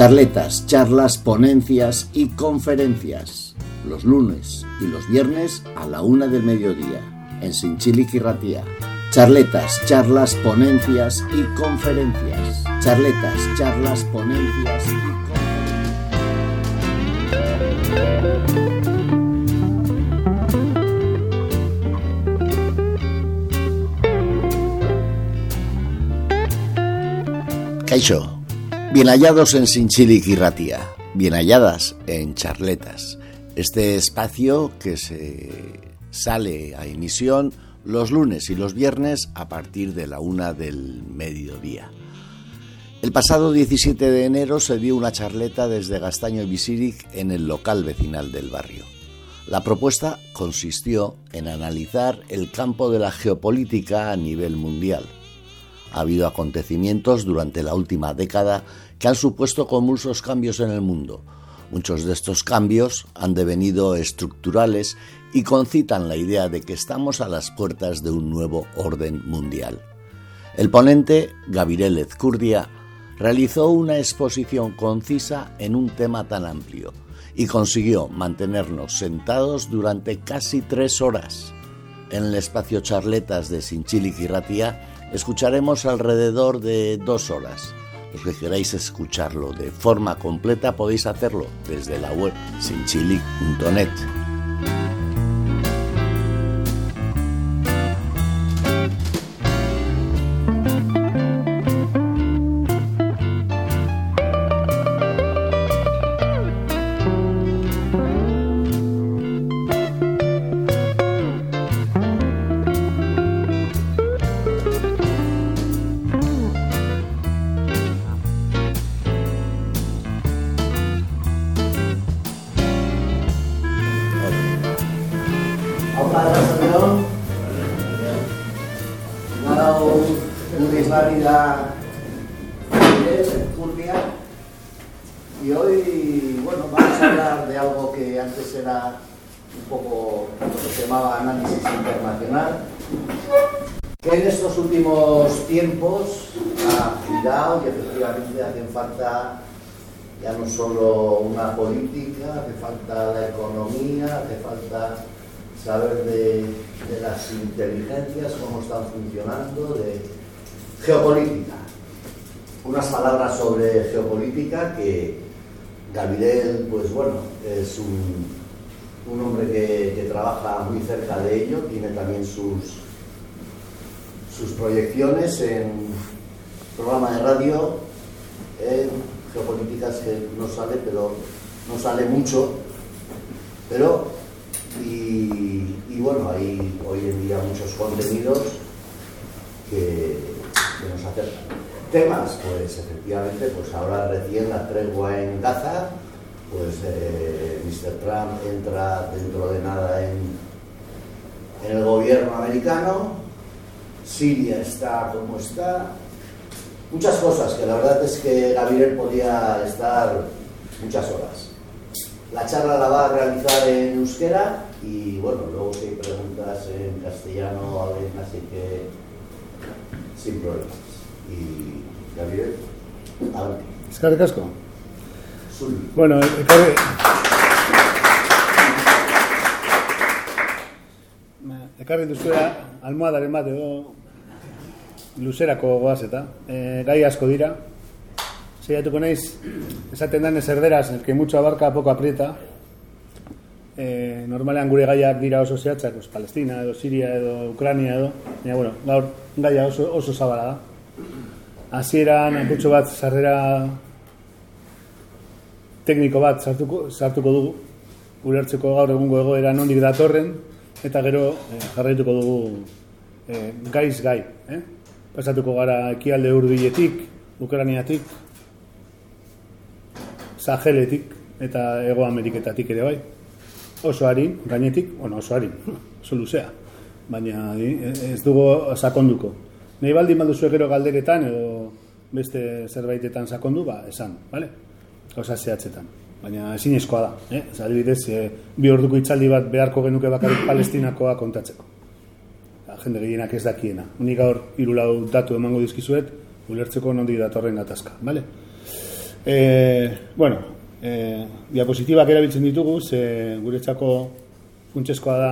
Charletas, charlas, ponencias y conferencias. Los lunes y los viernes a la una del mediodía en Sinchilic. Charletas, charlas, ponencias y conferencias. Charletas, charlas, ponencias y conferencias. Bien hallados en Sinchilic y Ratía, bien halladas en Charletas. Este espacio que se sale a emisión los lunes y los viernes a partir de la una del mediodía. El pasado 17 de enero se dio una charleta desde Gastaño y Visiric en el local vecinal del barrio. La propuesta consistió en analizar el campo de la geopolítica a nivel mundial. Ha habido acontecimientos durante la última década que han supuesto convulsos cambios en el mundo. Muchos de estos cambios han devenido estructurales y concitan la idea de que estamos a las puertas de un nuevo orden mundial. El ponente, Gabriel Ezcurdia, realizó una exposición concisa en un tema tan amplio y consiguió mantenernos sentados durante casi tres horas. En el espacio charletas de Sinchilic y Ratia escucharemos alrededor de dos horas. Los que queráis escucharlo de forma completa podéis hacerlo desde la web sinchilic.net. en programa de radio, en geopolíticas que no sale, pero no sale mucho, pero y, bueno, hay hoy en día muchos contenidos que, que nos acercan temas, pues efectivamente, pues ahora recién la tregua en Gaza, pues eh, Mr. Trump entra dentro de nada en, en el gobierno americano, Siria está como está, muchas cosas que la verdad es que Gabriel podía estar muchas horas. La charla la va a realizar en euskera y bueno, luego si hay preguntas en castellano, alguien así que sin problemas. Y Gabriel, adelante. Asko. Zul. Bueno, ekarri... Ekarri duzua almohadaren bat edo luzerako goaz eta e, gai asko dira. Seiatuko naiz, esaten dan erderaz, el que mucho abarca poco aprieta. E, normalean gure gaiak dira oso zehatzak, pues, Palestina edo Siria edo Ucrania edo, baina bueno, gaur gaia oso, oso zabala da. Hasieran aputxo bat sarrera tekniko bat sartuko, sartuko dugu ulertzeko gaur egungo egoera nondik datorren eta gero eh, jarraituko dugu eh, gaiz gai eh? Pasatuko gara ekialde urbiletik Ukraniatik Saheletik eta Ego Ameriketatik ere bai oso harin, gainetik, bueno, oso harin oso luzea baina eh, ez dugu sakonduko Nei baldin baduzu gero galderetan edo beste zerbaitetan sakondu, ba, esan, bale? Gauza zehatzetan. Baina ezin eskoa da, eh? Zadibidez, e, bi orduko itzaldi bat beharko genuke bakarrik palestinakoa kontatzeko. Jende gehienak ez dakiena. Unik gaur irulau datu emango dizkizuet, ulertzeko nondi datorren gatazka, bale? E, bueno, e, diapositibak erabiltzen ditugu, ze guretzako funtsezkoa da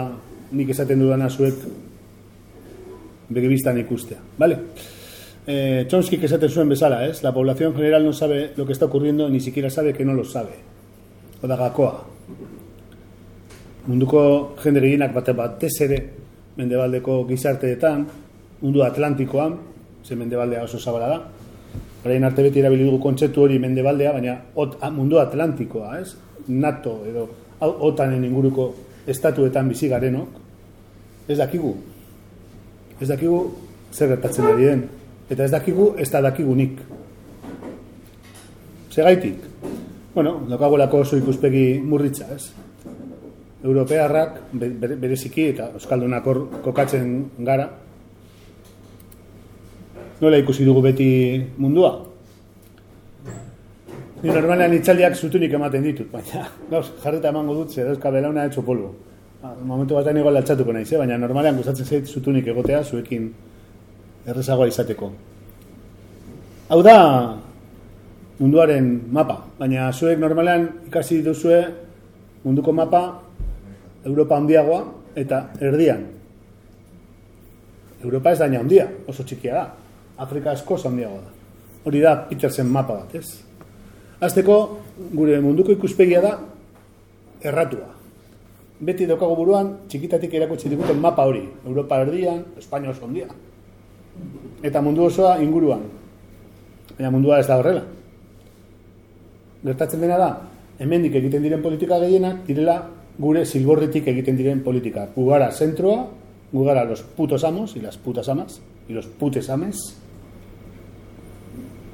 nik esaten dudana zuek begibistan ikustea, ¿vale? Eh, Chomsky que esaten zuen bezala, ¿es? La población general no sabe lo que está ocurriendo, ni siquiera sabe que no lo sabe. Oda gakoa. Munduko jende gehienak bate batez ere mendebaldeko gizarteetan, mundu atlantikoan, ze mendebaldea oso zabala da, Orain arte beti erabili dugu kontzeptu hori mendebaldea, baina ot, mundu atlantikoa, ez? NATO edo otanen inguruko estatuetan bizi garenok, ez dakigu. Ez dakigu zer gertatzen ari den. Eta ez dakigu, ez da dakigunik. Segaitik? Bueno, dokagolako oso ikuspegi murritza, ez? Europearrak, bereziki, eta Euskaldunak hor kokatzen gara, nola ikusi dugu beti mundua? Ni normalean itzaldiak zutunik ematen ditut, baina gauz, jarreta emango dut, ze dauzka belauna etxo polvo. Ba, momentu batean igual altxatuko naiz, eh? baina normalean gustatzen zait zutunik egotea zuekin errezagoa izateko. Hau da munduaren mapa, baina zuek normalean ikasi duzue munduko mapa Europa handiagoa eta erdian. Europa ez daina handia, oso txikia da. Afrika asko handiagoa da. Hori da Petersen mapa bat, ez? Azteko, gure munduko ikuspegia da erratua. Beti daukago buruan, txikitatik erakutsi diguten mapa hori. Europa erdian, Espainia oso handia. Eta mundu osoa inguruan. Baina mundua ez da horrela. Gertatzen dena da, hemendik egiten diren politika gehienak, direla gure silborretik egiten diren politika. Gugara zentroa, gugara los putos amos y las putas amas, y los putes ames,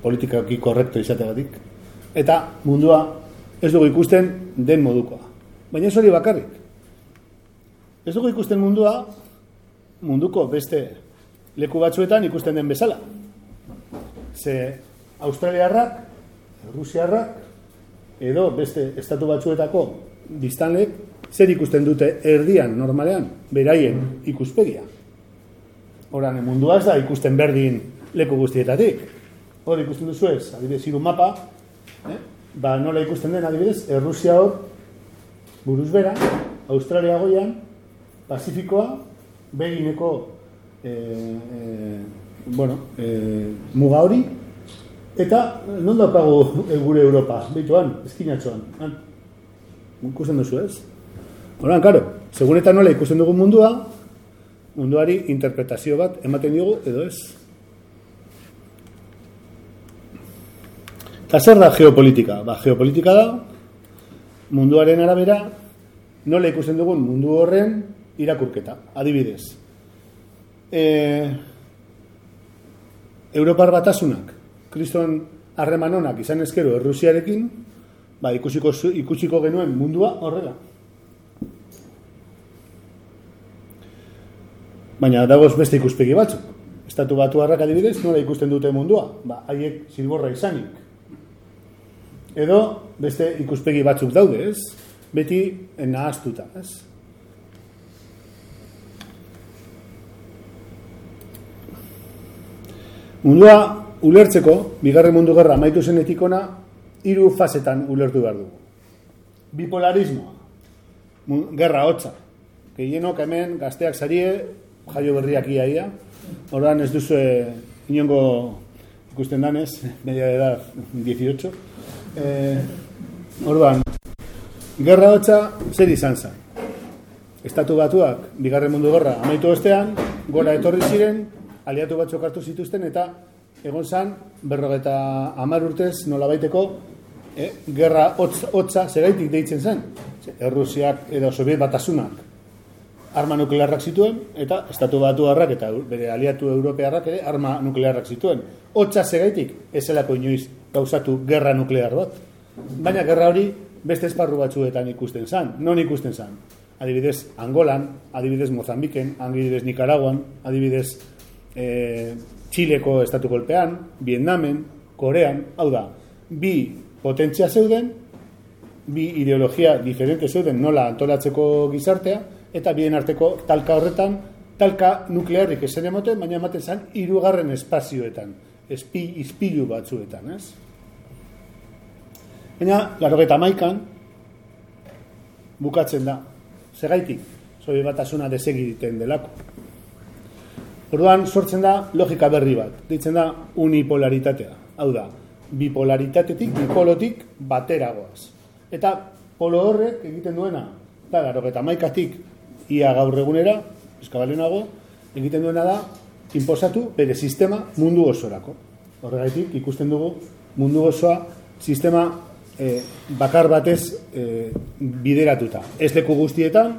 politikaki korrekto izategatik. Eta mundua ez dugu ikusten den modukoa. Baina ez hori bakarrik. Ez dugu ikusten mundua munduko beste leku batzuetan ikusten den bezala. Ze Australiarrak, Rusiarrak, edo beste estatu batzuetako biztanlek zer ikusten dute erdian normalean, beraien ikuspegia. Horan, mundua ez da ikusten berdin leku guztietatik. Hor ikusten duzu ez, adibidez, hiru mapa, eh? ba, nola ikusten den, adibidez, Errusia hor, buruz bera, Australia goian, Pazifikoa, begineko, e, e, bueno, e, muga hori, eta non daukagu gure Europa, behituan, eskinatxoan, han, ikusten duzu ez? Horan, karo, segun eta nola ikusten dugu mundua, munduari interpretazio bat ematen dugu edo ez. Eta zer da geopolitika? Ba, geopolitika da, munduaren arabera, nola ikusten dugun mundu horren irakurketa, adibidez. E, Europar batasunak, kriston harreman honak izan ezkero Errusiarekin, ba, ikusiko, ikusiko genuen mundua horrela. Baina dagoz beste ikuspegi batzuk. Estatu batu harrak adibidez, nola ikusten dute mundua? Ba, haiek zilborra izanik edo beste ikuspegi batzuk daude, ez? Beti nahaztuta, ez? Mundua ulertzeko, bigarren mundu gerra maitu zenetik ona, hiru fasetan ulertu behar dugu. Bipolarismoa, gerra hotza, gehienok hemen gazteak zarie, jaio berriak iaia, orain ez duzu inongo ikusten danez, media edad 18, eh, orduan, gerra hotza zer izan zen. Estatu batuak, bigarren mundu gerra, amaitu ostean, gora etorri ziren, aliatu batzuk hartu zituzten, eta egon zan, berrogeta amar urtez, nola baiteko, eh, gerra hotza zeraitik deitzen zen. Errusiak edo Soviet batasunak arma nuklearrak zituen, eta estatu batu harrak eta bere aliatu europearrak ere arma nuklearrak zituen. Hotza segaitik, ezelako inoiz gauzatu gerra nuklear bat. Baina gerra hori beste esparru batzuetan ikusten zan. Non ikusten zan? Adibidez Angolan, adibidez Mozambiken, adibidez Nicaraguan, adibidez e, Txileko estatu kolpean, Vietnamen, Korean, hau da, bi potentzia zeuden, bi ideologia diferente zeuden nola antolatzeko gizartea, eta bien arteko talka horretan, talka nuklearrik esen emoten, baina ematen zen, irugarren espazioetan, espi, izpilu batzuetan, ez? Baina, laro eta maikan, bukatzen da. Zegaitik, zoi batasuna desegiten delako. Orduan, sortzen da logika berri bat. Ditzen da unipolaritatea. Hau da, bipolaritatetik, bipolotik bateragoaz. Eta polo horrek egiten duena, da, laro eta maikatik ia gaur egunera, eskabalenago, egiten duena da, inposatu bere sistema mundu osorako. Horregaitik, ikusten dugu mundu osoa sistema e, bakar batez e, bideratuta. Ez leku guztietan,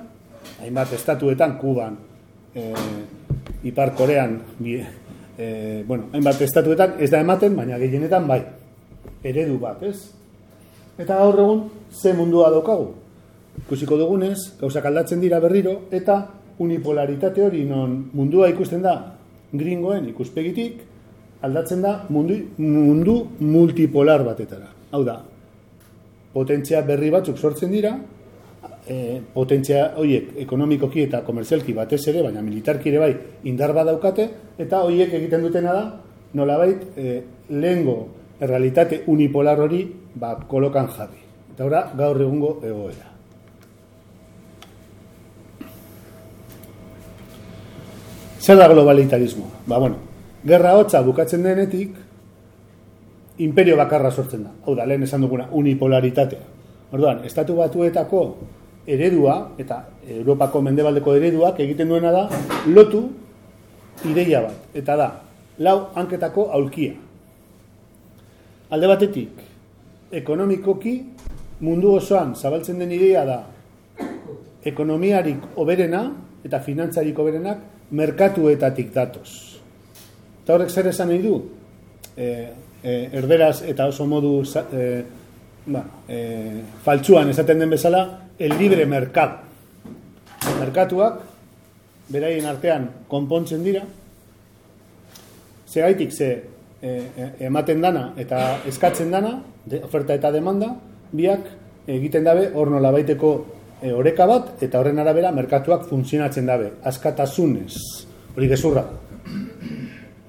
hainbat estatuetan, Kuban, e, Ipar Korean, bi, e, bueno, hainbat estatuetan, ez da ematen, baina gehienetan bai, eredu bat, ez? Eta gaur egun, ze mundua daukagu? Ikusiko dugunez, gauzak aldatzen dira berriro, eta unipolaritate hori non mundua ikusten da gringoen ikuspegitik, aldatzen da mundu, mundu multipolar batetara. Hau da, potentzia berri batzuk sortzen dira, e, potentzia horiek ekonomikoki eta komerzialki batez ere, baina militarki ere bai indar daukate, eta horiek egiten dutena da, nolabait, e, lehengo errealitate unipolar hori ba, kolokan jarri. Eta ora, gaur egungo egoera. Zer da globalitarismo? Ba, bueno, gerra hotza bukatzen denetik, imperio bakarra sortzen da. Hau da, lehen esan duguna, unipolaritatea. Orduan, estatu batuetako eredua, eta Europako mendebaldeko ereduak egiten duena da, lotu ideia bat. Eta da, lau hanketako aulkia. Alde batetik, ekonomikoki mundu osoan zabaltzen den ideia da ekonomiarik oberena eta finantzarik oberenak merkatuetatik datoz. Eta horrek zer esan nahi du? E, eh, erderaz eta oso modu eh, bueno, eh, faltsuan esaten den bezala, el libre mercado. Merkatuak, beraien artean konpontzen dira, zegaitik ze eh, ematen dana eta eskatzen dana, de, oferta eta demanda, biak egiten dabe hor nola baiteko e, oreka bat, eta horren arabera merkatuak funtzionatzen dabe, askatasunez, hori gezurra.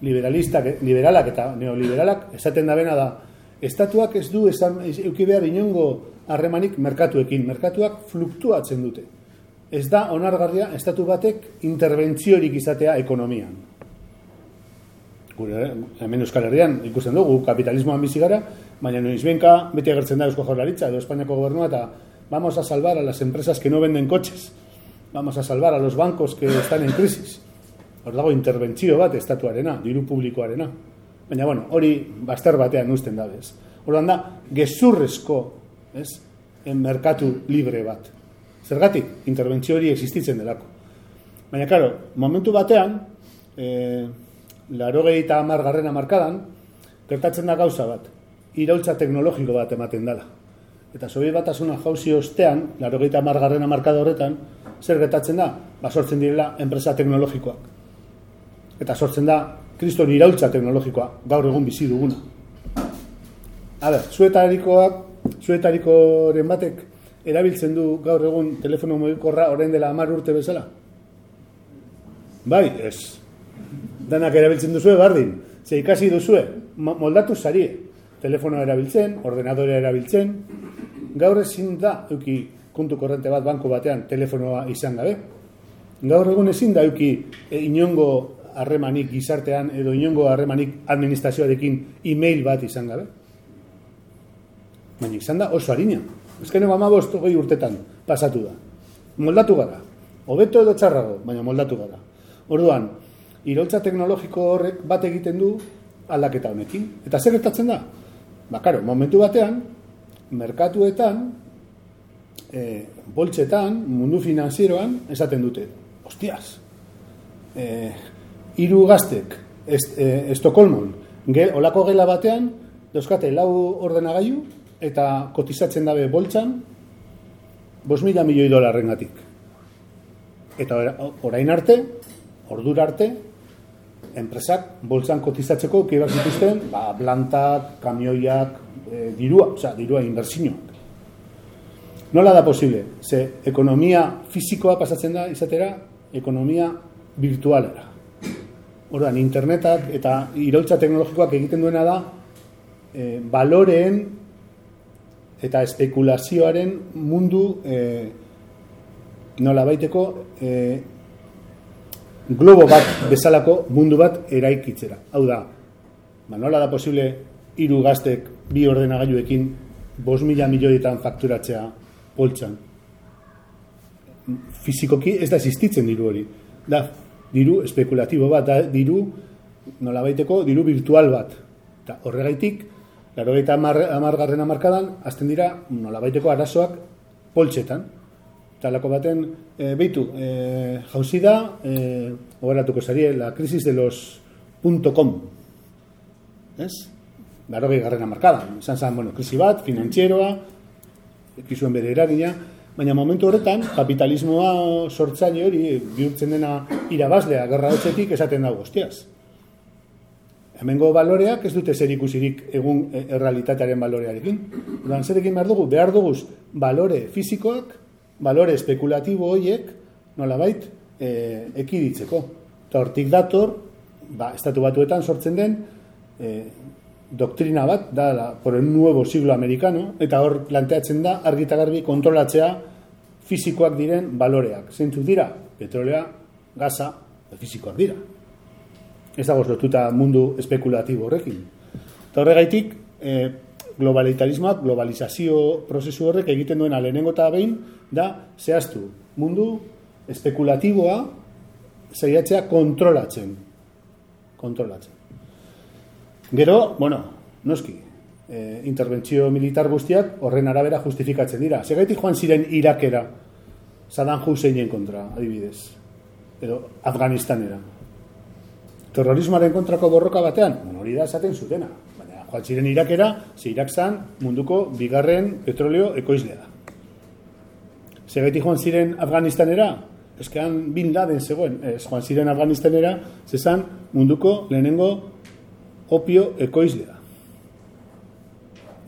Liberalistak, liberalak eta neoliberalak esaten da bena da estatuak ez du esan euki behar inongo harremanik merkatuekin. Merkatuak fluktuatzen dute. Ez da onargarria estatu batek interbentziorik izatea ekonomian. Gure hemen Euskal Herrian ikusten dugu kapitalismoan bizi gara baina noiz benka beti agertzen da Eusko Jaurlaritza edo Espainiako gobernua eta vamos a salvar a las empresas que no venden coches vamos a salvar a los bancos que están en crisis hor dago interbentzio bat estatuarena, diru publikoarena. Baina, bueno, hori baster batean usten da, bez. Horban da, gezurrezko, ez, en merkatu libre bat. Zergatik, interbentzio hori existitzen delako. Baina, karo, momentu batean, e, laro eta amar garrena markadan, gertatzen da gauza bat, iraultza teknologiko bat ematen dela. Eta sobi bat asuna jauzi ostean, laro gehi eta amar garrena markada horretan, zer gertatzen da? Ba, sortzen direla enpresa teknologikoak eta sortzen da kriston iraultza teknologikoa gaur egun bizi duguna. A ber, zuetarikoak, zuetarikoren batek erabiltzen du gaur egun telefono mugikorra orain dela 10 urte bezala. Bai, ez. Danak erabiltzen duzue bardin. Ze ikasi duzue, moldatu sarie. Telefonoa erabiltzen, ordenadorea erabiltzen. Gaur ezin da euki kontu korrente bat banko batean telefonoa izan gabe. Gaur egun ezin da euki e, inongo harremanik gizartean edo inongo harremanik administrazioarekin e-mail bat izan gabe. Baina izan da oso harina. Ezkene gama bostu goi urtetan pasatu da. Moldatu gara. Hobeto edo txarrago, baina moldatu gara. Orduan, iroltza teknologiko horrek bat egiten du aldaketa honekin. Eta zer gertatzen da? Ba, karo, momentu batean, merkatuetan, e, boltsetan, mundu finanzieroan, esaten dute, hostias, e, hiru gaztek est, e, Estokolmon gel, olako gela batean dauzkate lau ordenagailu eta kotizatzen dabe boltsan bos mila milioi dolarren gatik eta orain arte ordura arte enpresak boltsan kotizatzeko kibak zituzten ba, plantak, kamioiak e, dirua, oza, dirua inbertsinioak nola da posible? Ze ekonomia fizikoa pasatzen da izatera ekonomia virtualera. Orduan, internetak eta iraultza teknologikoak egiten duena da e, baloreen eta espekulazioaren mundu e, nola baiteko e, globo bat bezalako mundu bat eraikitzera. Hau da, ba, nola da posible hiru gaztek bi ordenagailuekin bos mila milioietan fakturatzea poltsan. Fizikoki ez da existitzen diru hori. Da, diru espekulatibo bat, da, diru nola baiteko, diru virtual bat. Eta horregaitik, laro gaita amargarren amarkadan, azten dira nola baiteko arazoak poltsetan. Eta lako baten, e, behitu, e, jauzi da, e, ogaratuko zarie, la crisis de los .com. Ez? Laro garren amarkadan. Zan zan, bueno, krisi bat, finantzieroa, ekizuen bere eragina, baina momentu horretan, kapitalismoa sortzaile hori, bihurtzen dena irabazlea, gerra hotzetik, esaten dago, hostiaz hemengo baloreak ez dute zer ikusirik egun errealitatearen balorearekin. Odan, zer egin behar dugu? Behar dugu balore fizikoak, balore espekulatibo horiek, nolabait, e, ekiditzeko. Eta hortik dator, ba, estatu batuetan sortzen den, e, doktrina bat, da, la, por el nuevo siglo americano, eta hor planteatzen da, argita garbi kontrolatzea fizikoak diren baloreak. Zeintzuk dira? Petrolea, gaza, fizikoak dira ez dago lotuta mundu espekulatibo horrekin. Eta horregaitik, e, globalitarismoak, globalizazio prozesu horrek egiten duena lehenengo eta behin, da zehaztu mundu espekulatiboa zeiatzea kontrolatzen. Kontrolatzen. Gero, bueno, noski, e, interbentzio militar guztiak horren arabera justifikatzen dira. Segaitik joan ziren Irakera, Saddam Husseinen kontra, adibidez. Edo Afganistanera terrorismoaren kontrako borroka batean, hori da esaten zutena. Ziren irakera, ze irak zan munduko bigarren petroleo ekoizlea da. Zegaitik joan ziren Afganistanera, eskean bin laden zegoen, ez joan ziren Afganistanera, zezan munduko lehenengo opio ekoizlea.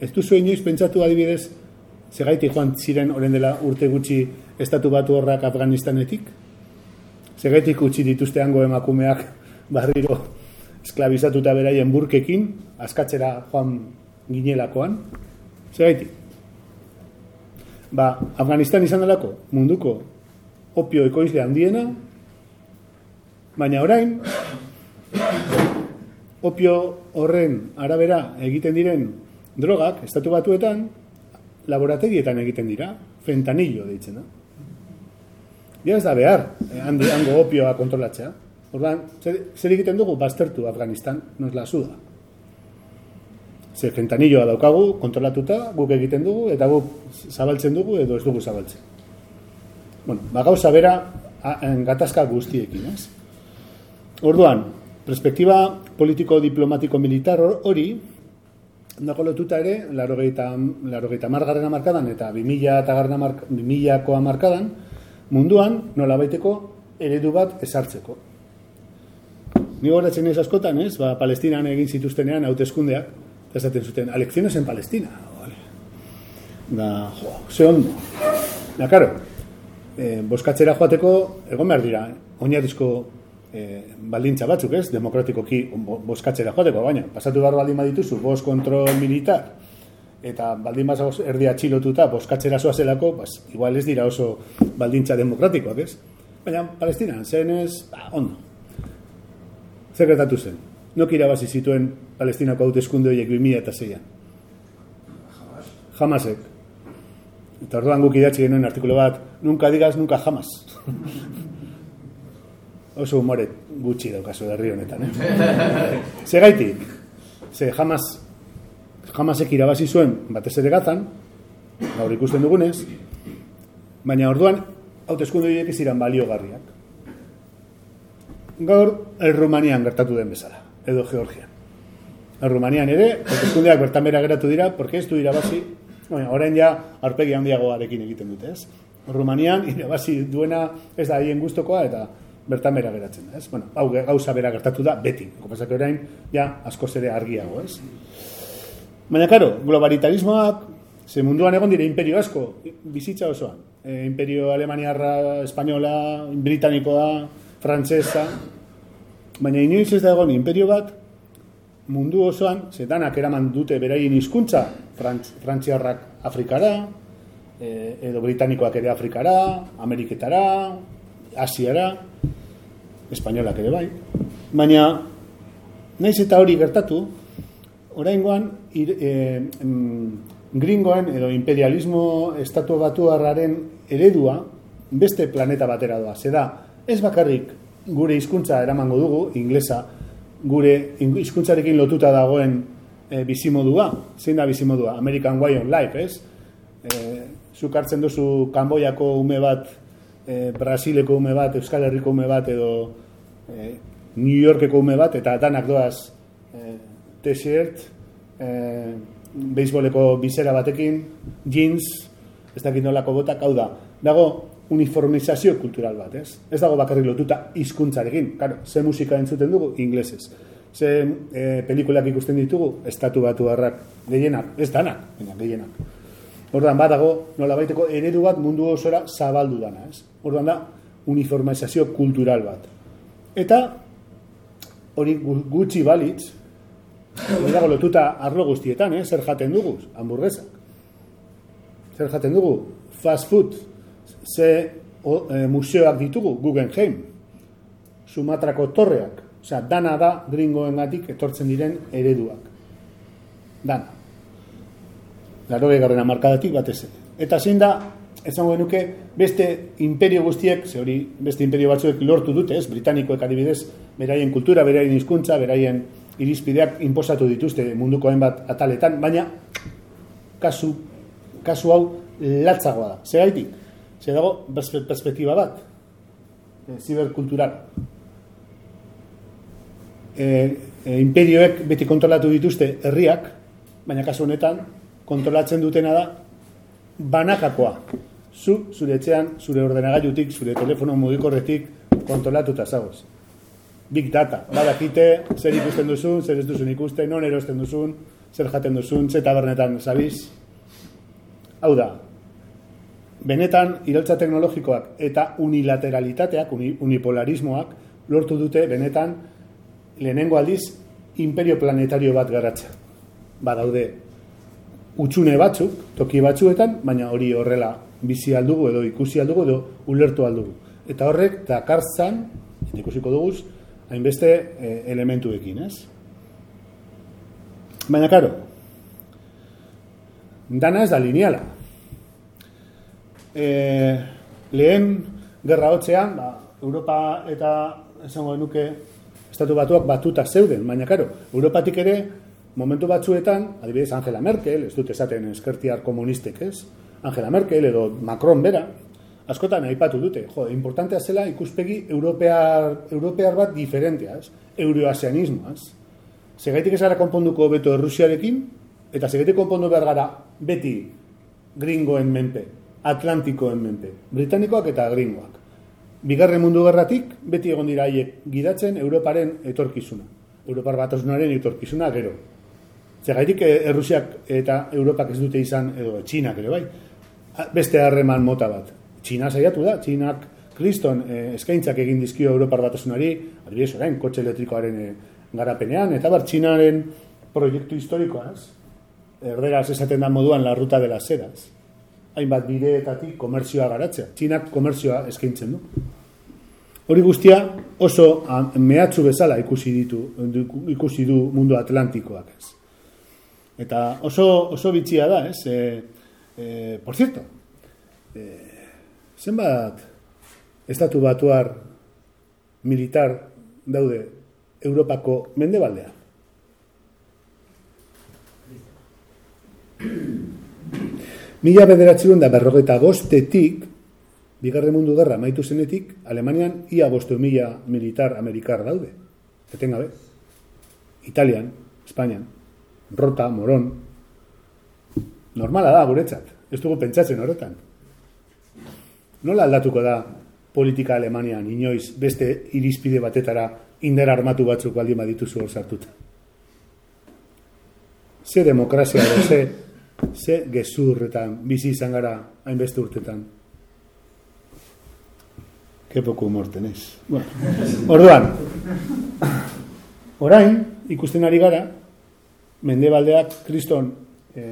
Ez duzu inoiz pentsatu adibidez, zegaitik joan ziren oren dela urte gutxi estatu batu horrak Afganistanetik? Zegaitik utzi dituzte hango emakumeak barriro esklabizatuta beraien burkekin, askatzera joan ginelakoan. Zer Ba, Afganistan izan delako munduko opio ekoizle handiena, baina orain, opio horren arabera egiten diren drogak, estatu batuetan, laborategietan egiten dira, fentanillo deitzen da. Ja ez da behar, eh, hango opioa kontrolatzea. Ordan, zer egiten dugu baztertu Afganistan, nos la suda. Ze fentanilloa daukagu, kontrolatuta, guk egiten dugu, eta guk zabaltzen dugu, edo ez dugu zabaltzen. Bueno, ba gauza bera, gatazka guztiekin, ez? Orduan, perspektiba politiko-diplomatiko-militar hori, dago lotuta ere, larogeita, larogeita margarren amarkadan, eta bimila eta garren amarkadan, amarkadan, munduan, nola baiteko, eredu bat esartzeko. Ni goratzen ez askotan, ez? Ba, Palestinan egin zituztenean hauteskundeak, eta esaten zuten, alekziones en Palestina. Vale. Da, jo, ze ondo. Da, karo, eh, boskatzera joateko, egon behar dira, oinarrizko eh, baldintza batzuk, ez? Demokratikoki boskatzera joateko, baina, pasatu behar baldin badituzu, bos kontrol militar, eta baldin bazagoz erdi atxilotuta, boskatzera zoazelako, bas, igual ez dira oso baldintza demokratikoak, ez? Baina, Palestina, zen ez, ba, ondo. Zer gertatu zen? Nok irabazi zituen palestinako hauteskunde horiek 2000 eta zeian? Jamasek. Eta orduan guk idatzi genuen artikulo bat, nunca digas, nunca jamas. Oso humore gutxi daukazu herri honetan, eh? Ze gaitik? Ze jamas, jamasek irabazi zuen batez ere gazan, gaur ikusten dugunez, baina orduan hauteskunde horiek ez iran baliogarriak gaur Errumanian gertatu den bezala, edo Georgian. Errumanian ere, hauteskundeak bertan bera geratu dira, porque ez du irabazi, bueno, orain ja, arpegi handiagoarekin egiten dute, ez? Errumanian, irabazi duena ez da haien guztokoa, eta bertan bera geratzen da, ez? Bueno, hau gauza bera gertatu da, beti. Kopasak orain, ja, asko zere argiago, ez? Baina, karo, globalitarismoak, ze munduan egon dire imperio asko, bizitza osoan. E, imperio alemaniarra, espainola, britanikoa, frantsesa, baina inoiz ez da egon imperio bat, mundu osoan, ze danak eraman dute beraien hizkuntza, frantz, frantziarrak Afrikara, e, edo britanikoak ere Afrikara, Ameriketara, Asiara, espainolak ere bai. Baina, naiz eta hori gertatu, oraingoan e, gringoen edo imperialismo estatu batu eredua beste planeta batera doa. Zeda, ez bakarrik gure hizkuntza eramango dugu, inglesa, gure hizkuntzarekin lotuta dagoen e, bizimodua, zein da bizimodua? American Way on Life, ez? E, zuk hartzen duzu Kanboiako ume bat, e, Brasileko ume bat, Euskal Herriko ume bat, edo e, New Yorkeko ume bat, eta danak doaz e, t-shirt, e, beisboleko bizera batekin, jeans, ez dakit nolako botak, hau da, dago uniformizazio kultural bat, ez? Ez dago bakarrik lotuta hizkuntzarekin. Claro, ze musika entzuten dugu inglesez. Ze e, pelikulak ikusten ditugu estatu batu harrak gehienak, ez danak, baina gehienak. Orduan badago nola baiteko eredu bat mundu osora zabaldu dana, ez? Orduan da uniformizazio kultural bat. Eta hori gutxi balitz, hori dago lotuta arlo guztietan, eh? zer jaten dugu, hamburguesak. Zer jaten dugu, fast food, ze o, e, museoak ditugu, Guggenheim, Sumatrako torreak, osea, dana da gringoen gatik etortzen diren ereduak. Dana. Laro egarren amarkadatik batez ere. Eta zein da, ezango genuke, beste imperio guztiek, ze hori beste imperio batzuek lortu dute, ez, britanikoek adibidez, beraien kultura, beraien hizkuntza, beraien irizpideak inposatu dituzte munduko hainbat ataletan, baina kasu, kasu hau latzagoa da. Zeraitik, Zer dago, perspektiba bat, e, ziberkultural. E, e, imperioek beti kontrolatu dituzte herriak, baina kasu honetan, kontrolatzen dutena da, banakakoa. Zu, zure etxean, zure ordenagailutik, zure telefono mugikorretik, kontrolatuta zagoz. Big data, badakite, zer ikusten duzun, zer ez duzun ikusten, non erosten duzun, zer jaten duzun, zer tabernetan zabiz. Hau da, benetan irautza teknologikoak eta unilateralitateak, unipolarismoak, lortu dute benetan lehenengo aldiz imperio planetario bat garatzea. Badaude utxune batzuk, toki batzuetan, baina hori horrela bizi aldugu edo ikusi aldugu edo ulertu aldugu. Eta horrek dakartzan, ikusiko duguz, hainbeste e, elementuekin, ez? Baina, karo, dana ez da lineala, e, lehen gerra hotzean, ba, Europa eta esango nuke estatu batuak batuta zeuden, baina karo, Europatik ere momentu batzuetan, adibidez Angela Merkel, ez dut esaten eskertiar komunistek, ez? Angela Merkel edo Macron bera, askotan aipatu dute, jo, importantea zela ikuspegi europear, europear bat diferentea, ez? Euroasianismo, ez? Segaitik gara konponduko beto Rusiarekin, eta segaitik konpondu behar gara beti gringoen menpe, Atlantikoen menpe, Britanikoak eta gringoak. Bigarren mundu gerratik, beti egon dira haiek gidatzen Europaren etorkizuna. Europar batasunaren etorkizuna gero. Zegaitik eh, Errusiak eta Europak ez dute izan, edo Txinak ere bai, beste harreman mota bat. Txina saiatu da, Txinak kriston eh, eskaintzak egin dizkio Europar batasunari, adibidez orain, kotxe elektrikoaren eh, garapenean, eta bar Txinaren proiektu historikoa, ez? Erderaz esaten da moduan la ruta de las sedas hainbat bideetatik komertzioa garatzea. Txinak komertzioa eskaintzen du. Hori guztia oso mehatzu bezala ikusi ditu ikusi du mundu atlantikoak, ez. Eta oso oso bitxia da, ez? E, e, por cierto, e, zenbat estatu batuar militar daude Europako mendebaldean? Mila bederatzen da berrogeta bostetik, bigarren mundu gerra maitu zenetik, Alemanian ia bostu mila militar amerikar daude. Eten gabe. Italian, Espainian, Rota, Moron. Normala da, guretzat. Ez dugu pentsatzen horretan. Nola aldatuko da politika Alemanian inoiz beste irizpide batetara indera armatu batzuk baldin badituzu hor sartuta. Ze demokrazia da, ze ze gezurretan bizi izan gara hainbeste urtetan. Ke poco humor tenés. Bueno, orduan, orain, ikusten ari gara, mendebaldeak kriston e,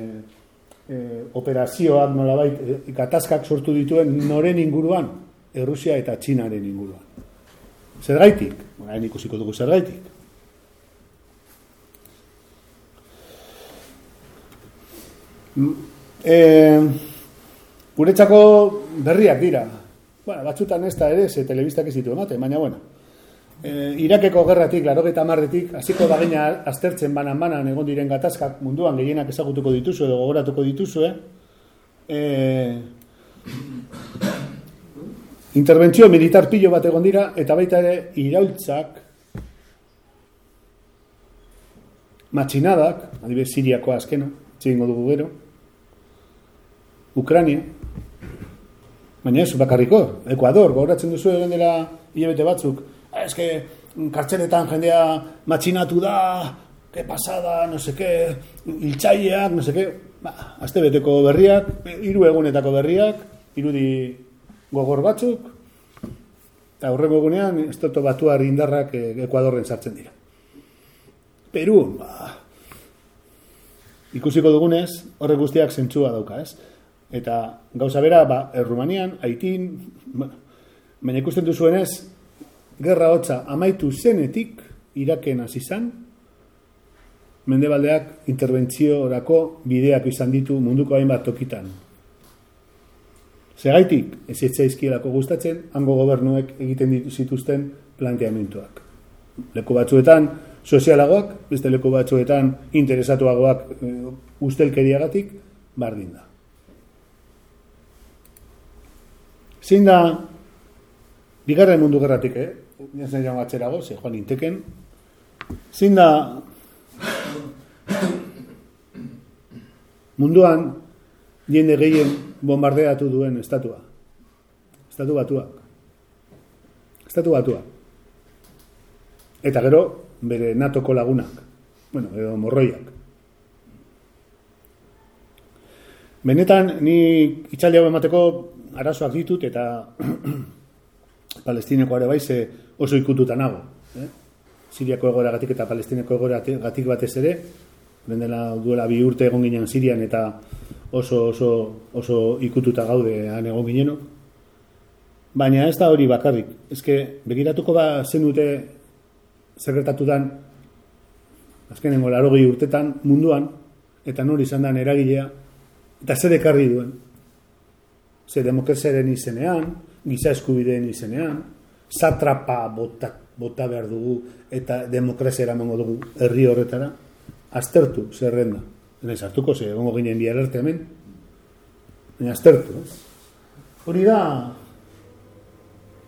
e, operazioak nolabait e, gatazkak sortu dituen noren inguruan, Errusia eta Txinaren inguruan. Zergaitik? Bueno, ikusiko dugu zergaitik. E, guretzako berriak dira. Bueno, batzutan ez da ere, ze telebistak ez ditu emate, baina bueno. E, Irakeko gerratik, laro eta marretik, hasiko bagina aztertzen banan-banan egon diren gatazkak munduan gehienak ezagutuko dituzu edo gogoratuko dituzu, e, interbentzio militar pilo bat egon dira, eta baita ere iraultzak, matxinadak, adibes Siriako azkena, txingo dugu gero, Ukrania, baina ez, bakarriko, Ekuador, gauratzen duzu egin dela hilabete batzuk, ah, eske, kartxenetan jendea matxinatu da, ke pasada, no seke, iltsaileak, no seke, ba, azte beteko berriak, hiru egunetako berriak, irudi gogor batzuk, eta horrego egunean, dut batuar indarrak Ekuadorren sartzen dira. Peru, ba, ikusiko dugunez, horre guztiak zentzua dauka, ez? Eta gauza bera, ba, Errumanian, Haitin, ba, baina ikusten duzuenez, gerra hotza amaitu zenetik, Iraken hasi izan, mendebaldeak interbentzio orako bideak izan ditu munduko hainbat tokitan. Zegaitik, ez etzaizkielako gustatzen, hango gobernuek egiten ditu zituzten planteamentuak. Leku batzuetan sozialagoak, beste leku batzuetan interesatuagoak e, ustelkeriagatik, bardin da. Zein da, bigarren mundu gerratik, eh? Nezen joan atzerago, ze joan inteken. Zein da, munduan, jende gehien bombardeatu duen estatua. Estatu batuak. Estatu batuak. Eta gero, bere natoko lagunak. Bueno, edo morroiak. Benetan, ni itxaldi hau emateko arazoak ditut eta palestineko ere baize oso ikututa nago. Eh? Siriako egora gatik eta palestineko egora gatik batez ere, bendela duela bi urte egon ginen Sirian eta oso, oso, oso ikututa gaude han egon gineno. Baina ez da hori bakarrik. Ez begiratuko ba zenute zerretatu dan azkenengo laro urtetan munduan eta nori izan dan eragilea eta zer ekarri duen ze demokraziaren izenean, giza eskubideen izenean, satrapa bota, bota behar dugu eta demokrazia eramango dugu herri horretara, aztertu zerrenda. Nez hartuko ze, egongo ginen bihar arte hemen, baina aztertu. Hori da,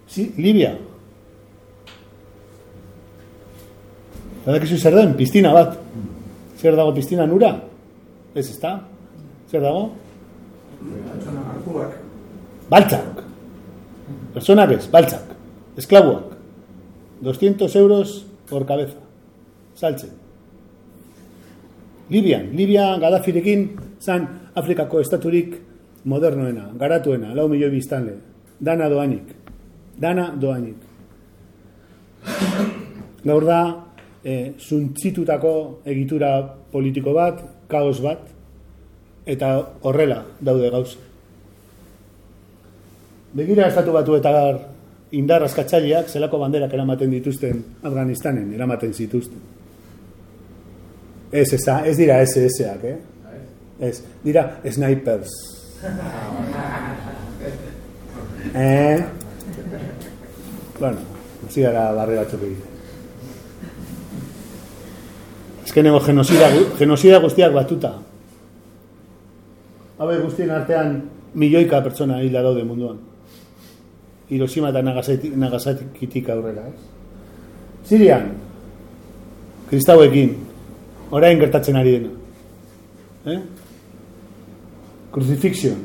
si, Libia. Zerdak izu zer den, piztina bat. Zer dago piztina nura? Ez ez da? Zer dago? Baltzak. Personak ez, baltzak. Esklabuak. 200 euros por cabeza. Saltzen. Libian. Libia Gaddafirekin zan Afrikako estaturik modernoena, garatuena, lau milioi biztanle. Dana doanik. Dana doanik. Gaur da, e, zuntzitutako egitura politiko bat, kaos bat, eta horrela daude gauza. Begira estatu batu eta indar askatzaileak zelako banderak eramaten dituzten Afganistanen, eramaten zituzten. Ez, eza, ez dira SS-ak, eh? Ez, dira snipers. eh? Bueno, zi gara barri batzuk egiten. Ezkeneko genozida, genozida guztiak batuta. Habe guztien artean milioika pertsona hil daude munduan. Hiroshima eta Nagasakitik aurrera, ez? Sirian, kristauekin, orain gertatzen ari dena. Eh? Crucifixion.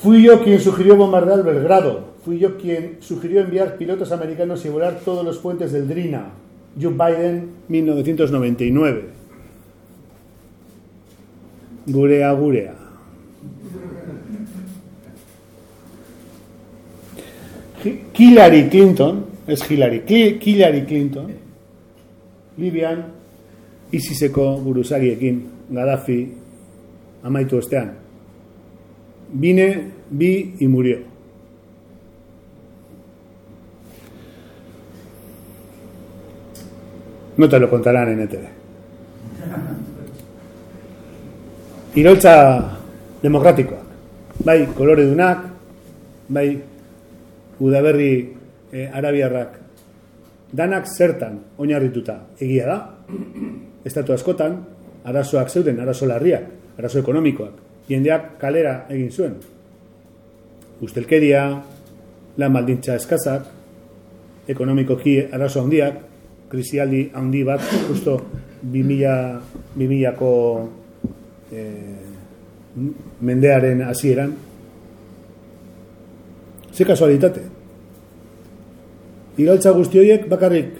Fui yo quien sugirió bombardear Belgrado. Fui yo quien sugirió enviar pilotos americanos y volar todos los puentes del Drina. Joe Biden, 1999. Gurea, gurea. Hillary Clinton, es Hillary, Hillary Clinton, Libian, ISISeko buruzagiekin, Gaddafi, amaitu ostean. Bine, bi, y murió. No te lo contarán en ETV. Iraultza demokratikoak. Bai, kolore dunak, bai, udaberri eh, arabiarrak. Danak zertan oinarrituta egia da. Estatu askotan, arazoak zeuden, arazo larriak, arazo ekonomikoak. Jendeak kalera egin zuen. Ustelkeria, lan baldintza eskazak, ekonomikoki arazo handiak, krisialdi handi bat, justo 2000, 2000ko eh, mendearen hasieran. Ze kasualitate. Iraultza guzti horiek bakarrik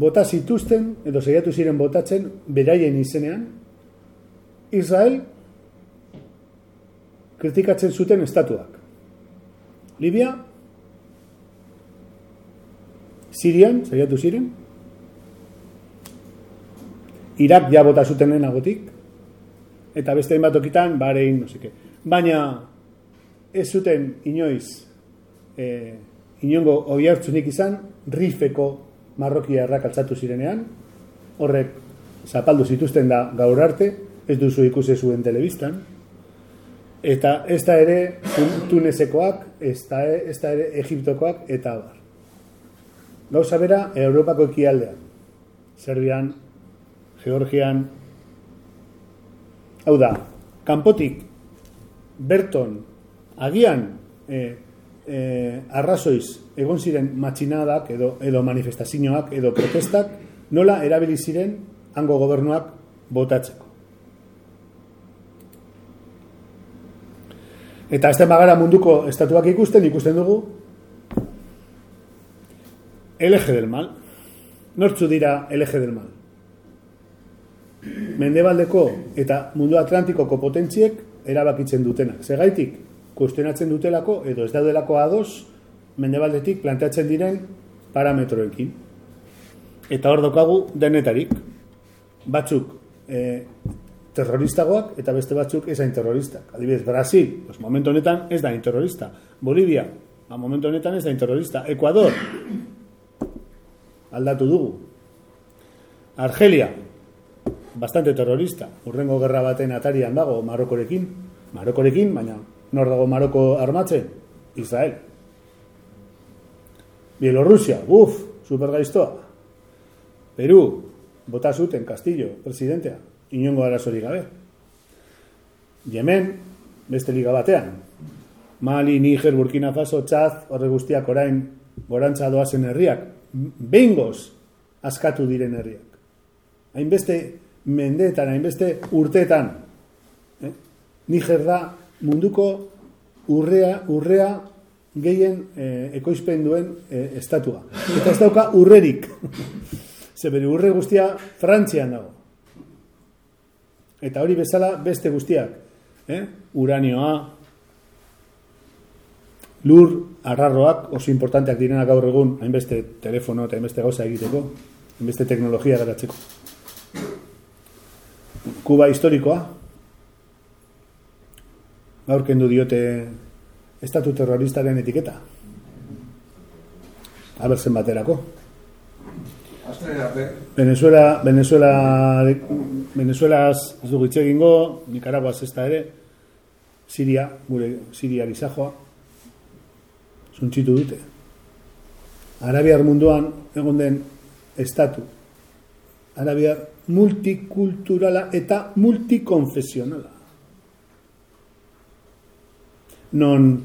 bota zituzten, edo saiatu ziren botatzen, beraien izenean, Israel kritikatzen zuten estatuak. Libia, Sirian, saiatu ziren, Irak ja bota zuten lehenagotik, eta beste hainbat okitan, barein, no. Baina, ez zuten inoiz, e, inongo oiartzunik izan, rifeko marrokia errakaltzatu zirenean, horrek zapaldu zituzten da gaur arte, ez duzu ikusi zuen telebistan, eta ez da ere tunesekoak, ez da, ez da ere egiptokoak, eta bar. Gauza bera, Europako ekialdean, Serbian, Georgian, hau da, kanpotik, berton, agian, e, e, arrazoiz, egon ziren matxinadak, edo, edo manifestazioak, edo protestak, nola erabili ziren hango gobernuak botatzeko. Eta ez bagara munduko estatuak ikusten, ikusten dugu, LG del mal. Nortzu dira LG del mal mendebaldeko eta mundu atlantikoko potentziek erabakitzen dutenak. Segaitik, kuestionatzen dutelako edo ez daudelako ados mendebaldetik planteatzen diren parametroekin. Eta hor dokagu denetarik. Batzuk e, terroristagoak eta beste batzuk ezain terroristak. Adibidez, Brasil, pues, momentu honetan ez da terrorista. Bolivia, ba, momentu honetan ez da terrorista. Ecuador, aldatu dugu. Argelia, bastante terrorista. Urrengo gerra baten atarian dago Marokorekin. Marokorekin, baina nor dago Maroko armatzen? Israel. Bielorrusia, uf, supergaiztoa. Peru, bota zuten Castillo, presidentea, inongo arazorik gabe. Yemen, beste liga batean. Mali, Niger, Burkina Faso, Txaz, horre guztiak orain gorantza doazen herriak. Bengoz askatu diren herriak. Hainbeste mendeetan, hainbeste urteetan. Eh? Niger da munduko urrea, urrea gehien eh, ekoizpen duen eh, estatua. Eta ez dauka urrerik. Zeberi urre guztia Frantzian dago. Eta hori bezala beste guztiak. Eh? Uranioa, lur, arrarroak, oso importanteak direnak gaur egun, hainbeste telefono eta hainbeste gauza egiteko, hainbeste teknologia garatzeko. Kuba historikoa. Gaur kendu diote estatu terroristaren etiketa. Abertzen baterako. Venezuela, Venezuela, Venezuela ez dugu itxegingo, Nicaragua ez da ere, Siria, gure Siria gizajoa, zuntxitu dute. Arabiar munduan egon den estatu. Arabiar multikulturala eta multikonfesionala. Non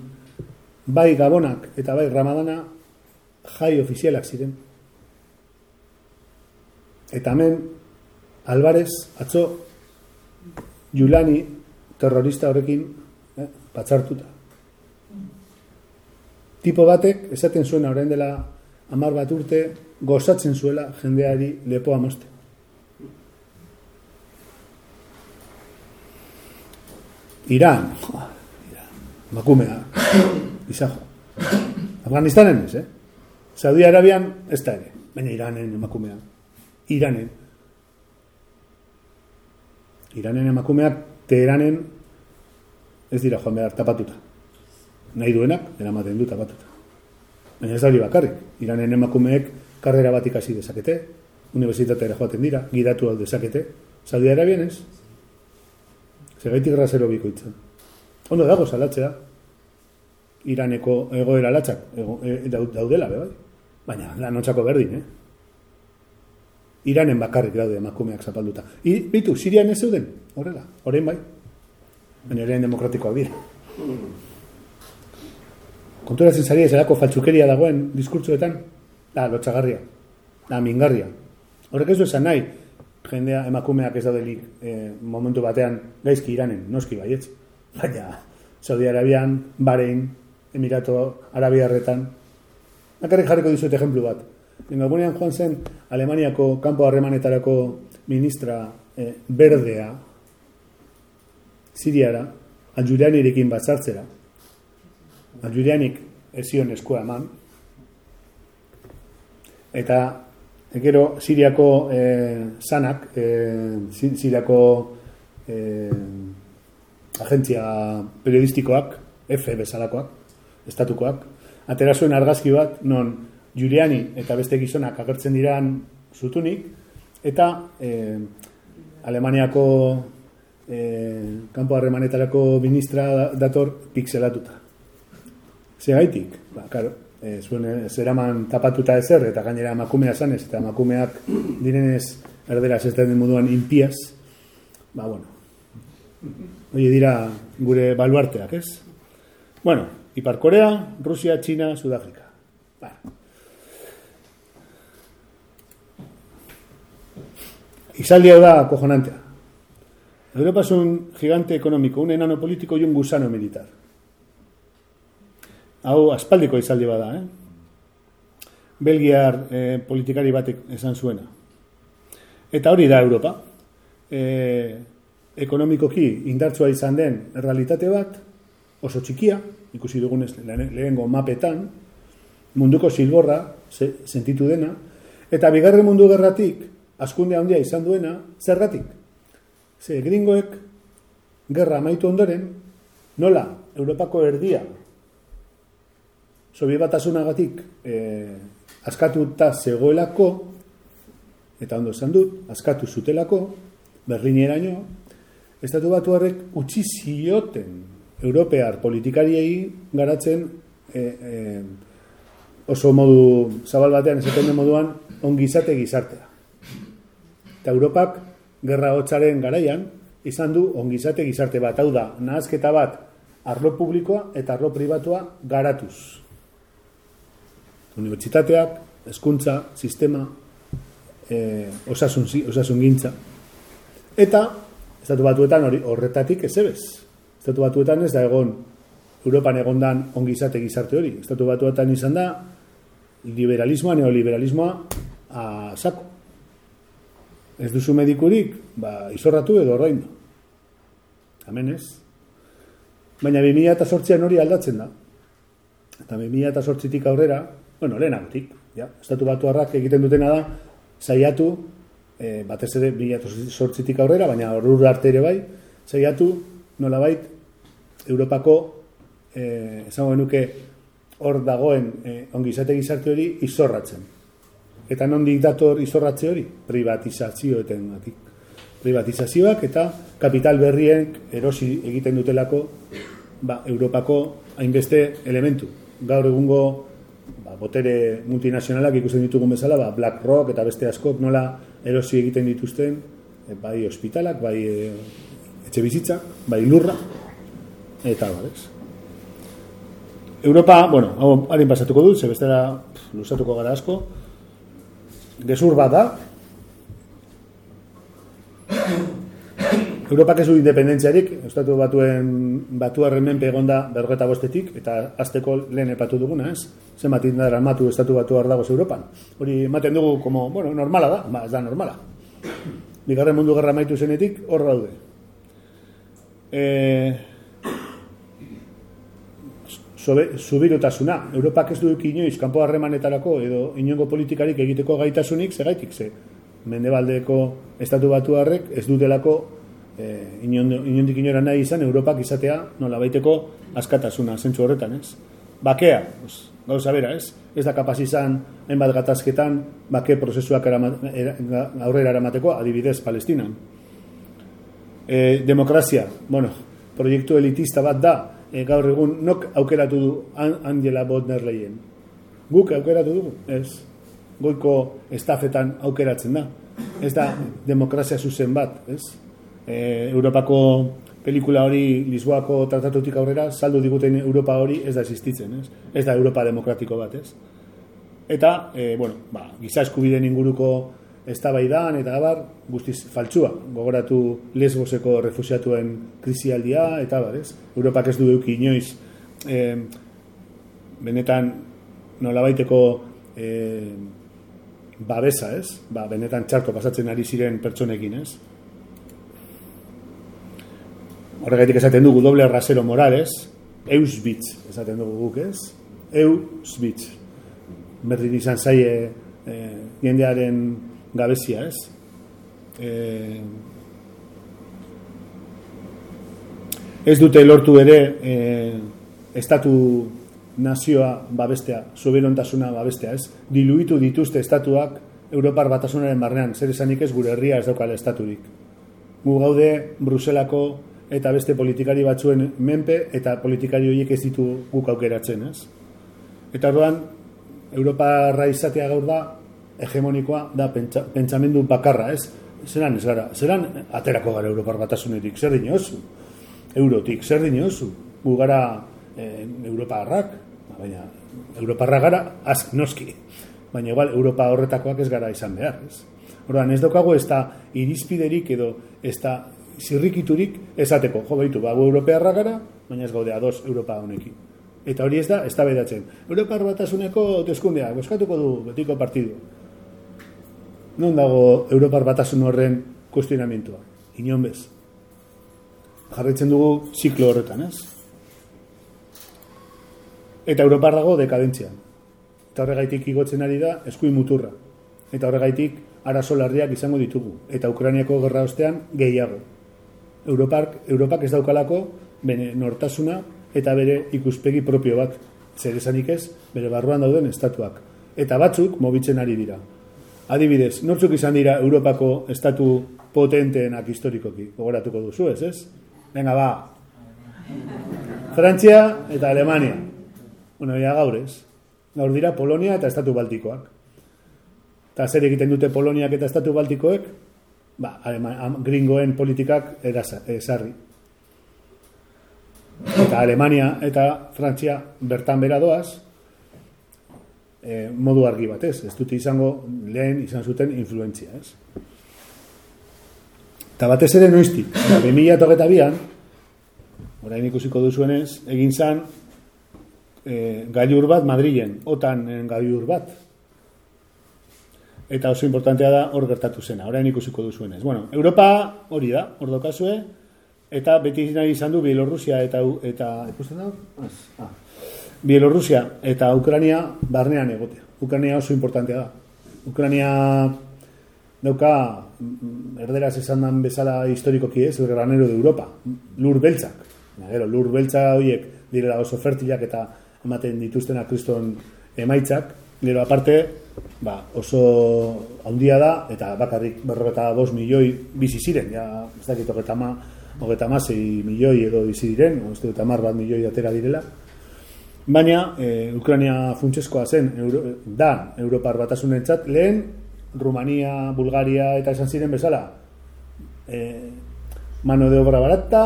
bai gabonak eta bai ramadana jai ofizialak ziren. Eta hemen Alvarez atzo Julani terrorista horrekin eh, batzartuta. Tipo batek esaten zuena orain dela hamar bat urte gozatzen zuela jendeari lepoa moste. Iran. Makumea, izajo. Afganistanen ez, eh? Saudi Arabian ez da ere, baina Iranen emakumea. Iranen. Iranen emakumeak Teheranen ez dira joan behar tapatuta. Nahi duenak, eramaten du tapatuta. Baina ez da hori bakarrik. Iranen emakumeek karrera bat ikasi dezakete, unibertsitatea joaten dira, gidatu alde dezakete. Saudi Arabian ez? Zegaitik rasero bikoitzen. Ondo dago salatzea. Iraneko egoera latzak ego, e, daudela, bai? Baina, lanotxako berdin, eh? Iranen bakarrik daude emakumeak zapalduta. I, bitu, Sirian ez zeuden, horrela, horrein bai. Baina ere demokratikoak dira. Konturatzen zari ezerako faltsukeria dagoen diskurtzuetan, da, lotxagarria, da, mingarria. Horrek ez du esan nahi, jendea emakumeak ez daudelik eh, momentu batean gaizki iranen, noski baietz. Baina, Saudi Arabian, Bahrein, Emirato Arabiarretan, nakarrik jarriko dizut ejemplu bat. Gagunean joan zen Alemaniako kanpo harremanetarako ministra eh, berdea Siriara, Anjurianirekin batzartzera. Anjurianik ez zion eskua eman. Eta Gero, Siriako eh, sanak, eh, Siriako eh, agentzia periodistikoak, F bezalakoak, estatukoak, atera zuen argazki bat, non Juliani eta beste gizonak agertzen diran zutunik, eta eh, Alemaniako eh, kanpo harremanetarako ministra dator pixelatuta. Zegaitik, ba, karo, e, zuen zeraman tapatuta ezer, eta gainera emakumea zanez, eta emakumeak direnez erdera zesten den moduan impiaz, ba, bueno, hori dira gure baluarteak, ez? Bueno, Ipar Korea, Rusia, China, Sudafrika. Ba. Izaldi hau da kojonantea. Europa es un gigante económico, un enano político y un gusano militar. Hau aspaldiko izaldi bada, eh? Belgiar eh, politikari batek esan zuena. Eta hori da Europa. Eh, ekonomikoki indartsua izan den realitate bat, oso txikia, ikusi dugunez lehengo mapetan, munduko silborra sentitu dena, eta bigarren mundu gerratik, askunde handia izan duena, zergatik. Ze gringoek, gerra amaitu ondoren, nola, Europako erdia Sobi batasunagatik eh, askatuta zegoelako, eta ondo esan dut, askatu zutelako, berlineraino, estatu batu harrek utzi zioten europear politikariei garatzen eh, eh, oso modu zabal batean esaten den moduan ongizate gizartea. Eta Europak gerra hotzaren garaian izan du ongizate gizarte bat, hau da, nahazketa bat arlo publikoa eta arlo pribatua garatuz unibertsitateak, hezkuntza, sistema, e, osasun, osasun gintza. Eta, estatu batuetan hori horretatik ez ebez. Estatu batuetan ez da egon, Europan egondan ongizate gizarte hori. Estatu batuetan izan da, liberalismoa, neoliberalismoa, a sako. Ez duzu medikurik, ba, izorratu edo ordaindu. Hemen ez. Baina 2008an hori aldatzen da. Eta 2008tik aurrera, bueno, lehenagotik, ja, estatu batu harrak egiten dutena da, saiatu, e, batez ere, bila sortzitik aurrera, baina horur arte ere bai, saiatu, nola bait, Europako, e, esango genuke, hor dagoen e, ongizate gizarte hori izorratzen. Eta nondik dator izorratze hori? Privatizazioetan gatik. Privatizazioak eta kapital berrien erosi egiten dutelako ba, Europako hainbeste elementu. Gaur egungo ba, botere multinazionalak ikusten ditugun bezala, ba, Black Rock eta beste askok nola erosi egiten dituzten, e, bai ospitalak, bai e, etxe bizitza, bai lurra, eta ez? Europa, bueno, hau harin pasatuko dut, ze bestera lusatuko gara asko, gezur bat da, Europak ez du independentziarik, estatu batuen batuarren menpe egonda berrogeta bostetik, eta azteko lehen epatu duguna, ez? Zenbat indara matu estatu batuar dagoz Europan. Hori ematen dugu, como, bueno, normala da, ba, ez da normala. Bigarren mundu gerra maitu zenetik, hor daude. E... Zubirotasuna, Europak ez du inoiz, kanpo harremanetarako edo inongo politikarik egiteko gaitasunik, zegaitik, ze mendebaldeko estatu batu harrek ez dutelako e, inondik inora nahi izan Europak izatea nola baiteko askatasuna zentsu horretan, ez? Bakea, pues, gauza bera, ez? Ez da kapaz izan, enbat gatazketan, bake prozesuak aurrera eramateko, adibidez, Palestinan. E, demokrazia, bueno, proiektu elitista bat da, e, gaur egun, nok aukeratu du Angela Bodner lehien? Guk aukeratu dugu, ez? Goiko estafetan aukeratzen da. Ez da demokrazia zuzen bat, ez? E, Europako pelikula hori Lisboako tratatutik aurrera saldu diguten Europa hori ez da existitzen, ez? Ez da Europa demokratiko bat, ez? Eta, e, bueno, ba, giza eskubideen inguruko eztabaidan eta abar guztiz faltsua gogoratu Lesboseko refusiatuen krisialdia eta abar, ez? Europak ez du eduki inoiz e, benetan nolabaiteko e, babesa, ez? Ba, benetan txarto pasatzen ari ziren pertsonekin, ez? Horregaitik esaten dugu doble rasero morales, Eusbitz esaten dugu guk, ez? Eusbitz. Berdin izan zaie e, jendearen gabezia, ez? E, ez dute lortu ere e, estatu nazioa babestea, soberontasuna babestea, ez? Diluitu dituzte estatuak Europar batasunaren barnean, zer esanik ez gure herria ez daukala estaturik. Gu gaude Bruselako eta beste politikari batzuen menpe eta politikari horiek ez ditu guk aukeratzen, ez? Eta orduan Europa izatea gaur da hegemonikoa da pentsa, pentsamendu bakarra, ez? Zeran ez gara, zeran aterako gara Europar batasunetik, zer dinozu? Eurotik, zer dinozu? Gu gara e, Europarrak, baina Europarra gara, az noski. Baina igual Europa horretakoak ez gara izan behar, ez? Orduan, ez daukago ez da irizpiderik edo ez da zirrikiturik esateko, jo behitu, bago europearra gara, baina ez gaude ados Europa honekin. Eta hori ez da, ez da bedatzen. Europar batasuneko teskundea, boskatuko du betiko partidu. Non dago Europar batasun horren kuestionamentua? Inon bez. Jarretzen dugu ziklo horretan, ez? Eta Europar dago dekadentzia. Eta horregaitik igotzen ari da eskuin muturra. Eta horregaitik arazo larriak izango ditugu. Eta Ukrainiako gerra ostean gehiago. Europak, Europak ez daukalako bere nortasuna eta bere ikuspegi propio bat zer esanik ez, bere barruan dauden estatuak. Eta batzuk mobitzen ari dira. Adibidez, nortzuk izan dira Europako estatu potenteenak historikoki, gogoratuko duzu ez, ez? Venga, ba. Frantzia eta Alemania. Bueno, ya gaur ez. Gaur dira Polonia eta Estatu Baltikoak. Eta zer egiten dute Poloniak eta Estatu Baltikoek? Ba, gringoen politikak esarri. Eta Alemania eta Frantzia bertan bera doaz, e, modu argi batez, ez dute izango lehen izan zuten influentzia, ez? Eta batez ere noiztik, ba, 2008an, orain ikusiko duzuenez, egin zan e, gailur bat Madrilen, otan gailur bat, eta oso importantea da hor gertatu zena, orain ikusiko duzuenez. Bueno, Europa hori da, hor dokazue, eta beti nahi izan du Bielorrusia eta, eta ikusten da? Ah. Bielorrusia eta Ukrania barnean egotea. Ukrania oso importantea da. Ukrania dauka mm, erderaz esan dan bezala historikoki ez, granero de Europa, lur beltzak. Gero, lur beltza horiek direla oso fertilak eta ematen dituztena kriston emaitzak, Gero aparte, ba, oso handia da, eta bakarrik berrogeta bos milioi bizi ziren, ja, ez dakit hogeta ma, hogeta ma, milioi edo bizi diren, ez dut amar bat milioi atera direla. Baina, e, Ukraina funtseskoa zen, Euro, da, Europar batasunen txat, lehen, Rumania, Bulgaria eta esan ziren bezala, e, mano de obra barata,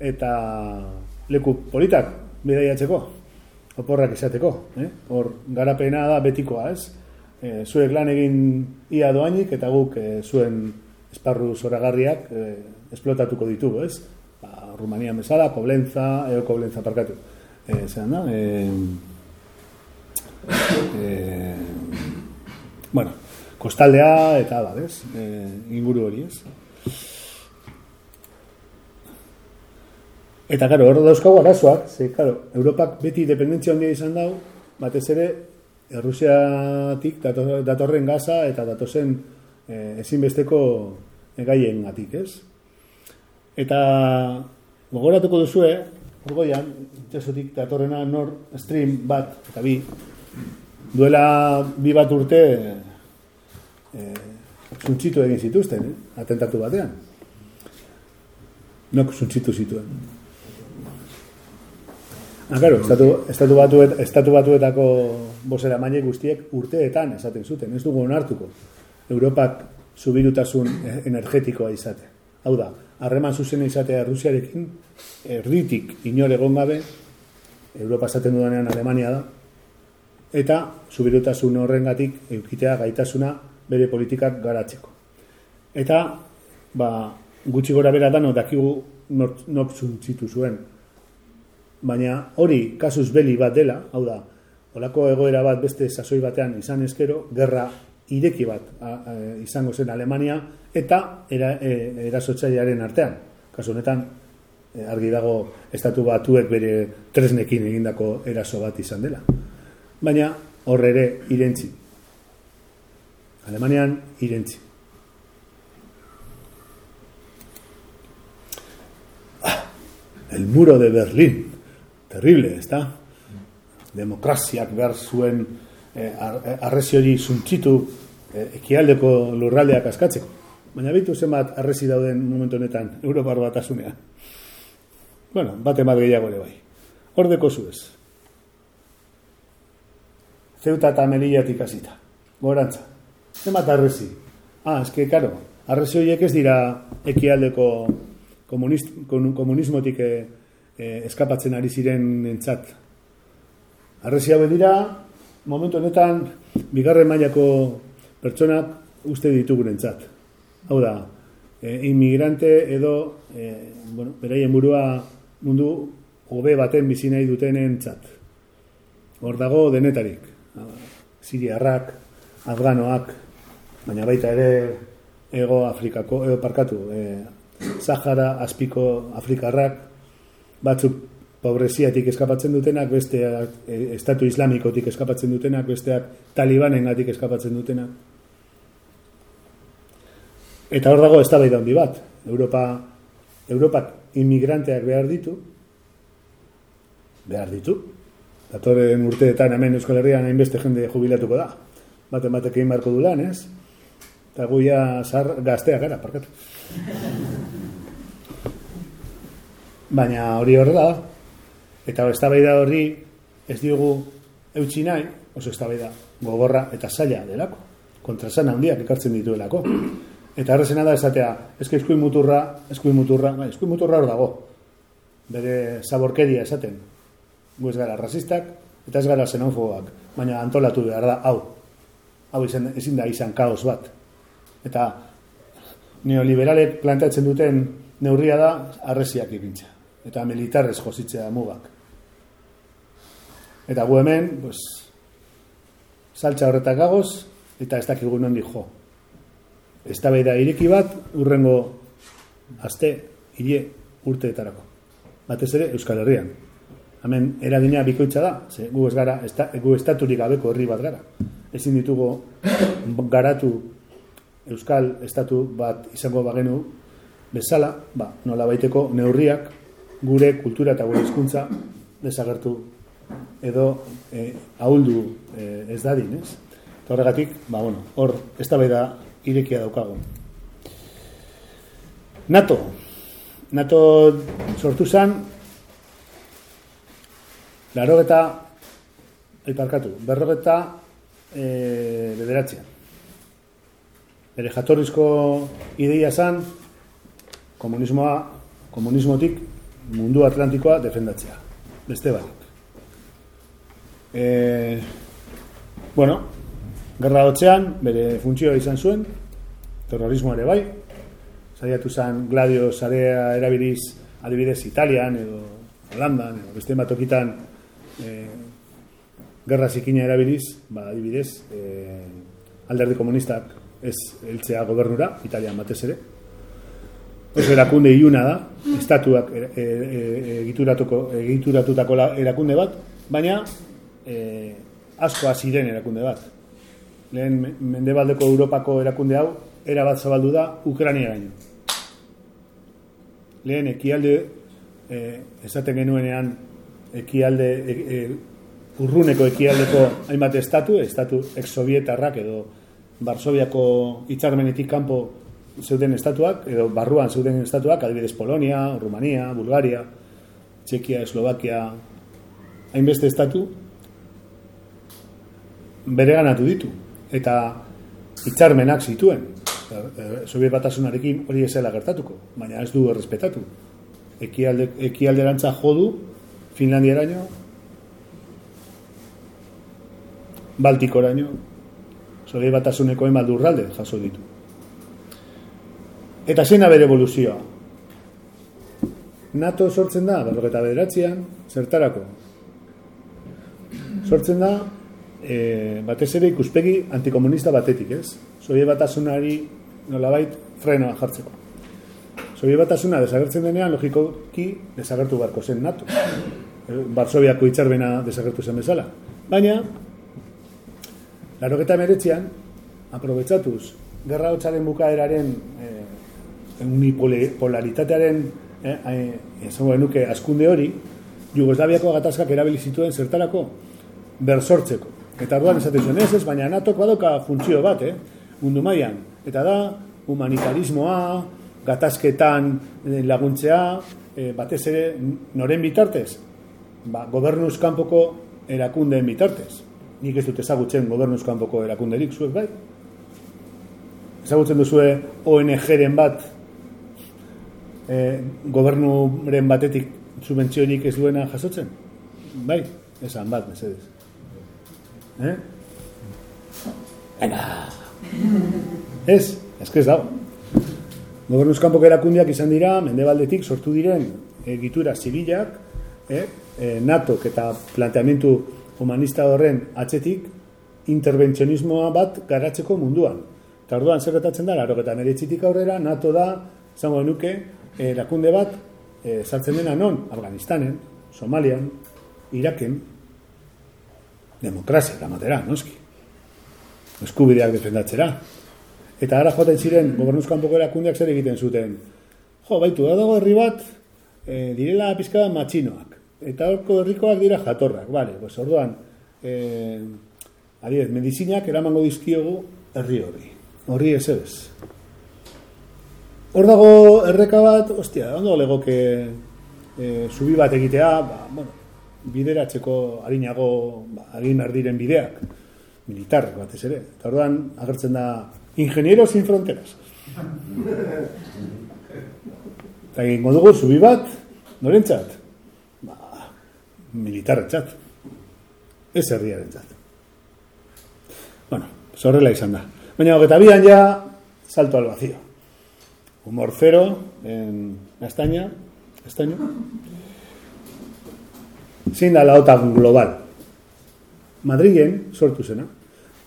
eta leku politak, bidaiatzeko oporrak izateko, eh? Hor garapena da betikoa, ez? E, zuek lan egin ia doainik eta guk e, zuen esparru zoragarriak e, esplotatuko ditugu, ez? Ba, Rumania mesala, Koblenza, eo Koblenza parkatu. E, zean da? E, e, bueno, kostaldea eta da, ez? E, inguru hori, ez? Eta, karo, hor dauzkagu arazoak, ze, karo, Europak beti dependentzia handia izan dau, batez ere, Errusiatik dato- datorren gaza eta datozen e, ezinbesteko gaien gatik, ez? Eta gogoratuko duzue, orgoian, itxasotik datorrena Nord Stream bat eta bi, duela bi bat urte e, zuntzitu egin zituzten, eh? atentatu batean. Nok zuntzitu zituen. Ah, claro, estatu, estatu, batuet, estatu batuetako bosera maile guztiek urteetan esaten zuten, ez dugu onartuko. Europak zubirutasun energetikoa izate. Hau da, harreman zuzena izatea Rusiarekin, erditik inor egon gabe, Europa esaten dudanean Alemania da, eta zubirutasun horrengatik eukitea gaitasuna bere politikak garatzeko. Eta, ba, gutxi gora bera dano dakigu nork zuntzitu zuen. Baina hori kasuz beli bat dela, hau da, olako egoera bat beste sasoi batean izan eskero, gerra ireki bat a, a, izango zen Alemania eta era, e, erasotzailearen artean. Kasu honetan, e, argi dago estatu batuek bere tresnekin egindako eraso bat izan dela. Baina horre ere irentzi. Alemanian irentzi. Ah, el muro de Berlín. Terrible, ez da? Demokraziak behar zuen eh, ar- arrezi hori zuntzitu eh, ekialdeko lurraldeak askatzeko. Baina bitu zenbat arrezi dauden momentu honetan Europar batasunean. Bueno, bate bat gehiago ere bai. Hordeko zuez. Zeuta eta melillatik hasita. Gorantza. Zenbat arrezi? Ah, eske, karo, arrezi horiek ez dira ekialdeko komunist, komun- komunismotik eh, eh, eskapatzen ari ziren entzat. Arrezi hauek dira, momentu honetan, bigarren mailako pertsonak uste ditugun entzat. Hau da, e, inmigrante edo, e, bueno, beraien burua mundu hobe baten bizi nahi duten entzat. Hor dago denetarik. Siriarrak, afganoak, baina baita ere ego Afrikako, ego parkatu, e, Sahara, azpiko Afrikarrak, batzuk pobreziatik eskapatzen dutenak, besteak e, estatu islamikotik eskapatzen dutenak, besteak talibanengatik eskapatzen dutenak. Eta hor dago eztabaida handi bat. Europa Europak inmigranteak behar ditu, behar ditu. Datoren urteetan hemen Euskal Herrian hainbeste jende jubilatuko da. Baten batek egin beharko du lan, ez? Eta guia zar gazteak gara, parkatu. Baina hori hor da, eta eztabaida horri ez diogu eutxi nahi, oso eztabaida gogorra eta zaila delako. Kontrasan handiak ekartzen dituelako. Eta errezena da esatea, eske eskuin muturra, eskuin muturra, bai, eskuin muturra hor dago. Bere zaborkeria esaten. Gu ez gara rasistak, eta ez gara xenofoboak, baina antolatu behar da, hau. Hau izan, ezin da izan kaos bat. Eta neoliberalek plantatzen duten neurria da arresiak ipintza. Eta militarrez jositzea mugak. Eta gu hemen, pues, saltza horretak gagoz, eta ez dakigu nondi jo. Eztabaida ireki bat, urrengo aste, hile, urteetarako. Batez ere, Euskal Herrian. Hemen eragina bikoitza da, ze gu ez gara, esta, gu estaturik gabeko herri bat gara. Ezin ditugu garatu Euskal estatu bat izango bagenu bezala, ba, nola baiteko neurriak gure kultura eta gure hizkuntza desagertu edo eh, ahuldu eh, ez dadin, ez? Eta horregatik, ba, bueno, hor, ez da irekia daukagu. NATO. NATO sortu zen, larogeta, aiparkatu, berrogeta e, bederatzean. Bere jatorrizko ideia zen, komunismoa, komunismotik mundu atlantikoa defendatzea. Beste barik. E, bueno, gerra hotzean, bere funtzioa izan zuen, terrorismo ere bai, saiatu zen gladio sarea erabiliz adibidez Italian edo Holandan edo beste batokitan e, gerra zikina erabiliz, ba, adibidez e, alderdi komunistak ez heltzea gobernura, Italian batez ere, oso erakunde iluna da, estatuak e, e, e, egituratuko, egituratutako la- erakunde bat, baina e, asko ziren erakunde bat. Lehen mendebaldeko Europako erakunde hau, era bat zabaldu da Ukrania gaino. Lehen ekialde, e, esaten genuenean, ekialde, e, e, urruneko ekialdeko hainbat estatu, estatu ex-sovietarrak edo Barsobiako hitzarmenetik kanpo zeuden estatuak, edo barruan zeuden estatuak, adibidez Polonia, Rumania, Bulgaria, Txekia, Eslovakia, hainbeste estatu, bere ganatu ditu. Eta hitzarmenak zituen. Sobiet batasunarekin hori esela gertatuko, baina ez du errespetatu. Ekialde, ekialderantza jodu, Finlandiaraino, Baltikoraino, Sobiet batasuneko emaldurralde jaso ditu. Eta zena bere evoluzioa. NATO sortzen da, berroketa bederatzean, zertarako. Sortzen da, e, batez ere ikuspegi antikomunista batetik, ez? Sobie batasunari nolabait frenoa jartzeko. Sobie batasuna desagertzen denean, logikoki desagertu barko zen NATO. Barsobiako itxarbena desagertu zen bezala. Baina, laroketa meretzean, aprobetsatuz, gerra hotxaren bukaeraren e, unipolaritatearen eh, eh, nuke askunde hori, Jugoslaviako gatazkak erabili zituen zertarako bersortzeko. Eta arduan esaten zuen ez, ez, baina natok badoka funtzio bat, eh, mundu mailan Eta da, humanitarismoa, gatazketan eh, laguntzea, eh, batez ere, noren bitartez? Ba, gobernuz kanpoko erakundeen bitartez. Nik ez dut ezagutzen gobernuz kanpoko erakunderik, zuek bai? Ezagutzen duzue ONG-ren bat e, gobernuren batetik subentzionik ez duena jasotzen? Bai, esan bat, mesedez. Eh? Ena! Ez, ez ez dago. Gobernuz kanpoko erakundiak izan dira, mendebaldetik sortu diren egitura zibilak, eh? E, NATO eta planteamentu humanista horren atzetik interbentzionismoa bat garatzeko munduan. Eta orduan zer da, laro eta aurrera, NATO da, zango nuke, erakunde bat e, sartzen dena non, Afganistanen, Somalian, Iraken, demokrazia eramatera, noski. Eskubideak defendatzera. Eta ara joaten ziren, gobernuzkoan poko erakundeak zer egiten zuten. Jo, baitu, da dago herri bat, e, direla pizkada matxinoak. Eta horko herrikoak dira jatorrak, bale, pues orduan, e, adiez, medizinak eramango dizkiogu herri hori. Horri ez ez. Hor dago erreka bat, ostia, ondo legoke e, zubi bat egitea, ba, bueno, bideratzeko harinago ba, agin ardiren bideak, militar bat ez ere. Eta orduan agertzen da ingeniero sin fronteras. Eta egin dugu zubi bat, noren txat? Ba, militar txat. Ez herriaren txat. Bueno, zorrela izan da. Baina, hogeta bian ja, salto al vacío humor cero en España, estaño. Zein da la OTAN global. Madrilen sortu zena.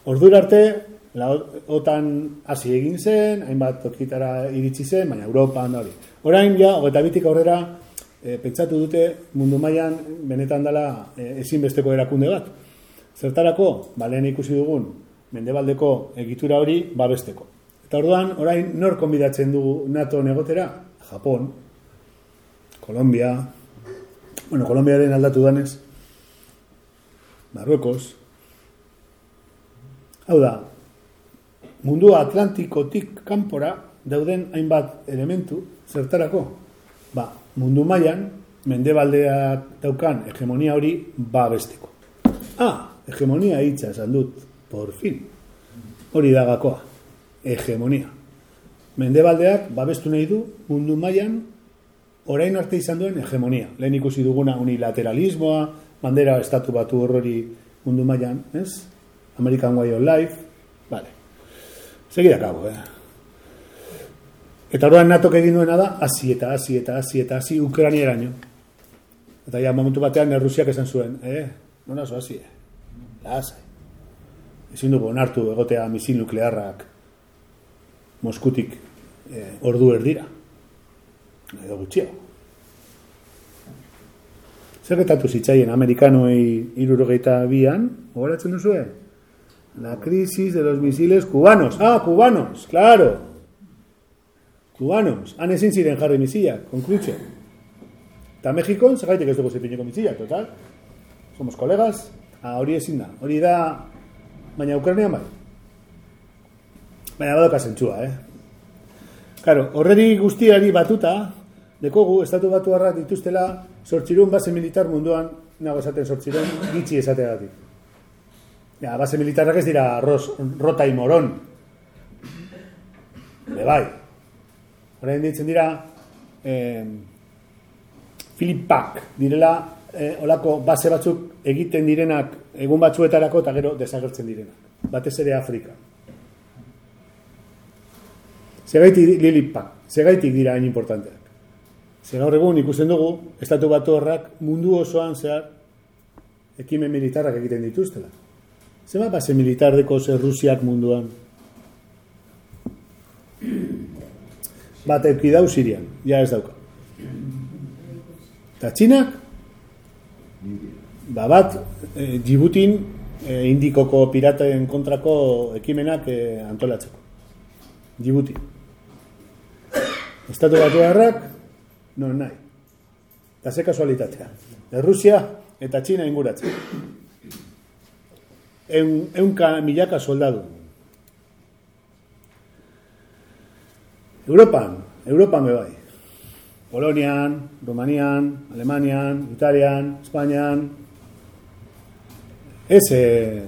Ordura arte la OTAN hasi egin zen, hainbat tokitara iritsi zen, baina Europa da hori. Orain ja 22tik aurrera e, pentsatu dute mundu mailan benetan dela e, ezinbesteko erakunde bat. Zertarako, balen ikusi dugun mendebaldeko egitura hori babesteko. Eta orduan, orain, nor konbidatzen dugu NATO negotera? Japon, Kolombia, bueno, Kolombiaren aldatu danez, Marruekos, hau da, mundu atlantikotik kanpora dauden hainbat elementu, zertarako? Ba, mundu mailan mendebaldeak daukan hegemonia hori babesteko. Ah, hegemonia hitza esan dut, por fin. Hori dagakoa hegemonia. Mendebaldeak babestu nahi du mundu mailan orain arte izan duen hegemonia. Lehen ikusi duguna unilateralismoa, bandera estatu batu horrori mundu mailan, ez? American Way of Life, vale. Segida kabo, eh? Eta horrean natok egin duena da, hasi eta hasi eta hasi eta hasi Ukrania eraino. Eta ja, momentu batean, Errusiak esan zuen, eh? Nona zo hasi, eh? Lasai. Ezin dugu onartu egotea misil nuklearrak Moskutik e, ordu erdira. Edo gutxio. Zer getatu zitzaien amerikanoei irurogeita bian, horatzen duzue? La crisis de los misiles cubanos. Ah, cubanos, claro. Cubanos. Han ezin ziren jarri misilak, konklutxe. Eta Mexikon, segaitik ez dugu zepineko misilak, total. Somos colegas. Ah, hori ezin da. Hori da, baina Ukrainian bai. Baina badoka zentzua, eh? Claro, horreri guztiari batuta, dekogu, estatu batu harrak dituztela, sortxirun base militar munduan, nago esaten sortxirun, gitxi esateagatik. Ja, base militarrak ez dira ros, rota y moron. Be bai. Horrein ditzen dira, eh, Philip Pack, direla, eh, olako base batzuk egiten direnak egun batzuetarako eta gero desagertzen direnak. Batez ere Afrika. Segaitik Lili Pack, segaitik dira hain importanteak. Ze gaur egun ikusten dugu, estatu batu horrak mundu osoan zehar ekimen militarrak egiten dituztela. Zema base militar deko zer Rusiak munduan? Bat eukidau Sirian, ja ez dauka. Eta Txinak? Ba bat, e, Djibutin e, indikoko piraten kontrako ekimenak e, antolatzeko. Djibuti. Estatu batu harrak, non nahi. Eta ze kasualitatea. Errusia eta Txina inguratzen. Eun, eunka milaka soldadu. Europan, Europan be bai. Polonian, Romanian, Alemanian, Italian, Espainian. Ez eh,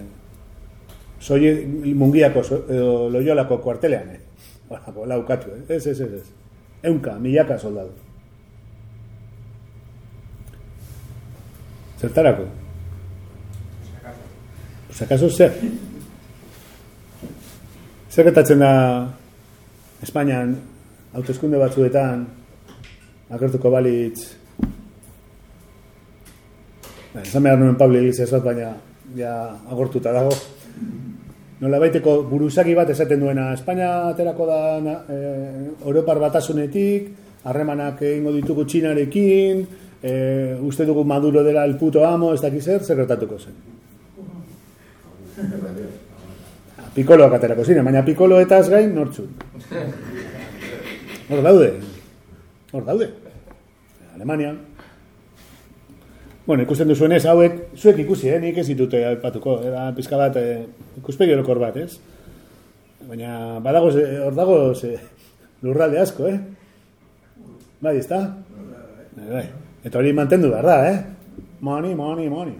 soy mungiako edo loiolako kuartelean, eh? Ba, laukatu, eh? Ez, ez, ez, ez. Eunka, milaka soldadu. Zertarako? Acaso zer? Zer getatzen da Espainian hauteskunde batzuetan agertuko balitz Ba, esan behar nuen Pablo Iglesias bat, baina ja agortuta dago. Nola baiteko buruzagi bat esaten duena Espainia aterako da eh, Europar batasunetik, harremanak egingo ditugu Txinarekin, eh, uste dugu Maduro dela el puto amo, ez dakiz zer, zer gertatuko zen. Pikoloak aterako ziren, baina pikolo eta gain nortzu. Hor daude. Hor daude. Alemania. Bueno, ikusten duzuen ez, hauek, zuek ikusi, eh? nik ez ditute aipatuko, era pizka bat, eh, ikuspegi orokor bat, ez? Baina, badago, hor dago, ze, lurralde asko, eh? Bai, ez da? Bai, bai. Eta hori mantendu behar da, eh? Money, money, money.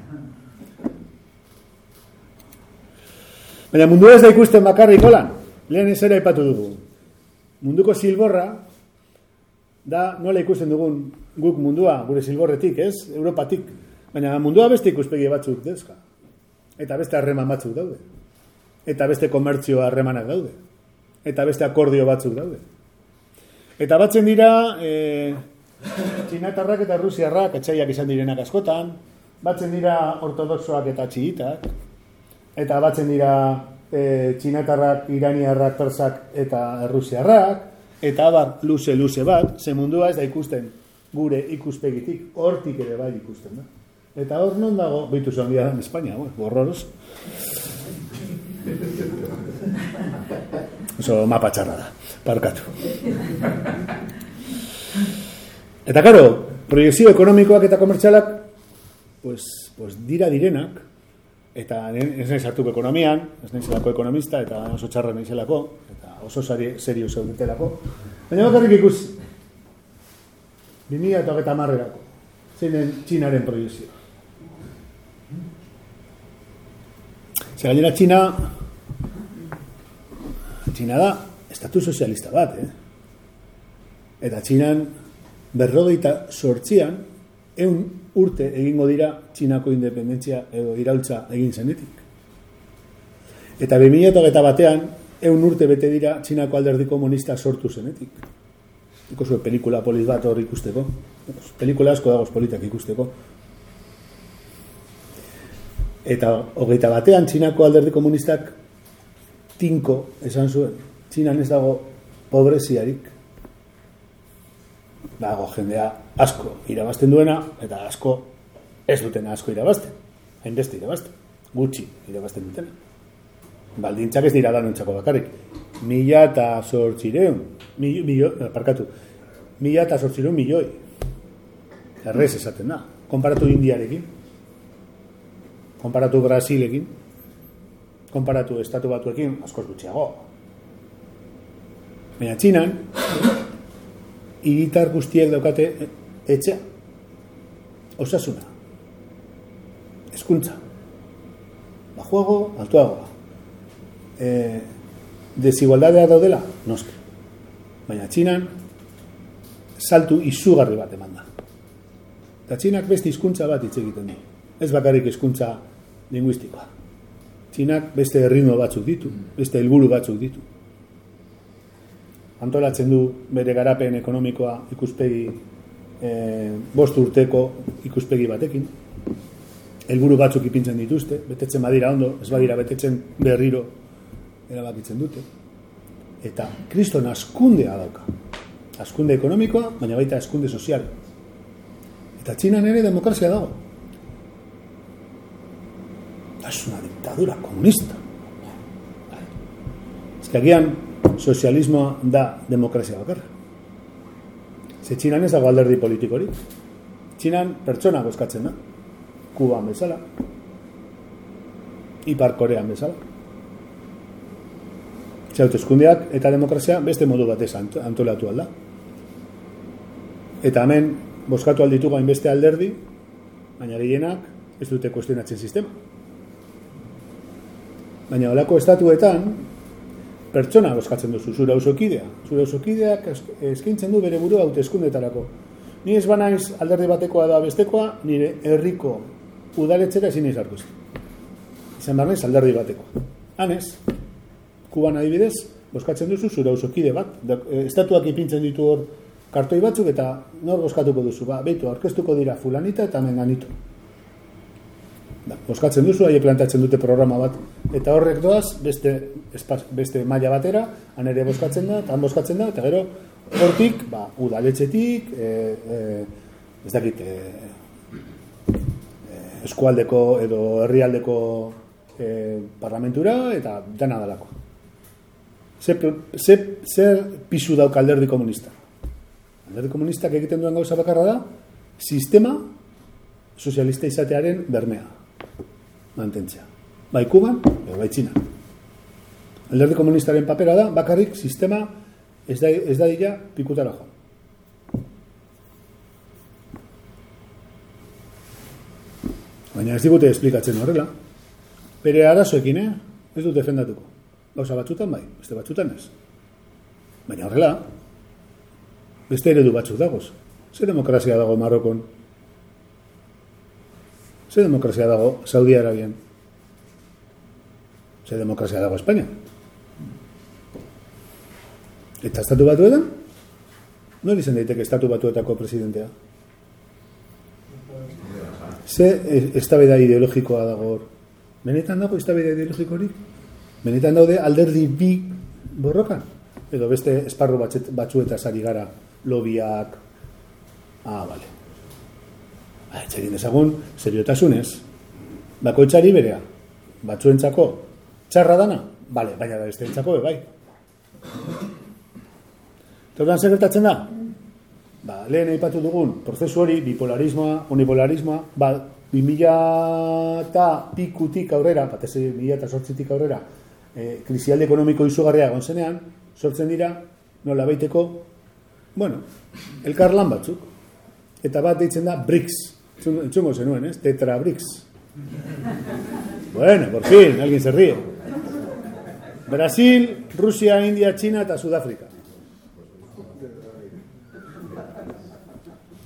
Baina mundu ez da ikusten bakarrik holan. Lehen ez ere aipatu dugu. Munduko silborra da nola ikusten dugun guk mundua, gure silborretik, ez? Europatik. Baina mundua beste ikuspegi batzuk dezka. Eta beste harreman batzuk daude. Eta beste komertzio harremanak daude. Eta beste akordio batzuk daude. Eta batzen dira, e, txinatarrak eta rusiarrak, etxaiak izan direnak askotan, batzen dira ortodoxoak eta txiitak, eta batzen dira e, txinatarrak, iraniarrak, persak eta errusiarrak, eta abar luze-luze bat, ze mundua ez da ikusten gure ikuspegitik, hortik ere bai ikusten da. Eta hor non dago, bitu zuen da Espainia, bueno, borroros. Oso mapa txarra da, parkatu. Eta karo, proiekzio ekonomikoak eta komertzialak, pues, pues dira direnak, eta ez nahi sartuko ekonomian, ez nahi zelako ekonomista, eta oso txarra nahi zelako, eta oso serio zeudetelako. Baina bakarrik ikus, 2000 eta hogeita marrerako, zeinen txinaren proiekzioa. Zer gainera Txina, Txina da, estatu sozialista bat, eh? Eta Txinan, berrogeita sortzian, eun urte egingo dira Txinako independentzia edo iraultza egin zenetik. Eta 2008 batean, eun urte bete dira Txinako alderdi komunista sortu zenetik. Ikusi pelikula polit bat hor ikusteko. Pelikula asko dagoz politak ikusteko. Eta hogeita batean Txinako alderdi komunistak tinko esan zuen. Txinan ez dago pobreziarik. Dago jendea asko irabazten duena eta asko ez duten asko irabazten, hainbeste irabazten, gutxi irabazten duten. Baldintzak ez dira danontzako bakarrik. Mila eta sortzireun, milio, eh, parkatu, mila eta sortzireun milioi. Errez esaten da. Konparatu Indiarekin, konparatu Brasilekin, konparatu estatu batuekin, askoz gutxiago. Baina txinan, iritar guztiek daukate etxea, osasuna, eskuntza, bajuago, altuagoa. E, desigualdadea daudela, noske. Baina txinan, saltu izugarri bat eman da. Eta txinak beste hizkuntza bat hitz egiten du. Ez bakarrik hizkuntza linguistikoa. Txinak beste erritmo batzuk ditu, beste helburu batzuk ditu. Antolatzen du bere garapen ekonomikoa ikuspegi e, bost urteko ikuspegi batekin. Helburu batzuk ipintzen dituzte, betetzen badira ondo, ez badira betetzen berriro erabakitzen dute. Eta kriston askundea dauka. Askunde ekonomikoa, baina baita askunde sozial. Eta txinan ere demokrazia dago. Es una dictadura comunista. Ez que sozialismoa da demokrazia bakarra. Ze txinan ez dago alderdi politikori. Txinan pertsona bozkatzen da. Kuban bezala. Ipar Korean bezala. Zautezkundeak eta demokrazia beste modu batez antolatu alda. Eta hemen bozkatu alditugu hainbeste alderdi, baina gehienak ez dute kuestionatzen sistema. Baina olako estatuetan, pertsona bozkatzen duzu, zure ausokidea. Zure ausokideak eskintzen du bere buru hauteskundetarako. Ni ez banaiz alderdi batekoa da bestekoa, nire herriko udaletzera ezin ez hartu. Izan barnez alderdi bateko. Hanez, kuban adibidez, bozkatzen duzu zure ausokide bat. Eh, estatuak ipintzen ditu hor kartoi batzuk eta nor bozkatuko duzu. Ba, beitu, orkestuko dira fulanita eta menganito. Da, boskatzen duzu, haie plantatzen dute programa bat. Eta horrek doaz, beste, espaz, beste maila batera, han ere boskatzen da, eta boskatzen da, eta gero, hortik, ba, udaletxetik, e, e, ez dakit, e, eskualdeko edo herrialdeko e, parlamentura, eta dena dalako. Zer, zer, zer pisu dauk alderdi komunista? Alderdi komunistak egiten duen gauza bakarra da, sistema sozialista izatearen bermea mantentzea. Bai Kuban, bai Txina. Alderdi komunistaren papera da, bakarrik sistema ez da, ez da dira pikutara joan. Baina ez digute esplikatzen horrela. Bere arazoekin, eh? Ez dut defendatuko. Gauza batzutan bai, beste batzutan ez. Baina horrela, beste eredu batzuk dagoz. Zer demokrazia dago Marokon, Ze demokrazia dago Saudi Arabian? Ze demokrazia dago Espainia? Eta estatu batu edan? Nor izan daiteke estatu batuetako presidentea? Ze estabeda ideologikoa dago hor? Benetan dago estabeda ideologikorik? Benetan daude alderdi bi borrokan? Edo beste esparru batzueta sari gara lobiak? Ah, vale. Ba, etxegin dezagun, seriotasunez. Bakoitzari berea. Batzuentzako txarra dana? Bale, baina da beste entzako, bai. Tordan zer gertatzen da? Ba, lehen aipatu dugun, prozesu hori, bipolarismoa, unipolarismoa, ba, 2000 eta pikutik aurrera, batez 2000 eta sortzitik aurrera, e, krisialde ekonomiko izugarria egon zenean, sortzen dira, nola baiteko, bueno, elkar lan batzuk. Eta bat deitzen da BRICS, Entzungo zenuen, ¿eh? Tetrabrix. Bueno, por fin, alguien se ríe. Brasil, Rusia, India, China eta Sudafrika.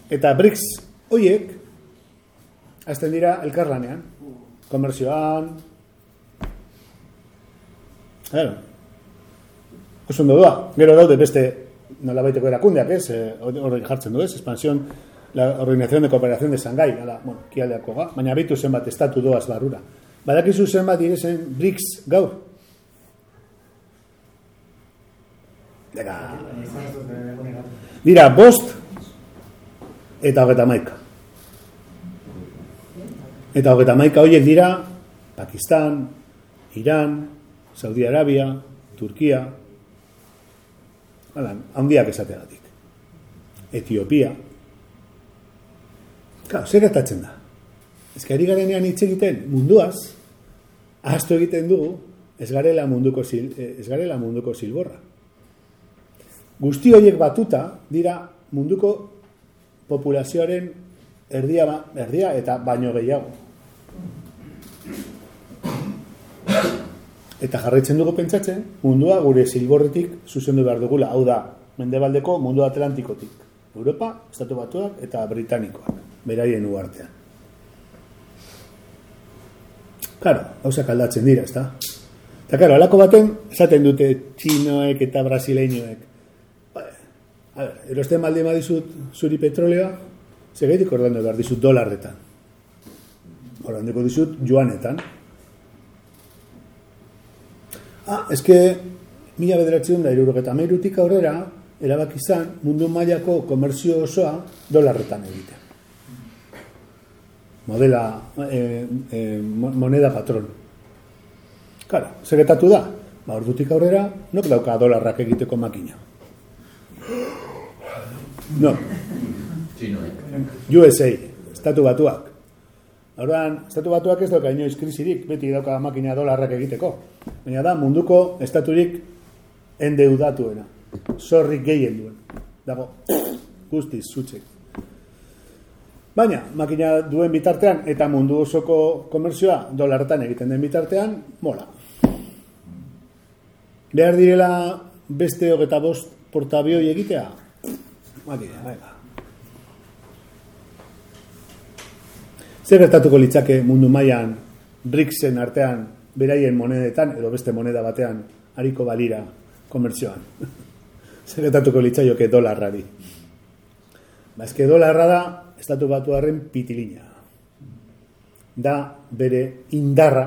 Eta BRICS hoiek azten dira elkarlanean, komerzioan. Claro. Oso doa. Gero daude beste nolabaiteko erakundeak, ez? Horrek jartzen du, ez? Expansión la Organización de Cooperación de Shanghai, ala, bueno, kialdeako ga, baina bitu zenbat estatu doaz barrura. Badakizu zenbat direzen BRICS gaur? Dega. Dira, bost eta hogeta maika. Eta hogeta maika horiek dira, Pakistan, Iran, Saudi Arabia, Turkia, Hala, handiak esategatik. Etiopia. Claro, zer gertatzen da? Ez ari garenean hitz egiten munduaz, ahaztu egiten dugu, ez garela munduko, zil, ez garela munduko zilborra. Guzti horiek batuta dira munduko populazioaren erdia, erdia eta baino gehiago. Eta jarraitzen dugu pentsatzen, mundua gure zilborretik zuzendu behar dugula. Hau da, mendebaldeko mundu atlantikotik. Europa, Estatu Batuak eta Britanikoak. Beraien uartean. Karo, hausak aldatzen dira, ezta? Eta karo, alako baten, esaten dute txinoek eta brasileinoek. A ber, erosten maldi madizut zuri petroleoa, segeitik ordando behar dizut dolarretan. Ordandeko dizut joanetan. Ah, eske, mila bederatzen da, irurogeta meirutik aurrera, erabak izan, mundu mailako komerzio osoa dolarretan egiten. Modela, eh, eh, moneda patron. Kara, segetatu da, ba, ordutik aurrera, nok dauka dolarrak egiteko makina. No. USA, estatu batuak. Horban, estatu batuak ez dauka inoiz krisirik, beti dauka makina dolarrak egiteko. Baina da, munduko estaturik endeudatuena. Zorrik gehien duen. Dago, guztiz, zutxek. Baina, makina duen bitartean, eta mundu osoko komerzioa dolarretan egiten den bitartean, mola. Behar direla beste hogeta bost portabioi egitea? Makina, baina. Zer gertatuko litzake mundu mailan BRICSen artean beraien monedetan edo beste moneda batean hariko balira komertzioan. Zer gertatuko litzaioke dolarrari. Ba, eske dolarra da estatu batuarren pitilina. Da bere indarra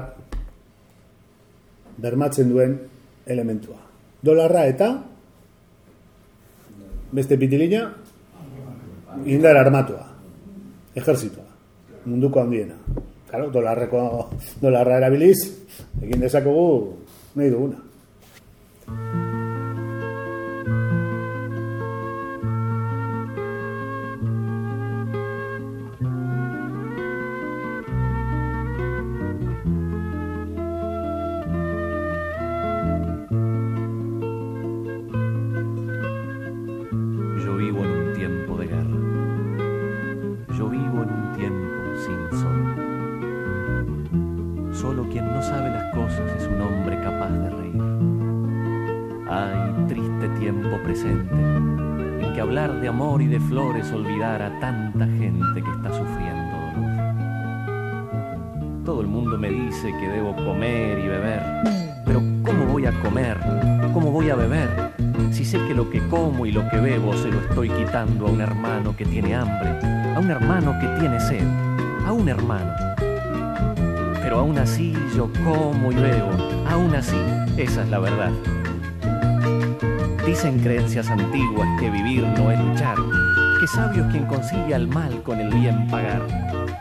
bermatzen duen elementua. Dolarra eta beste pitilina indar armatua. Ejerzitua munduko handiena. Claro, dolarreko dolarra erabiliz, egin dezakegu nahi duguna. Olvidar a tanta gente que está sufriendo dolor. Todo el mundo me dice que debo comer y beber, pero ¿cómo voy a comer? ¿Cómo voy a beber? Si sé que lo que como y lo que bebo se lo estoy quitando a un hermano que tiene hambre, a un hermano que tiene sed, a un hermano. Pero aún así yo como y bebo, aún así, esa es la verdad. Dicen creencias antiguas que vivir no es luchar, que sabio es quien consigue al mal con el bien pagar.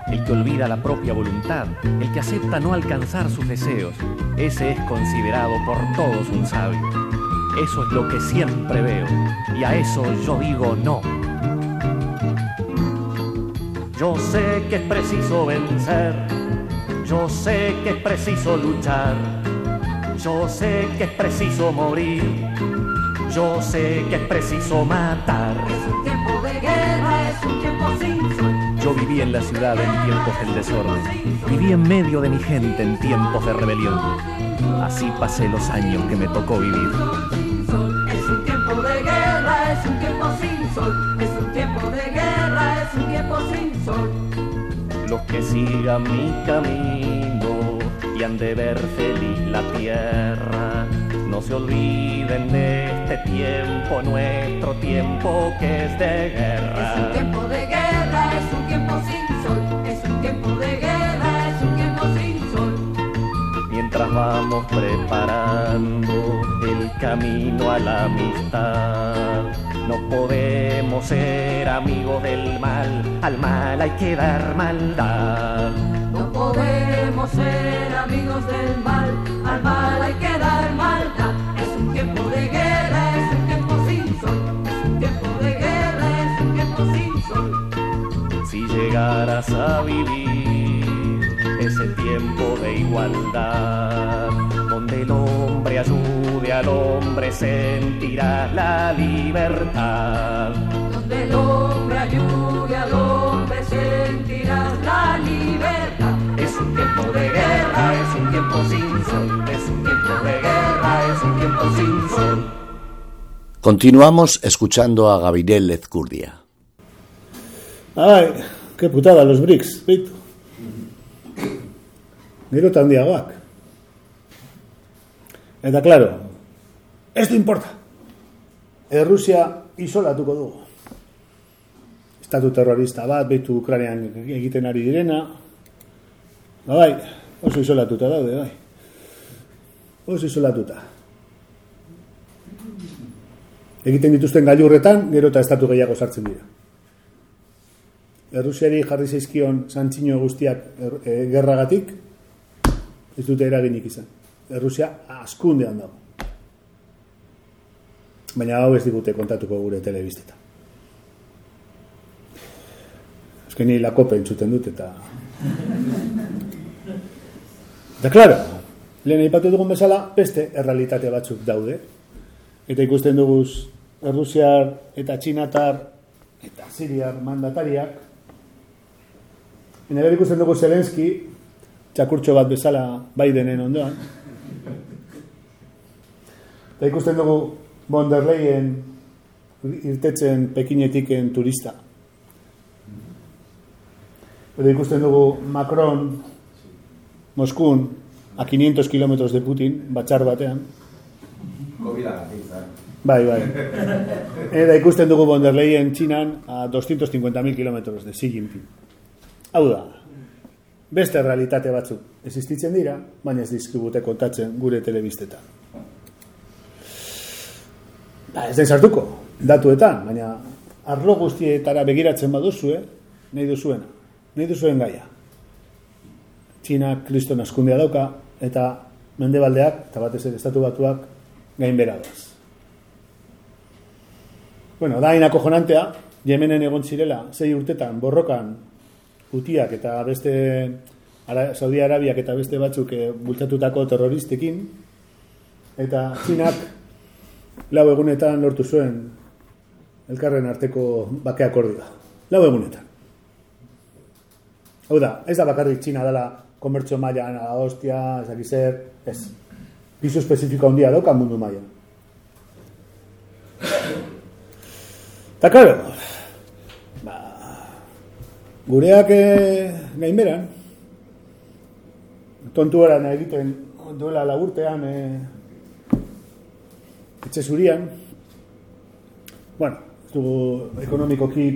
El que olvida la propia voluntad, el que acepta no alcanzar sus deseos, ese es considerado por todos un sabio. Eso es lo que siempre veo y a eso yo digo no. Yo sé que es preciso vencer, yo sé que es preciso luchar, yo sé que es preciso morir, yo sé que es preciso matar. Yo viví en la ciudad en tiempos del desorden. Viví en medio de mi gente en tiempos de rebelión. Así pasé los años que me tocó vivir. Es un tiempo de guerra, es un tiempo sin sol. Es un tiempo de guerra, es un tiempo sin sol. Los que sigan mi camino y han de ver feliz la tierra no se olviden de este tiempo, nuestro tiempo que es de guerra. Es un tiempo de guerra, es un tiempo sin sol. Es un tiempo de guerra, es un tiempo sin sol. Mientras vamos preparando el camino a la amistad. No podemos ser amigos del mal, al mal hay que dar maldad. No debemos ser amigos del mal, al mal hay que llegaras a vivir ese tiempo de igualdad, donde el hombre ayude al hombre, sentirá la libertad. Donde el hombre ayude al hombre sentirás la libertad. Es un tiempo de guerra, es un tiempo sin sol, es un tiempo de guerra, es un tiempo sin sol. Continuamos escuchando a Gabriel Lezcurdia. Ai, qué putada los BRICS, beitu. Gero eta handiagoak. Eta claro, esto importa. Errusia isolatuko dugu. Estatu terrorista bat, beitu Ukrainan egiten ari direna. Ba bai, oso isolatuta daude, bai. Oso isolatuta. Egiten dituzten gailurretan, gero eta estatu gehiago sartzen dira. Errusiari jarri zaizkion santzino guztiak er, e, gerragatik, ez dute eraginik izan. Errusia askundean dago. Baina hau ez digute kontatuko gure telebisteta. Eske ni lakope entzuten dut eta... Eta klaro, lehen aipatu dugun bezala, beste errealitate batzuk daude. Eta ikusten dugu Errusiar eta Txinatar eta Siriar mandatariak. Baina gero ikusten dugu Zelenski, txakurtxo bat bezala Bidenen ondoan. Eta ikusten dugu von der Leyen irtetzen Pekinetiken turista. Eta ikusten dugu Macron Moskun a 500 kilómetros de Putin, batxar batean. Bai, bai. Eta ikusten dugu von der Leyen Txinan a 250.000 kilómetros de Xi Jinping. Hau da, beste realitate batzuk existitzen dira, baina ez dizkibute kontatzen gure telebistetan. Ba, ez den sartuko, datuetan, baina arlo guztietara begiratzen baduzue, nahi duzuena, nahi duzuen gaia. Txina kriston askundea dauka, eta mendebaldeak, eta batez ere estatu batuak, gainbera doaz. Bueno, da inako jonantea, Yemenen egon zirela, zei urtetan, borrokan, utiak eta beste Ara, Saudi Arabiak eta beste batzuk e, bultzatutako terroristekin, eta Txinak lau egunetan lortu zuen elkarren arteko bake akordioa. Lau egunetan. Hau da, ez da bakarrik Txina dela komertzio mailan a hostia, ez dakiz zer, ez. Piso espezifiko handia dauka mundu mailan. Eta, claro, gureak eh, gainberan, tontu eran egiten duela laburtean eh, etxe zurian, bueno, ez dugu ekonomikoki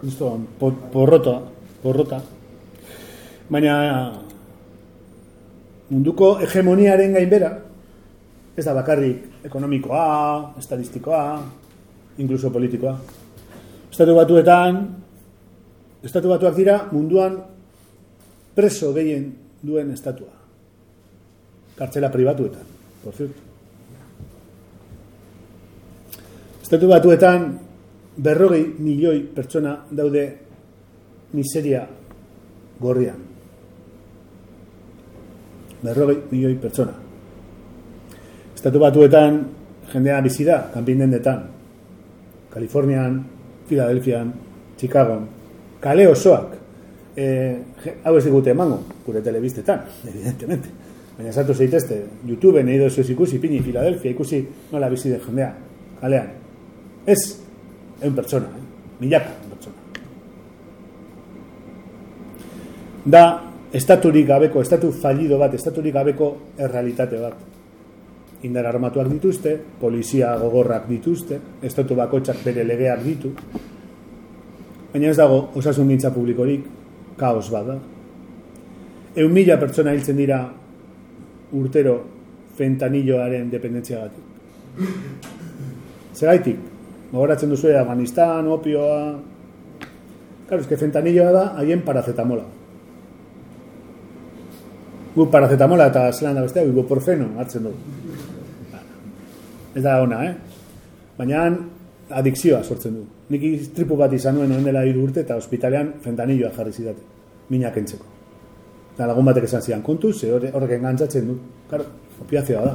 kriston porrota, porrota, baina munduko hegemoniaren gainbera, ez da bakarrik ekonomikoa, estadistikoa, inkluso politikoa. Estatu batuetan, estatu batuak dira munduan preso gehien duen estatua. Kartzela pribatuetan, por cierto. Estatu batuetan berrogei milioi pertsona daude miseria gorrian. Berrogei milioi pertsona. Estatu batuetan jendea bizi da, kanpindendetan. Kalifornian, Filadelfian, Chicagon, kale osoak, e, hau ez digute emango, gure telebistetan, evidentemente. Baina esatu zeitezte, YouTube nahi dozu ikusi, pini Filadelfia, ikusi nola bizi den jendea, kalean. Ez, egun pertsona, eh? milaka pertsona. Da, estaturik gabeko, estatu fallido bat, estaturik gabeko errealitate bat. Indar armatuak dituzte, polizia gogorrak dituzte, estatu bakotxak bere legeak ditu, baina ez dago osasun gintza publikorik, kaos bat da. Eun mila pertsona hiltzen dira urtero fentanilloaren dependentzia gatik. Zeraitik, gogoratzen duzu Afganistan, opioa... Claro, es que fentanilloa da haien parazetamola. Gu parazetamola eta zelan da bestea, ibuprofeno hartzen dugu. Ez da ona, eh? Baina adikzioa sortzen du. Nik istripu bat izan nuen oen dela hiru urte eta ospitalean fentanilloa jarri zidate. Minak entzeko. Eta lagun batek esan zidan, kontu, ze horre- horrek engantzatzen du. Karo, opiazioa da.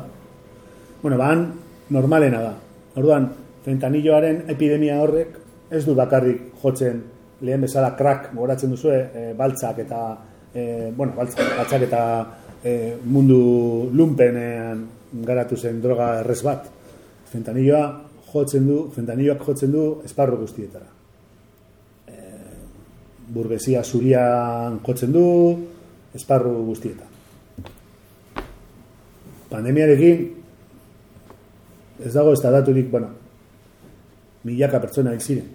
Bueno, ba, han normalena da. Orduan, fentanilloaren epidemia horrek ez du bakarrik jotzen lehen bezala krak goratzen duzue, e, baltzak eta e, bueno, baltzak, baltzak eta e, mundu lumpenean garatu zen droga errez bat. Fentanilloa jotzen du, fentanilloak jotzen du esparru guztietara. E, burgesia zurian jotzen du esparru guztietan. Pandemiarekin ez dago ez da daturik, bueno, milaka pertsona hil ziren.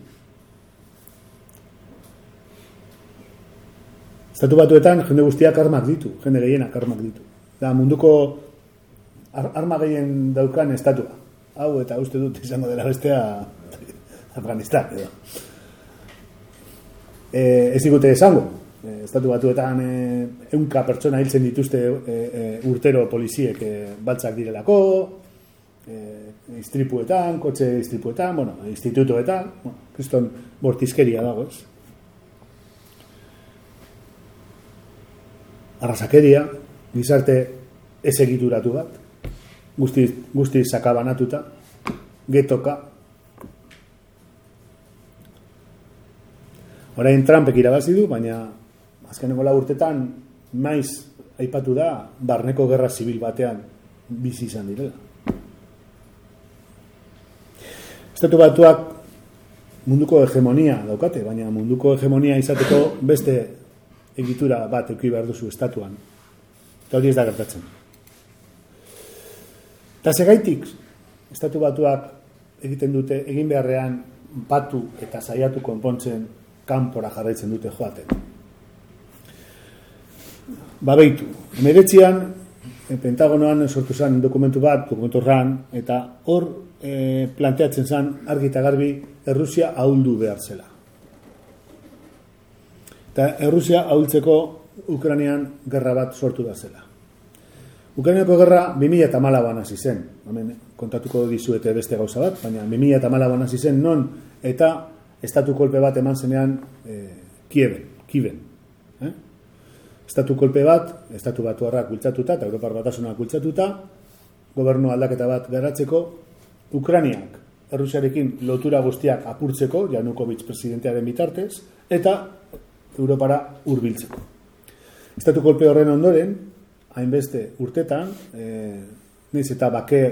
Estatu batuetan jende guztiak armak ditu, jende gehienak armak ditu. Da munduko ar arma gehien daukan estatua. Hau eta uste dut izango dela bestea Afganistan edo. E, ez digute esango. E, estatu batuetan e, eunka pertsona hiltzen dituzte e, e, urtero poliziek e, baltzak direlako, e, istripuetan, kotxe istripuetan, bueno, institutoetan, bueno, kriston bortizkeria dago, ez? Arrasakeria, gizarte ez egituratu bat, guzti, guzti sakabanatuta, getoka. Orain Trumpek irabazi du, baina azkeneko urtetan maiz aipatu da barneko gerra zibil batean bizi izan direla. Estatu batuak munduko hegemonia daukate, baina munduko hegemonia izateko beste egitura bat eki behar duzu estatuan. Eta hori ez da gertatzen. Eta segaitik, estatu batuak egiten dute, egin beharrean batu eta saiatu konpontzen kanpora jarraitzen dute joaten. Babeitu, emeretzian, e, Pentagonoan sortu zen dokumentu bat, dokumentu ran, eta hor e, planteatzen zen argi eta garbi Errusia ahuldu behar zela. Eta Errusia ahultzeko Ukranian gerra bat sortu da zela. Ukrainiako gerra 2008an hasi zen. Hemen kontatuko dizuete beste gauza bat, baina 2008an hasi zen non eta estatu kolpe bat eman zenean e, Kieven, Kiven. Eh? Estatu kolpe bat, estatu batuarrak bultzatuta eta Europar batasunak bultzatuta, gobernu aldaketa bat garatzeko, Ukraniak Errusiarekin lotura guztiak apurtzeko, Janukovic presidentearen bitartez, eta Europara hurbiltzeko. Estatu kolpe horren ondoren, hainbeste urtetan, e, naiz eta bake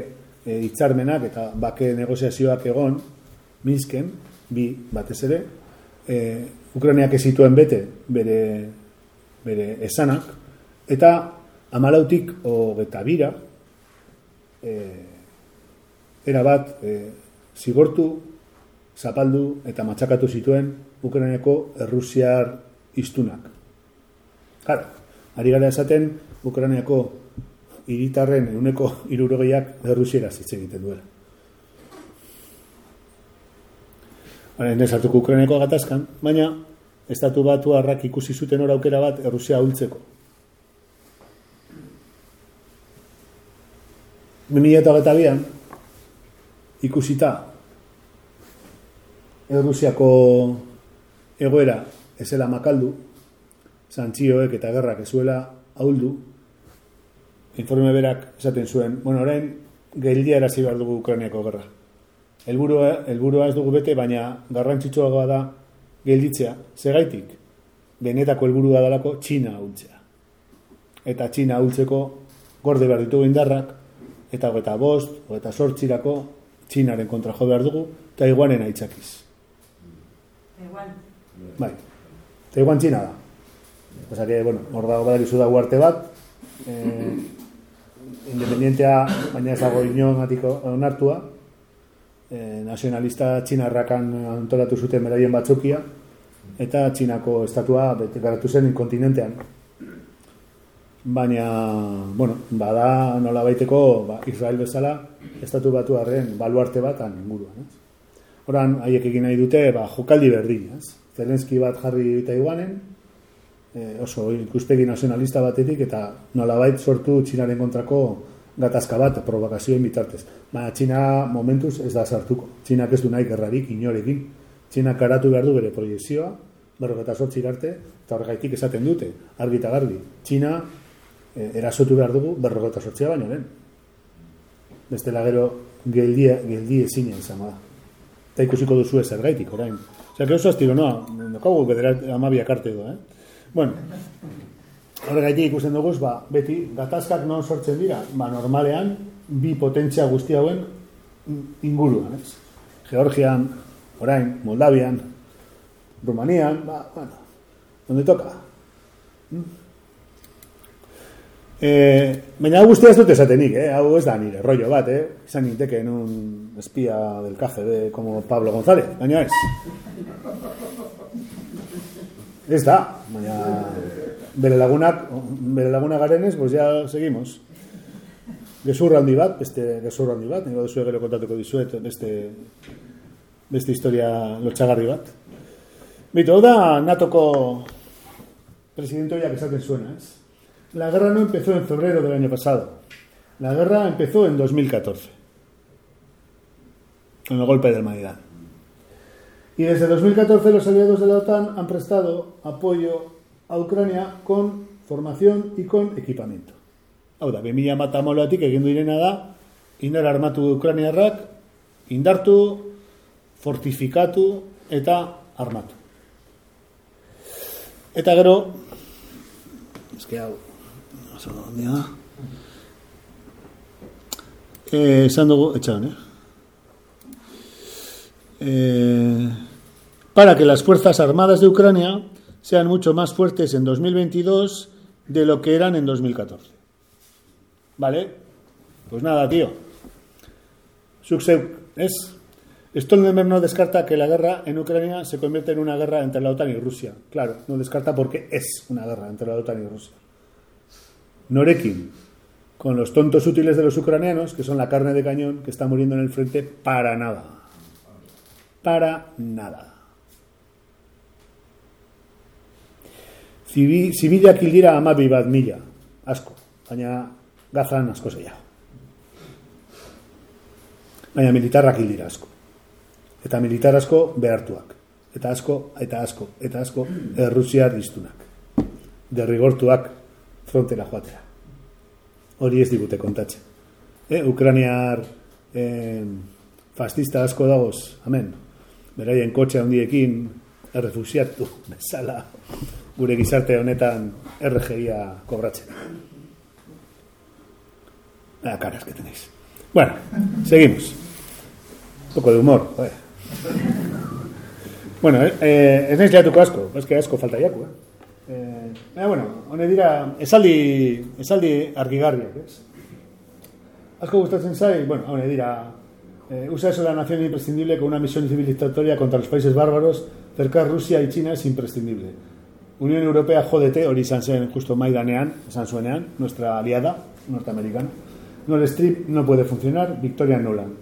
e, hitzarmenak eta bake negoziazioak egon, Minsken, bi batez ere, e, Ukrainiak ez zituen bete bere, bere esanak, eta amalautik hogeta bira, e, erabat e, zigortu, zapaldu eta matxakatu zituen Ukrainako errusiar iztunak. Claro, ari gara esaten Ukrainako hiritarren euneko irurogeiak errusiera hitz egiten duela. Haren ez hartuko Ukrainako gatazkan, baina estatu batu harrak ikusi zuten hor aukera bat Errusia hultzeko. 2022an ikusita Errusiako egoera ezela makaldu, zantzioek eta gerrak ezuela ahuldu, informe berak esaten zuen, bueno, orain geldia erazi behar dugu Ukrainiako gerra. Helburua, helburua ez dugu bete, baina garrantzitsuagoa da gelditzea. Zegaitik, benetako helburua dalako Txina ahultzea. Eta Txina ahultzeko gorde behar ditugu indarrak, eta eta bost, eta sortxirako Txinaren kontra jo behar dugu, eta iguanen aitzakiz. Igual. Bai. Eta iguan Txina da. Osa que, bueno, hor dago badakizu da uarte bat, eh, independientea, baina ez dago inongatiko onartua, eh, nazionalista txinarrakan antolatu zuten beraien batzukia, eta txinako estatua garatu zen kontinentean. Baina, bueno, bada nola baiteko ba, Israel bezala, estatu batu harren baluarte bat han inguruan. Ez? Horan, haiek egin nahi dute, ba, jokaldi berdin, ez? Zelenski bat jarri Taiwanen, e, oso ikuspegi nazionalista batetik eta nolabait sortu txinaren kontrako gatazka bat provokazioen bitartez. Baina txina momentuz ez da sartuko. Txinak ez du nahi gerrarik inorekin. Txinak karatu behar du bere proiezioa, berroketa sortzi arte, eta horregaitik esaten dute, argi eta garbi. Txina e, erasotu behar dugu berroketa sortzia baino lehen. Bestela gero geldia, geldi ezina izan da. Eta ikusiko duzu ez ergaitik, orain. Osea, oso estilo, noa, nokagu bedera amabiak arte edo, eh? Bueno, horregaitik ikusten dugu, ba, beti, gatazkak non sortzen dira, ba, normalean, bi potentzia guzti hauen inguruan, ez? Georgian, orain, Moldavian, Rumanian, ba, bueno, donde toca. Mm. Eh, baina hau guztia ez dut esatenik, eh? hau ez da nire rollo bat, eh? izan ninteke un espía del KGB como Pablo González, baina ez. Ez da, baina bere lagunak, bere laguna garenez, pues ya seguimos. Gezurra handi bat, beste gezurra handi bat, nire duzu gero kontatuko dizuet, beste, beste historia lotxagarri bat. Bitu, hau da natoko presidente horiak esaten zuena, ez? La guerra no empezó en febrero del año pasado. La guerra empezó en 2014. Con el golpe del Maidán. Y desde 2014 los aliados de la OTAN han prestado apoyo a Ucrania con formación y con equipamiento. Hau da, 2000 matamoloatik egin direna da, indar armatu Ukraniarrak, indartu, fortifikatu eta armatu. Eta gero, eske hau, oso ondia da. Eh, esan dugu, etxan, eh? Eh, para que las Fuerzas Armadas de Ucrania sean mucho más fuertes en 2022 de lo que eran en 2014. ¿Vale? Pues nada, tío. Es. Stoltenberg no descarta que la guerra en Ucrania se convierta en una guerra entre la OTAN y Rusia. Claro, no descarta porque es una guerra entre la OTAN y Rusia. Norekin, con los tontos útiles de los ucranianos, que son la carne de cañón que está muriendo en el frente para nada. Para nada. Zibi- Zibilak hil dira amabi bat mila, asko, baina gazan asko zeiago. Baina militarrak hil dira asko. Eta militar asko behartuak. Eta asko, eta asko, eta asko errusiar iztunak. Derrigortuak frontera joatera. Hori ez digute kontatzen. E, Ukraniar eh, fascista asko dagoz, amen. Beraien kotxe handiekin errefusiatu bezala gure gizarte honetan RGIa kobratzen. La caras que tenéis. Bueno, seguimos. Un poco de humor, joder. Bueno, eh, eh, ez naiz leatuko asko, ez que asko falta jaku, eh? Eh, baina, bueno, hone dira, esaldi, esaldi argigarriak, ez? Asko gustatzen zai, bueno, hone dira, eh, usa eso la nación imprescindible con una misión civilizatoria contra los países bárbaros, cercar Rusia y China es imprescindible. Unión Europea, jódete, hori izan zen justo Maidanean, esan zuenean, nuestra aliada norteamericana. Nord Stream no puede funcionar, Victoria Nolan.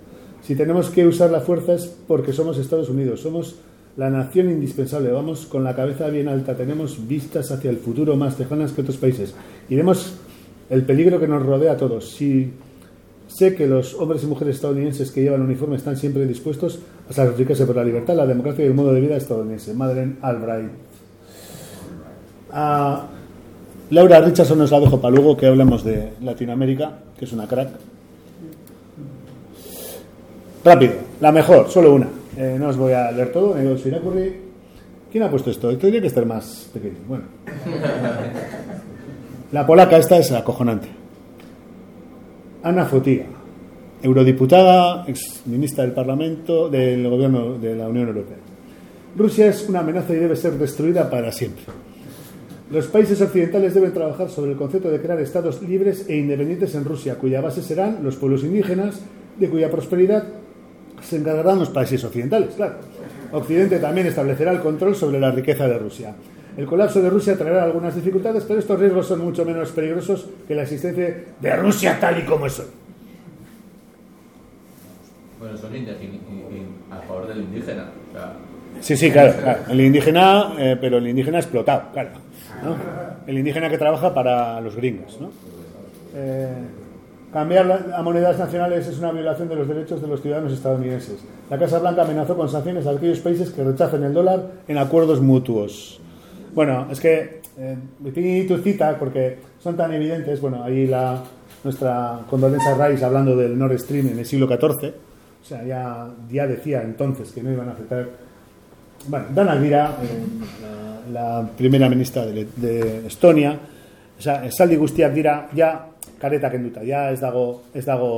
Si tenemos que usar la fuerza es porque somos Estados Unidos, somos la nación indispensable, vamos con la cabeza bien alta, tenemos vistas hacia el futuro más lejanas que otros países y vemos el peligro que nos rodea a todos. Si sé que los hombres y mujeres estadounidenses que llevan uniforme están siempre dispuestos a sacrificarse por la libertad, la democracia y el modo de vida estadounidense. Madeleine Albright. A Laura Richardson nos la dejo para luego que hablamos de Latinoamérica, que es una crack. Rápido, la mejor, solo una. Eh, no os voy a leer todo, me os irakurri. ¿Quién ha puesto esto? Tendría que estar más pequeño. Bueno. La polaca esta es acojonante. Ana Fotiga, eurodiputada, ex ministra del Parlamento del Gobierno de la Unión Europea. Rusia es una amenaza y debe ser destruida para siempre. Los países occidentales deben trabajar sobre el concepto de crear estados libres e independientes en Rusia, cuya base serán los pueblos indígenas, de cuya prosperidad se encargarán los países occidentales. Claro. Occidente también establecerá el control sobre la riqueza de Rusia. El colapso de Rusia traerá algunas dificultades, pero estos riesgos son mucho menos peligrosos que la existencia de Rusia tal y como es hoy. Bueno, son indígenas a favor del indígena. O sea, Sí, sí, claro, claro. El indígena, eh, pero el indígena explotado, claro. ¿No? El indígena que trabaja para los gringos, ¿no? Eh, cambiar a monedas nacionales es una violación de los derechos de los ciudadanos estadounidenses. La Casa Blanca amenazó con sanciones a aquellos países que rechacen el dólar en acuerdos mutuos. Bueno, es que eh, tu cita porque son tan evidentes. Bueno, ahí la, nuestra Condoleezza Rice hablando del Nord Stream en el siglo XIV. O sea, ya, ya decía entonces que no iban a aceptar bueno, Dana Elvira, eh, la, la primera ministra de, de Estonia, oza, esaldi guztiak dira, ja, kareta kenduta, ja ez dago, ez dago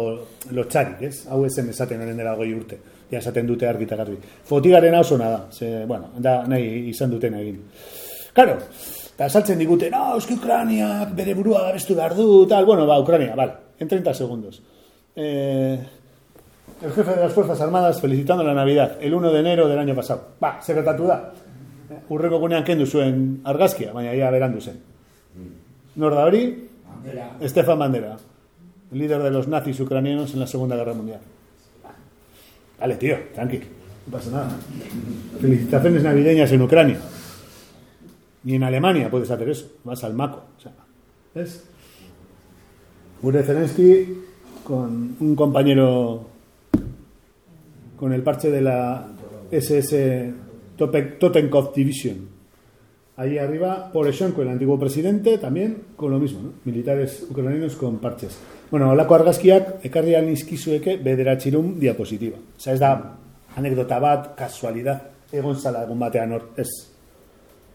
lotxarik, ez? Hau esen esaten horren dela goi urte, ja esaten dute argi eta garbi. Fotigaren hau zona da, ze, bueno, da nahi izan duten egin. Claro, eta saltzen digute, no, euski Ukraniak bere burua babestu behar du, tal, bueno, ba, Ucrania, vale, en 30 segundos. Eh, el jefe de las Fuerzas Armadas felicitando la Navidad, el 1 de enero del año pasado. Ba, sekretatu da. Urreko gunean kendu zuen argazkia, baina ia berandu zen. Nor da hori? Estefan Bandera, líder de los nazis ucranianos en la Segunda Guerra Mundial. Vale, tío, tranqui, no pasa nada. Felicitaciones navideñas en Ucrania. Ni en Alemania puedes hacer eso, vas al maco. O sea, ¿ves? Ure Zelensky con un compañero con el parche de la SS Totenkov Division. Ahí arriba, Poroshenko, el antiguo presidente, también con lo mismo, ¿no? militares ucranianos con parches. Bueno, olako argazkiak ekarri nizkizueke bederatxirun diapositiva. Osa, ez da anekdota bat, kasualidad, egon zala egun batean hor, ez.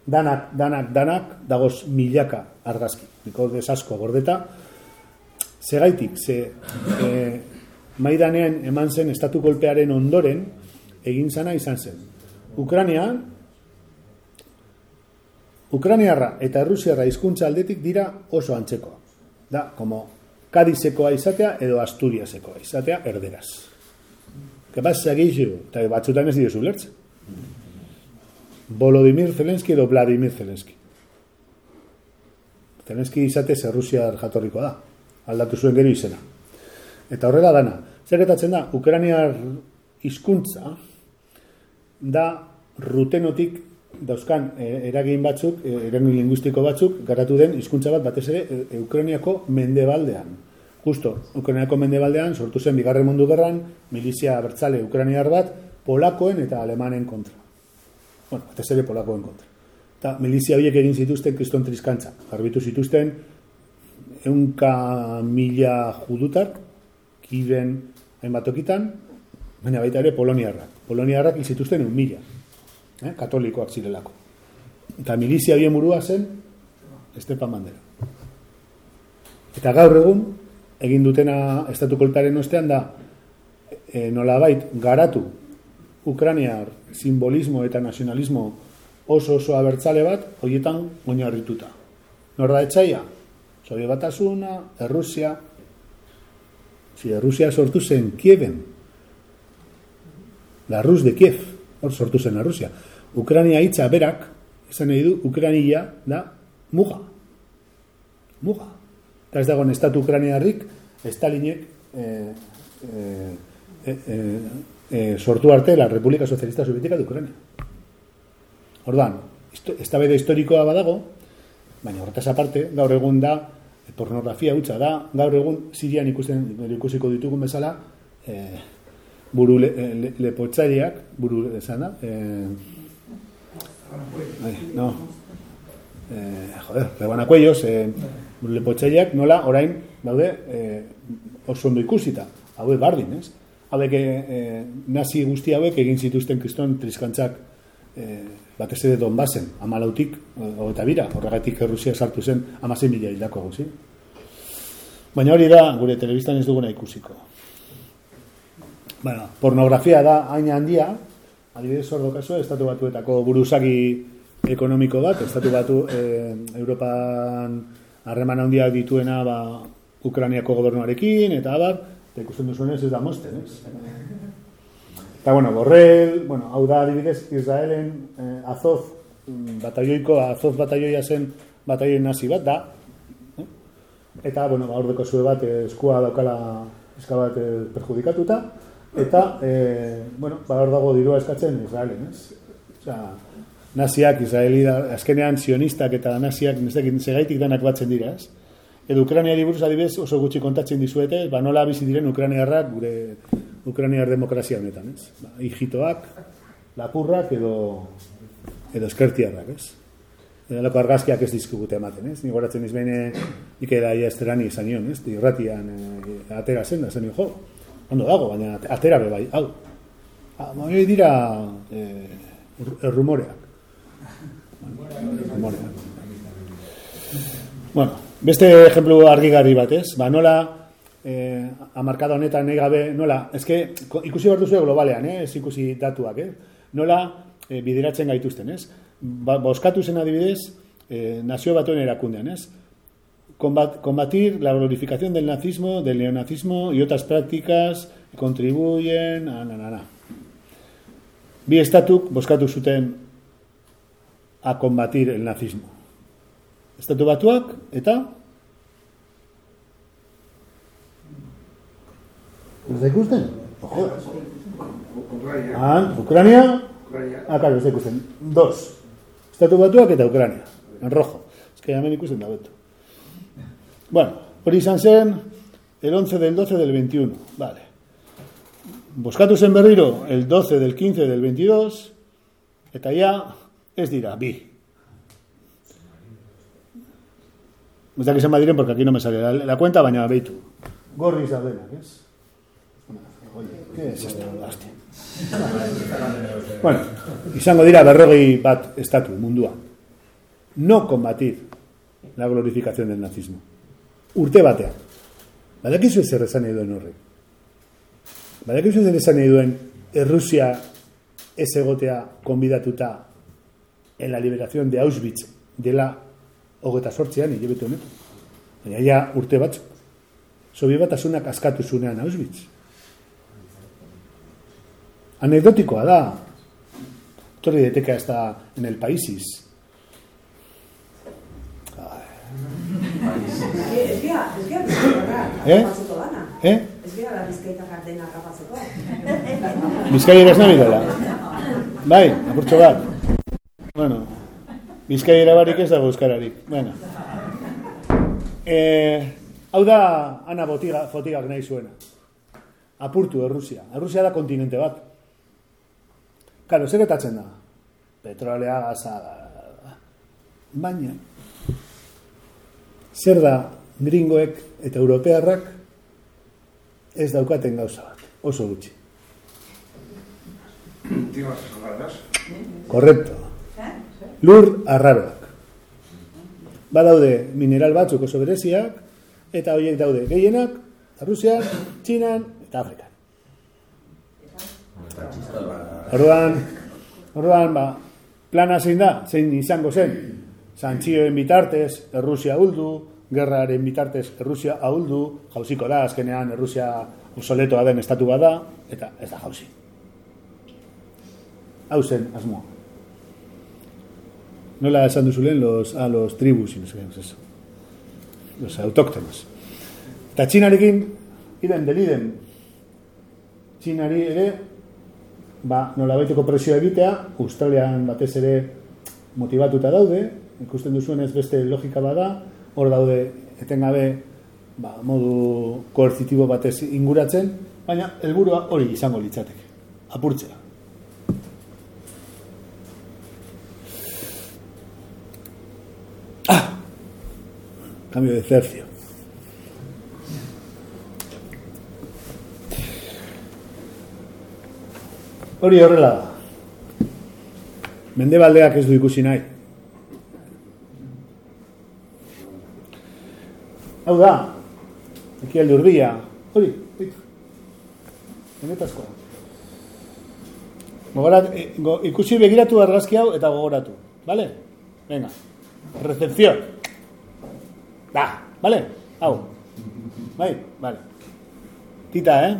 Danak, danak, danak, dagoz milaka argazki. Niko desasko gordeta, Segaitik, ze e, Maidanean eman zen estatu kolpearen ondoren egin zana izan zen. Ukranian Ukraniarra eta Errusiarra hizkuntza aldetik dira oso antzekoa. Da, como Kadizekoa izatea edo Asturiasekoa izatea erderaz. Que pasa gehiago? Eta batzutan ez diozu lertzen. Volodymyr Zelensky edo Vladimir Zelensky. Zelensky izatez Errusiar jatorrikoa da. Aldatu zuen gero izena. Eta horrela dana. Zer gertatzen da, Ukrainiar hizkuntza da rutenotik dauzkan eh, eragin batzuk, eh, eragin linguistiko batzuk, garatu den hizkuntza bat batez ere eh, Ukrainiako mendebaldean. Justo, Ukrainiako mendebaldean sortu zen bigarren mundu gerran, milizia bertzale Ukrainiar bat, polakoen eta alemanen kontra. Bueno, batez ere polakoen kontra. Eta milizia horiek egin zituzten kriston triskantza. Garbitu zituzten eunka mila judutar, kiren hainbat tokitan, baina baita ere poloniarrak. Poloniarrak hil zituzten eun mila, eh? katolikoak zirelako. Eta milizia bien burua zen, Estepan Bandera. Eta gaur egun, egin dutena estatu kolpearen ostean da, e, nolabait garatu Ukraniar simbolismo eta nacionalismo oso oso abertzale bat, horietan oinarrituta. Nor da etxaia? Sobiet batasuna, Errusia, si Errusia sortu zen Kieven, la Rus de Kiev, hor sortu zen Errusia. Ukrania hitza berak, esan nahi du, Ukrania da muga. Muga. Eta ez dagoen estatu Ukraniarrik, Stalinek eh, eh, eh, eh, eh, sortu arte la República Socialista Soviética de Ucrania. Ordan, eztabaida historikoa badago, baina horretaz aparte, gaur egun da, pornografia hutsa da, gaur egun Sirian ikusten ikusiko ditugun bezala, eh, buru le, le, lepotzaileak, buru esan da, eh, ai, no, eh, joder, rebanakuellos, eh, buru lepotzaileak nola orain daude eh, oso ondo ikusita, hauek bardin, ez? Hauek eh, nazi guzti hauek egin zituzten kriston triskantzak eh, batez ere Donbasen, amalautik, eh, eta bira, horregatik Errusia sartu zen amazen mila hildako guzi. Baina hori da, gure telebistan ez duguna ikusiko. Bueno, pornografia da hain handia, adibidez hor dokazu, estatu batuetako buruzagi ekonomiko bat, estatu batu eh, Europan harreman handiak dituena ba, Ukraniako gobernuarekin, eta abar, eta ikusten duzuenez ez da mosten, ez? Eta, bueno, Borrell, bueno, hau da adibidez, Israelen eh, Azoz, mm, batalloiko, Azoz batalloia zen batalloi nazi bat da, eh? eta, bueno, ba, ordeko zue bat eh, eskua daukala eska bat eh, perjudikatuta, eta, eh, bueno, ba, hor dago dirua eskatzen Israelen, ez? Osea, naziak, israeli azkenean sionistak eta naziak, ez segaitik danak batzen dira, ez? Edo Ukraniari buruz adibidez oso gutxi kontatzen dizuete, ba nola bizi diren Ukrainiarrak gure Ukrainiar demokrazia honetan, ez? Ba, hijitoak, lapurrak edo edo eskertiarrak, ez? Edo lako argazkiak ez dizkigute ematen, ez? Ni goratzen iz bene ikera ia esterani izan nion, ez? Irratian eh, atera zen da zen jo. Ondo dago, baina atera be bai, hau. Ah, dira eh, errumoreak. Errumoreak. Bueno, beste ejemplu argigarri bat, ez? Ba, nola eh, amarkada honetan nahi gabe, nola, eske, ko- ikusi behar duzu globalean, eh? ez ikusi datuak, eh? nola eh, bideratzen gaituzten, ez? Ba, boskatu zen adibidez, eh, nazio batuen erakundean, ez? Combat- combatir la glorificación del nazismo, del neonazismo y otras prácticas contribuyen a na, na, na. Bi estatuk boskatu zuten a combatir el nazismo. Estatu batuak eta Ez da ikusten? Ojo. Ah, Ucrania? Ah, claro, ez da ikusten. Dos. Estatu batuak eta Ucrania. En rojo. Ez que hemen ikusten da beto. Bueno, hori izan zen el 11 del 12 del 21. Vale. Boskatu zen berriro el 12 del 15 del 22 eta ja ez dira bi. Ez dakit zenbat diren, porque aquí no me sale la, la cuenta, baina behitu. Gorri zaudenak, ez? Oye, ¿qué es esto? Hostia. Bueno, izango dira berrogei bat estatu munduan. No combatir la glorificación del nazismo. Urte batean. Badakizu zer esan nahi duen horrek. Badakizu zer esan nahi duen Errusia ez egotea konbidatuta en la liberación de Auschwitz dela hogeta sortzean, hilabete honetan. Baina ja urte batzuk. Sobi batasunak askatu zunean Auschwitz. Anekdotikoa da. Torri deteka ez da en el paisis. Ez gira, ez bizkaitarrak Eh? Eh? Ez gira la bizkaitarrak dena harrapatzeko. Bizkaiera ez nabi dela. Bai, apurtxo bat. Bueno, bizkaiera barik ez dago euskararik. Bueno. Eh, hau da ana botiga, fotigak nahi zuena. Apurtu Errusia. Errusia da kontinente bat. Karo, zer da? Petrolea, gaza... Baina, zer da gringoek eta europearrak ez daukaten gauza bat. Oso gutxi. Korrekto. Lur arraroak. Badaude mineral batzuk oso bereziak, eta horiek daude gehienak, Rusian, Txinan eta Afrikan. Orduan, orduan, ba, plana zein da, zein izango zen, santzioen bitartez, Errusia huldu, gerraren bitartez, Errusia ahuldu, jauziko da, azkenean, Errusia obsoletoa den estatu bada, eta ez da jauzi. Hau zen, asmoa. Nola esan duzulen los, a los tribus, no sé eso. Los autóctonos. Eta txinarekin, iden deliden, txinari ere, ba, nola baiteko presioa egitea, Australian batez ere motivatuta daude, ikusten duzuenez beste logika bada, hor daude etengabe ba, modu koerzitibo batez inguratzen, baina helburua hori izango litzateke, apurtzea. Ah, cambio de tercio. Hori horrela da. Mendebaldeak ez du ikusi nahi. Hau da, ekialde urbia, hori. Benetazkoa. Gogorat, eh, go, ikusi begiratu argazki hau eta gogoratu. Vale? Venga. Recepción. Da, vale? Hau. Bai, vale. Tita, eh?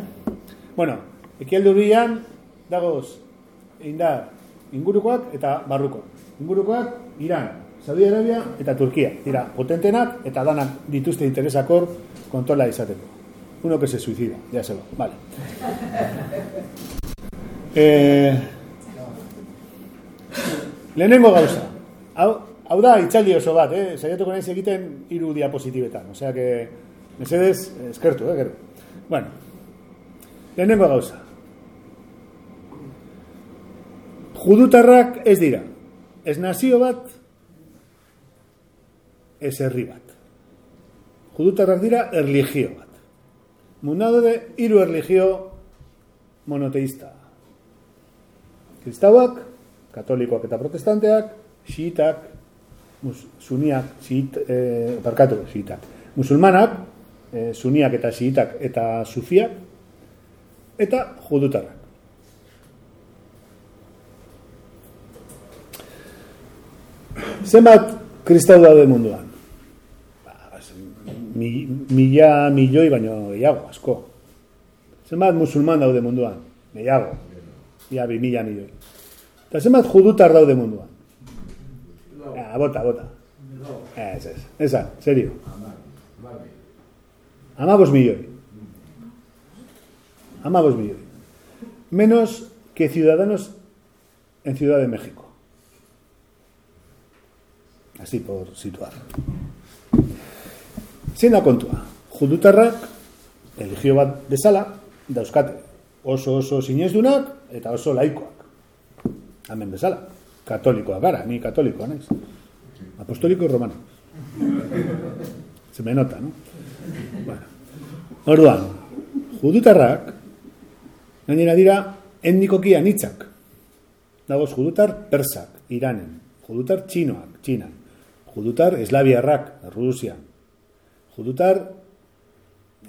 Bueno, ekialde urbian dagoz indar ingurukoak eta barruko. Ingurukoak Iran, Saudi Arabia eta Turkia. Dira, potentenak eta danak dituzte interesakor kontrola izateko. Uno que se suicida, ya se va. Vale. Eh, Lehenengo gauza. Hau, hau da, itzaldi oso bat, eh? Saiatuko naiz egiten hiru diapositibetan. Osea que, mesedez, eskertu, eh, gero. Bueno, lehenengo gauza. Judutarrak ez dira. Ez nazio bat, ez herri bat. Judutarrak dira erligio bat. Mundado de hiru erligio monoteísta. Kristauak, katolikoak eta protestanteak, xiitak, mus, suniak, xiit, eh, barkatu, xiitak, musulmanak, eh, suniak eta xiitak eta sufiak, eta judutarrak. Zenbat kristau daude munduan? Ba, mi, mila, milioi baino gehiago, asko. Zenbat musulman daude munduan? Gehiago. Ia bi mila milioi. Eta zenbat judutar daude munduan? Ja, bota, bota. Ez, ez. Eza, serio. Amabos milioi. Amabos milioi. Menos que ciudadanos en Ciudad de México. Así por situar. Zein da kontua? Judutarrak religio bat bezala dauzkate. Oso oso sinezdunak eta oso laikoak. Hemen bezala. Katolikoak gara, ni katolikoa naiz. Apostoliko romano. Se me nota, no? Bueno. Orduan, judutarrak gainera dira etnikoki anitzak. Dagoz judutar persak, Iranen. Judutar txinoak, Txinan. Judutar eslaviarrak, Rusian. Judutar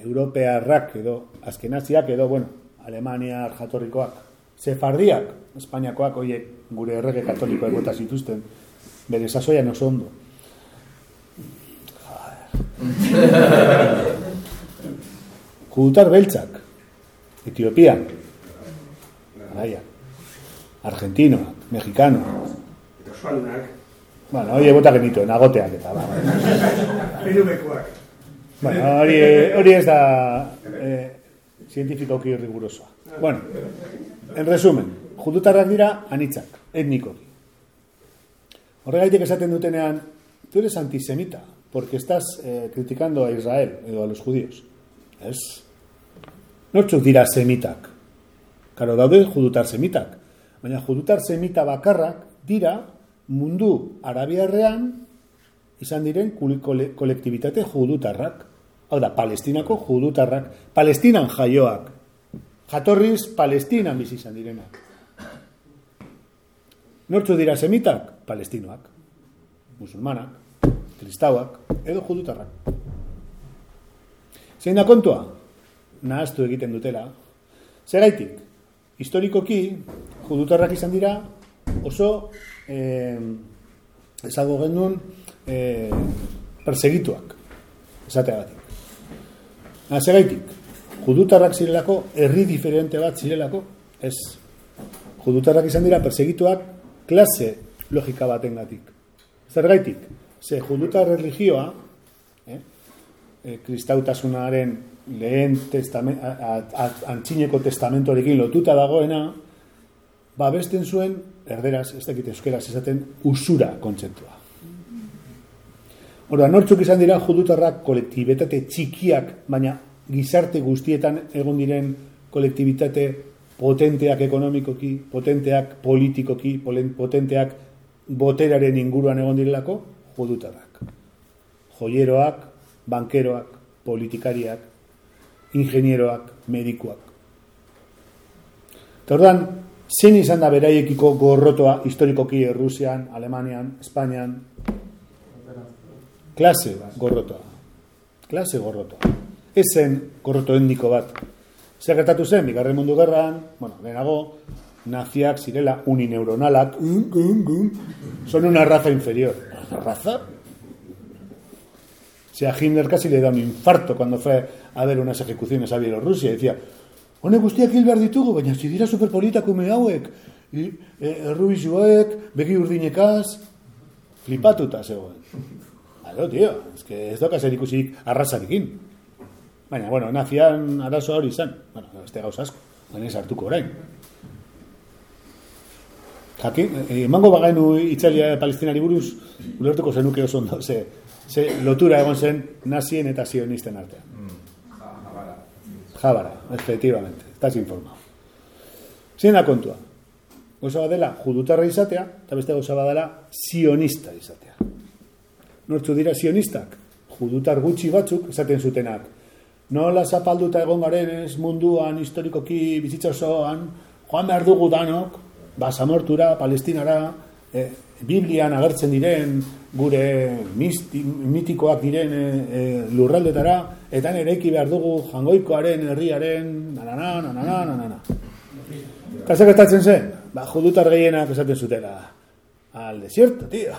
europearrak edo azkenaziak edo, bueno, Alemania jatorrikoak. Sefardiak, Espainiakoak, oie, gure errege katolikoak bota zituzten. Bere sasoian oso ondo. Judutar beltzak, Etiopian, Araia, Argentinoak, Mexicanoak, Bueno, hori bota genituen, agoteak eta ba. Bueno, hori, hori ez da eh, zientifikoki rigurosoa. Bueno, en resumen, judutarrak dira anitzak, etnikoki. Horregaitik esaten dutenean, tú eres antisemita, porque estás eh, criticando a Israel edo a los judíos. Ez? Nortzuk dira semitak. Karo daude judutar semitak. Baina judutar semita bakarrak dira mundu arabiarrean izan diren kolektibitate judutarrak. Hau da, palestinako judutarrak. Palestinan jaioak. Jatorriz palestinan bizi izan direnak. Nortzu dira semitak? Palestinoak. Musulmanak. Kristauak. Edo judutarrak. Zein da kontua? Nahaztu egiten dutela. Zergaitik, historikoki, judutarrak izan dira oso eh, ezago genuen eh, persegituak. Esateagatik. Ah, Zergaitik, judutarrak zirelako, herri diferente bat zirelako, ez. Judutarrak izan dira persegituak klase logika batengatik. Zergaitik, ze judutar religioa, eh, eh, kristautasunaren lehen testamen, a, a, a, antxineko testamentorekin lotuta dagoena, babesten zuen, erderaz, ez dakit euskeraz esaten, usura kontzeptua. Orduan, nortzuk izan dira judutarrak kolektibitate txikiak, baina gizarte guztietan egon diren kolektibitate potenteak ekonomikoki, potenteak politikoki, potenteak boteraren inguruan egon direlako, judutarrak. Joieroak, bankeroak, politikariak, ingenieroak, medikuak. Eta zein izan da beraiekiko gorrotoa historikoki Errusian, Alemanian, Espainian? Klase gorrotoa. Klase gorrotoa. Ez zen gorroto etniko bat. Zer gertatu zen, bigarren mundu gerran, bueno, lehenago, naziak zirela unineuronalak, un, un, un, son una raza inferior. ¿Una raza? Si a Hitler casi le da un infarto cuando fue a ver unas ejecuciones a Bielorrusia. Decía, honek guztiak hil behar ditugu, baina si dira superpolita kume hauek, e, errubizuek, begi urdinekaz, flipatuta zegoen. Claro, tío, es que ez doka zer ikusik arrasarekin. Baina, bueno, nazian arazo hori izan. Bueno, beste gauza asko, baina ez hartuko orain. Jakin, eh, emango bagainu itzalia palestinari buruz, ulertuko zenuke oso ondo, ze, ze lotura egon zen nazien eta sionisten artean. Jabara, efectivamente, estás informado. Zein da kontua? Gauza bat dela judutarra izatea, eta beste gauza bat dela sionista izatea. Nortzu dira sionistak? Judutar gutxi batzuk esaten zutenak. Nola zapalduta egon garen ez munduan, historikoki, bizitza osoan, joan behar dugu danok, basamortura, palestinara, eh, Biblian agertzen diren, gure misti, mitikoak diren e, e, lurraldetara, eta eraiki behar dugu jangoikoaren, herriaren, nanana, nanana, nanana. Eta zer gertatzen zen? Ba, judutar gehienak esaten zutela. Al desierto, tío.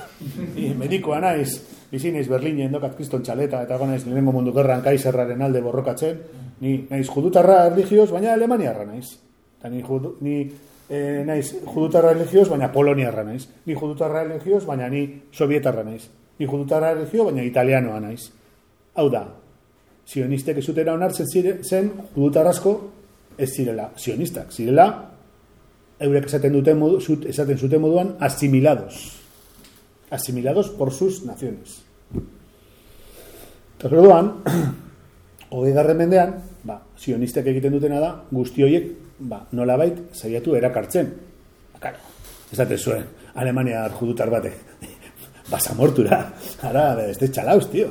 Ni medikoa naiz, bizi naiz Berlinen dokat kriston txaleta, eta gonaiz lehenengo mundu gerran kaiserraren alde borrokatzen. Ni naiz judutarra religioz, baina alemaniarra naiz. Eta ni, judu, ni e, naiz judutarra religioz, baina poloniarra naiz. Ni judutarra religioz, baina ni sovietarra naiz. Ni judutarra religio, baina italianoa naiz. Hau da, sionistek ez zutera onartzen zire, zen judutarrasko ez zirela sionistak. Zirela, eurek esaten, duten modu, zut, esaten zuten moduan, asimilados. Asimilados por sus naciones. Eta orduan, hogei garren mendean, ba, sionistek egiten dutena da, guzti horiek, ba, nolabait, saiatu erakartzen. Akaro, esaten zuen, Alemania judutar batek, basamortura, ara, ez de txalauz, tío.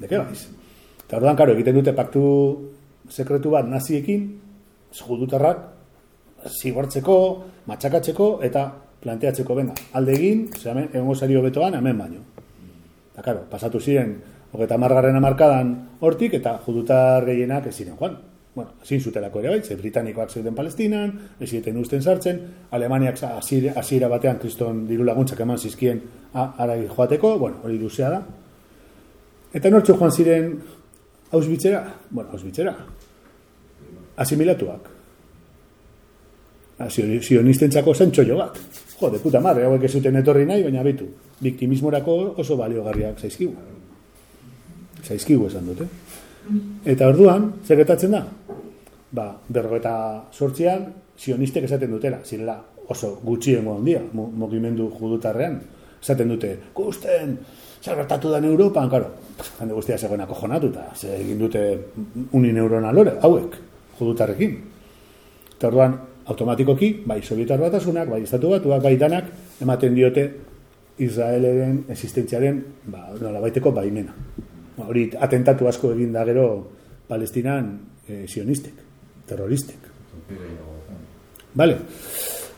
De qué vais? Eta orduan, karo, egiten dute paktu sekretu bat naziekin, judutarrak, zigortzeko, matxakatzeko, eta planteatzeko, venga, alde egin, hemen, egongo zario betoan, hemen baino. Eta, karo, pasatu ziren, hogeta margarren amarkadan hortik, eta judutar gehienak ez ziren, joan. Bueno, ezin zutelako ere bai, ze britanikoak zeuden palestinan, ez ziren usten sartzen, alemaniak hasiera batean kriston diru laguntzak eman zizkien arai joateko, bueno, hori luzea da. Eta nortxo joan ziren Auschwitzera? Bueno, Auschwitzera. Asimilatuak. Asio- Sionistentzako zen txollo bat. Jo, de puta madre, hauek ez zuten etorri nahi, baina bitu. Biktimismorako oso baliogarriak zaizkigu. Zaizkigu esan dute. Eta orduan, zer gertatzen da? Ba, berrogeta sortzian, sionistek esaten dutela, zirela oso gutxiengo handia, mu- mugimendu judutarrean. Esaten dute, gusten, zer gertatu da Europan, karo, jende guztia zegoen akojonatuta, ze egin dute uni neurona lore, hauek, judutarrekin. Eta orduan, automatikoki, bai Sovietar batasunak, bai estatu batuak, bai danak, ematen diote Israeleren existentziaren, ba, nola baiteko baimena. Ba, Hori atentatu asko egin da gero Palestinan eh, sionistek, terroristek. Vale.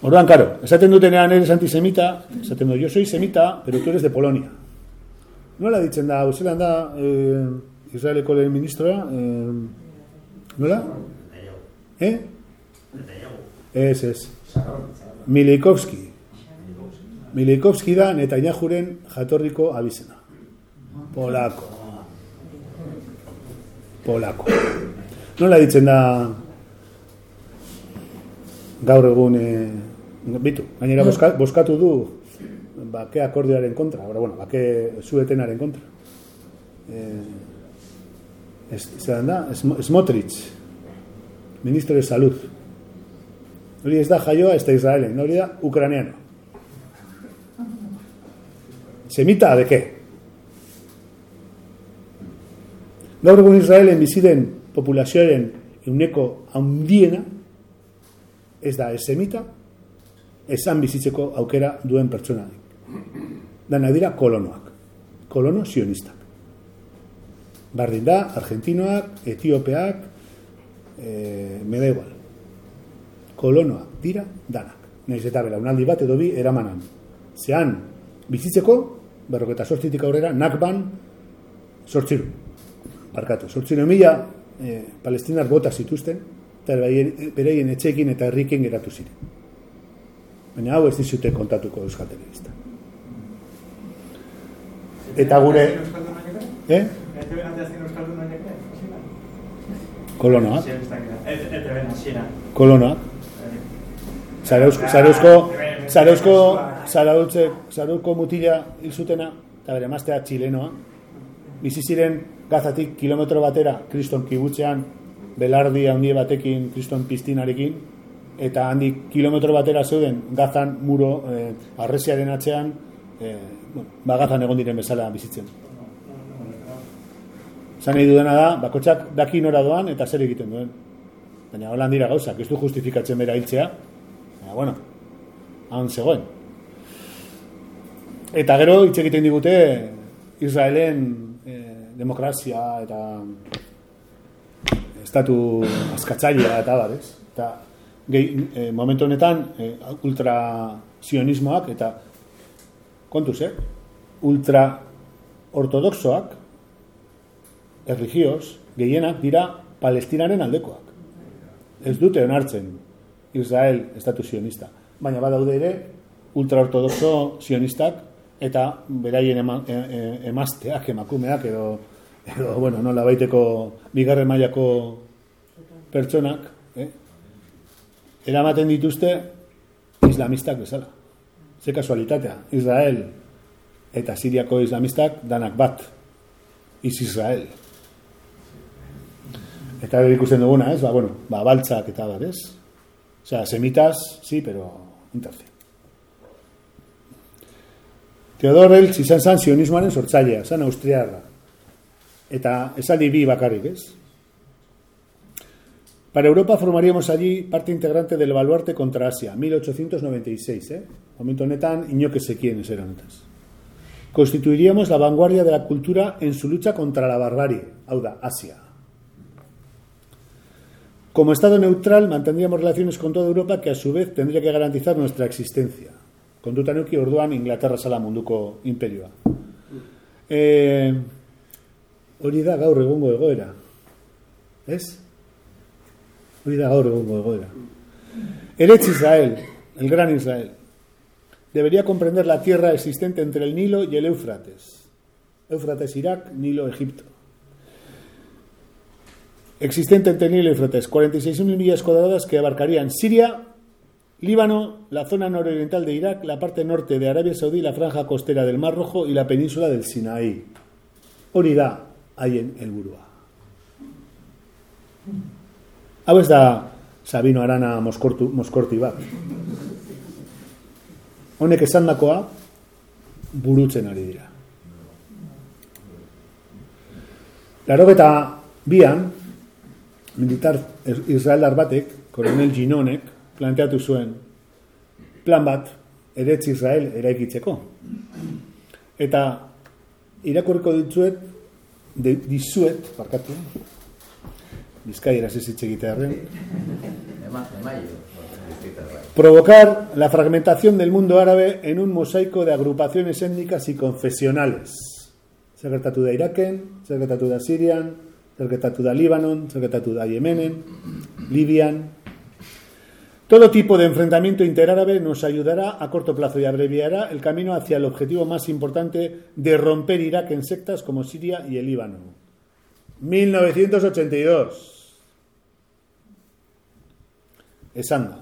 Orduan, karo, esaten dutenean eres antisemita, esaten du, yo soy semita, pero tú eres de Polonia. Nola ditzen da, Zelan da, eh, Israeleko lehen ministroa, eh, nola? Eh? Ez, ez. Milikovski. Milikovski da Netanyahuren jatorriko abizena. Polako. Polako. Nola ditzen da gaur egun e, bitu, gainera boska, boskatu du bake akordioaren kontra, ora, bueno, bake zuetenaren kontra. Eh, ez, zelan da, Smo- Smotrich, ministro de salud. Hori ez da jaioa, ez da Israelen, hori da ukraniano. Semita, de qué? Gaur egun Israelen biziren populazioaren euneko handiena ez da ez semita, esan bizitzeko aukera duen pertsonarik. Dana dira kolonoak. Kolono sionistak. Bardin da, argentinoak, etiopeak, e, me da igual. Kolonoak dira danak. Naiz eta belaunaldi bat edo bi eramanan. Zean, bizitzeko, berroketa sortzitik aurrera, nakban sortziru. Barkatu, sortziru mila e, palestinar bota zituzten, eta beraien etxekin eta herrikin geratu ziren. Baina hau ez dizute kontatuko euskal telebista. Eta gure... Eh? Kolonoak. Kolonoak. Zarauzko, zarauzko, zarauzko, zarautze, zarauko mutila hil zutena, eta bere maztea txilenoa. Bizi ziren gazatik kilometro batera, kriston kibutzean, belardi handie batekin, kriston piztinarekin, eta handik kilometro batera zeuden gazan muro eh, arresiaren atzean eh, bueno, ba gazan egon diren bezala bizitzen. Zan nahi dudana da, bakotxak daki nora doan eta zer egiten duen. Baina holan dira gauzak, ez du justifikatzen bera hiltzea. Baina, bueno, han zegoen. Eta gero hitz egiten digute Israelen eh, demokrazia eta estatu askatzailea eta bar, ez? Eta gehi, eh, momentu honetan eh, ultra sionismoak eta kontuz, eh? Ultra ortodoxoak erligios gehienak dira palestinaren aldekoak. Ez dute onartzen Israel estatu sionista. Baina badaude ere ultraortodoxo sionistak eta beraien ema, e, e, emazteak, emakumeak edo, edo bueno, nola baiteko bigarren mailako pertsonak eh? eramaten dituzte islamistak bezala. Ze kasualitatea, Israel eta Siriako islamistak danak bat. Iz Israel. Eta gero ikusten duguna, ez? Ba, bueno, ba, baltzak eta bar, ez? O sea, semitas, sí, pero interce. Teodor Eltz izan zan sionismoaren sortzailea, zan austriarra. Eta esaldi bi bakarrik, ez? Para Europa formaríamos allí parte integrante del baluarte contra Asia, 1896, ¿eh? Momento honetan, inoke sekienes eran honetas. Constituiríamos la vanguardia de la cultura en su lucha contra la barbarie, hau da, Asia. Como Estado neutral mantendríamos relaciones con toda Europa que a su vez tendría que garantizar nuestra existencia. Kontutan euki orduan Inglaterra zala munduko imperioa. Eh, hori da gaur egungo egoera. Ez? Hori da gaur egungo egoera. Eretz Israel, el gran Israel, debería comprender la tierra existente entre el Nilo y el Éufrates. Éufrates, Irak, Nilo, Egipto. Existente entre el Nilo y Éufrates, 46.000 millas cuadradas que abarcarían Siria, Líbano, la zona nororiental de Irak, la parte norte de Arabia Saudí, la franja costera del Mar Rojo y la península del Sinaí. Hori da haien helburua. Hau ez da Sabino Arana Moskortu, Moskorti bat. Honek esandakoa burutzen ari dira. Laro eta bian, militar israeldar batek, koronel Ginonek, planteatu zuen plan bat, eretz Israel eraikitzeko. Eta irakurriko ditzuet, de, dizuet, barkatu, bizkaieraz ez hitz egitearren, provocar la fragmentación del mundo árabe en un mosaico de agrupaciones étnicas y confesionales. Zer gertatu da Iraken, zer gertatu da Sirian, zer gertatu da Libanon, zer gertatu da Yemenen, Libian. Todo tipo de enfrentamiento interárabe nos ayudará a corto plazo y abreviará el camino hacia el objetivo más importante de romper Irak en sectas como Siria y el Líbano. 1982. Esanda.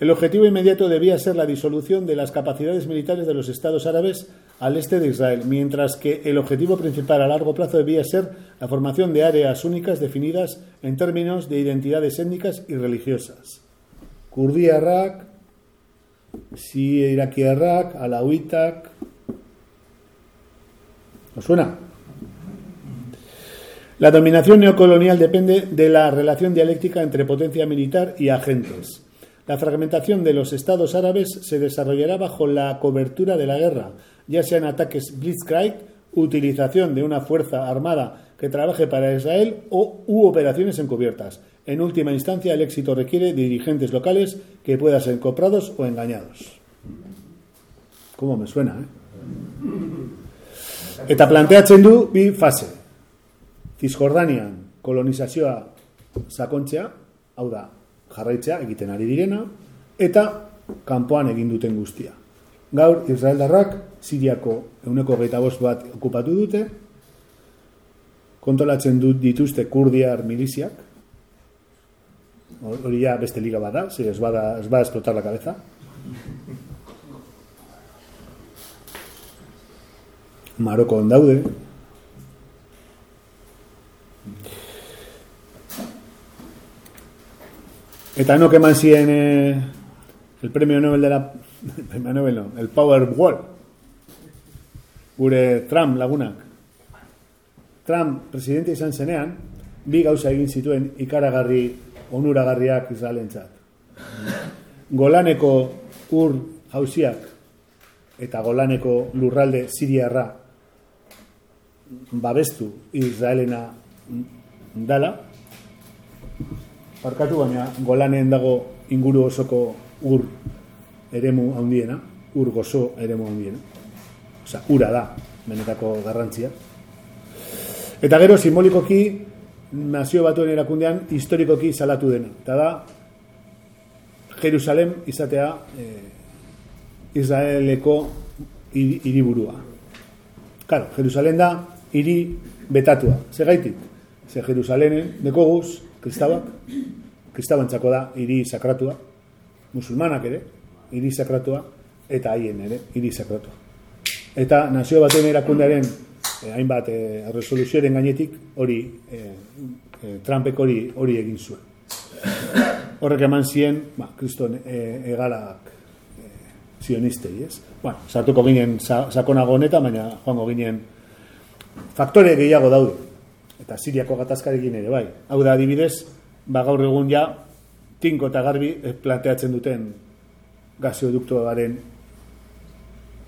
El objetivo inmediato debía ser la disolución de las capacidades militares de los estados árabes al este de Israel, mientras que el objetivo principal a largo plazo debía ser la formación de áreas únicas definidas en términos de identidades étnicas y religiosas. Kurdiarrak, irakiarrak, alauitak... ¿Os suena? La dominación neocolonial depende de la relación dialéctica entre potencia militar y agentes. La fragmentación de los estados árabes se desarrollará bajo la cobertura de la guerra, ya sean ataques blitzkrieg, utilización de una fuerza armada que trabaje para Israel o u operaciones encubiertas. En última instancia, el éxito requiere dirigentes locales que puedan ser comprados o engañados. ¿Cómo me suena, eh? Eta planteatzen du bi fase. Cisjordanian kolonizazioa sakontzea, hau da, jarraitzea egiten ari direna, eta kanpoan egin duten guztia. Gaur, Israeldarrak, Siriako euneko geita bost bat okupatu dute, kontrolatzen dut dituzte kurdiar miliziak, hori ja beste liga bada, si ez bada, ez bada explotar la cabeza. Maroko ondaude, Eta nok eman ziren eh, el premio Nobel de la... No, el Powerball. Gure Trump lagunak. Trump presidente izan zenean, bi gauza egin zituen ikaragarri onuragarriak Israelentzat. Golaneko ur jauziak eta Golaneko lurralde siriarra babestu Israelena dala. Parkatu baina Golanen dago inguru osoko ur eremu handiena, ur gozo eremu handiena. Osea, ura da, benetako garrantzia. Eta gero simbolikoki nazio batuen erakundean historikoki salatu dena. Eta da Jerusalem izatea eh, Israeleko hiri- hiriburua. Claro, Jerusalem da hiri betatua. Segaitik, ze Jerusalenen dekoguz kristauak, kristabantzako da hiri sakratua, musulmanak ere, hiri sakratua, eta haien ere, hiri sakratua. Eta nazio batuen erakundearen eh, hainbat eh, resoluzioaren gainetik hori eh, eh, Trumpek hori hori egin zuen. Horrek eman zien, ba, kriston eh, egalak eh, zionistei, ez? Bueno, sartuko ginen sa, sakonago honetan, baina joango ginen faktore gehiago daude. Eta Siriako gatazkarekin ere, bai. Hau da, adibidez, ba gaur egun ja, tinko eta garbi eh, planteatzen duten gaseoduktoaren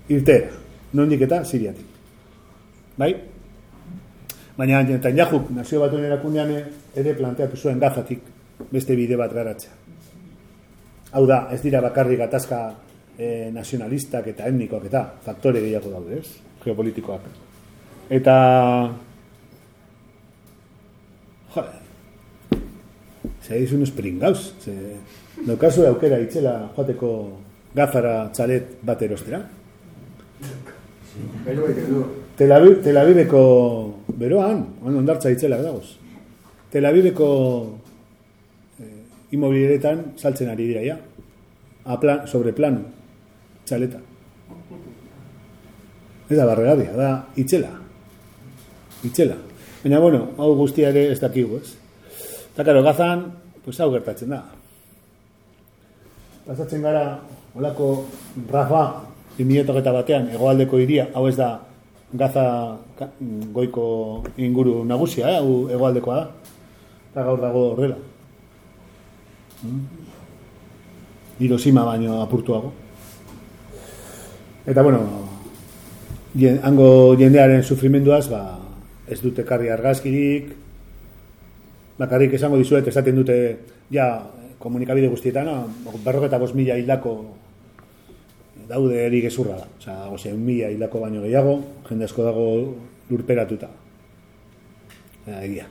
irtera. Nondik eta Siriatik. Bai? Baina Netanyahu nazio batuen erakundean ere planteatu zuen gazatik beste bide bat garatzea. Hau da, ez dira bakarrik gatazka eh, nazionalistak eta etnikoak eta faktore gehiago daude, ez? Geopolitikoak. Eta joder, ze dizun espringauz, ze daukazu aukera itzela joateko gazara txalet bat erostera. Tel Aviv, Tel Aviveko beroan, on ondartza itzela dagoz. Tel Aviveko eh, imobiliaretan saltzen ari dira ja. A plan, sobre plano, txaleta. Ez da barregadia, da itzela. Itzela. Baina, bueno, hau guztia ere ez dakigu, ez? Eta, karo, gazan, pues hau gertatzen da. Pasatzen gara, olako Rafa, 2008 batean, hegoaldeko hiria, hau ez da Gaza goiko inguru nagusia, eh? hau hegoaldekoa da. Eta gaur dago horrela. Mm. Hiroshima baino apurtuago. Eta, bueno, jen- hango jendearen sufrimenduaz, ba, ez dute karri argazkirik, bakarrik esango dizuet, esaten dute, ja, komunikabide guztietan, no? berroketa bost mila hildako daude eri gezurra da. Osa, dago zein mila hildako baino gehiago, jende asko dago lurperatuta. Eta, egia.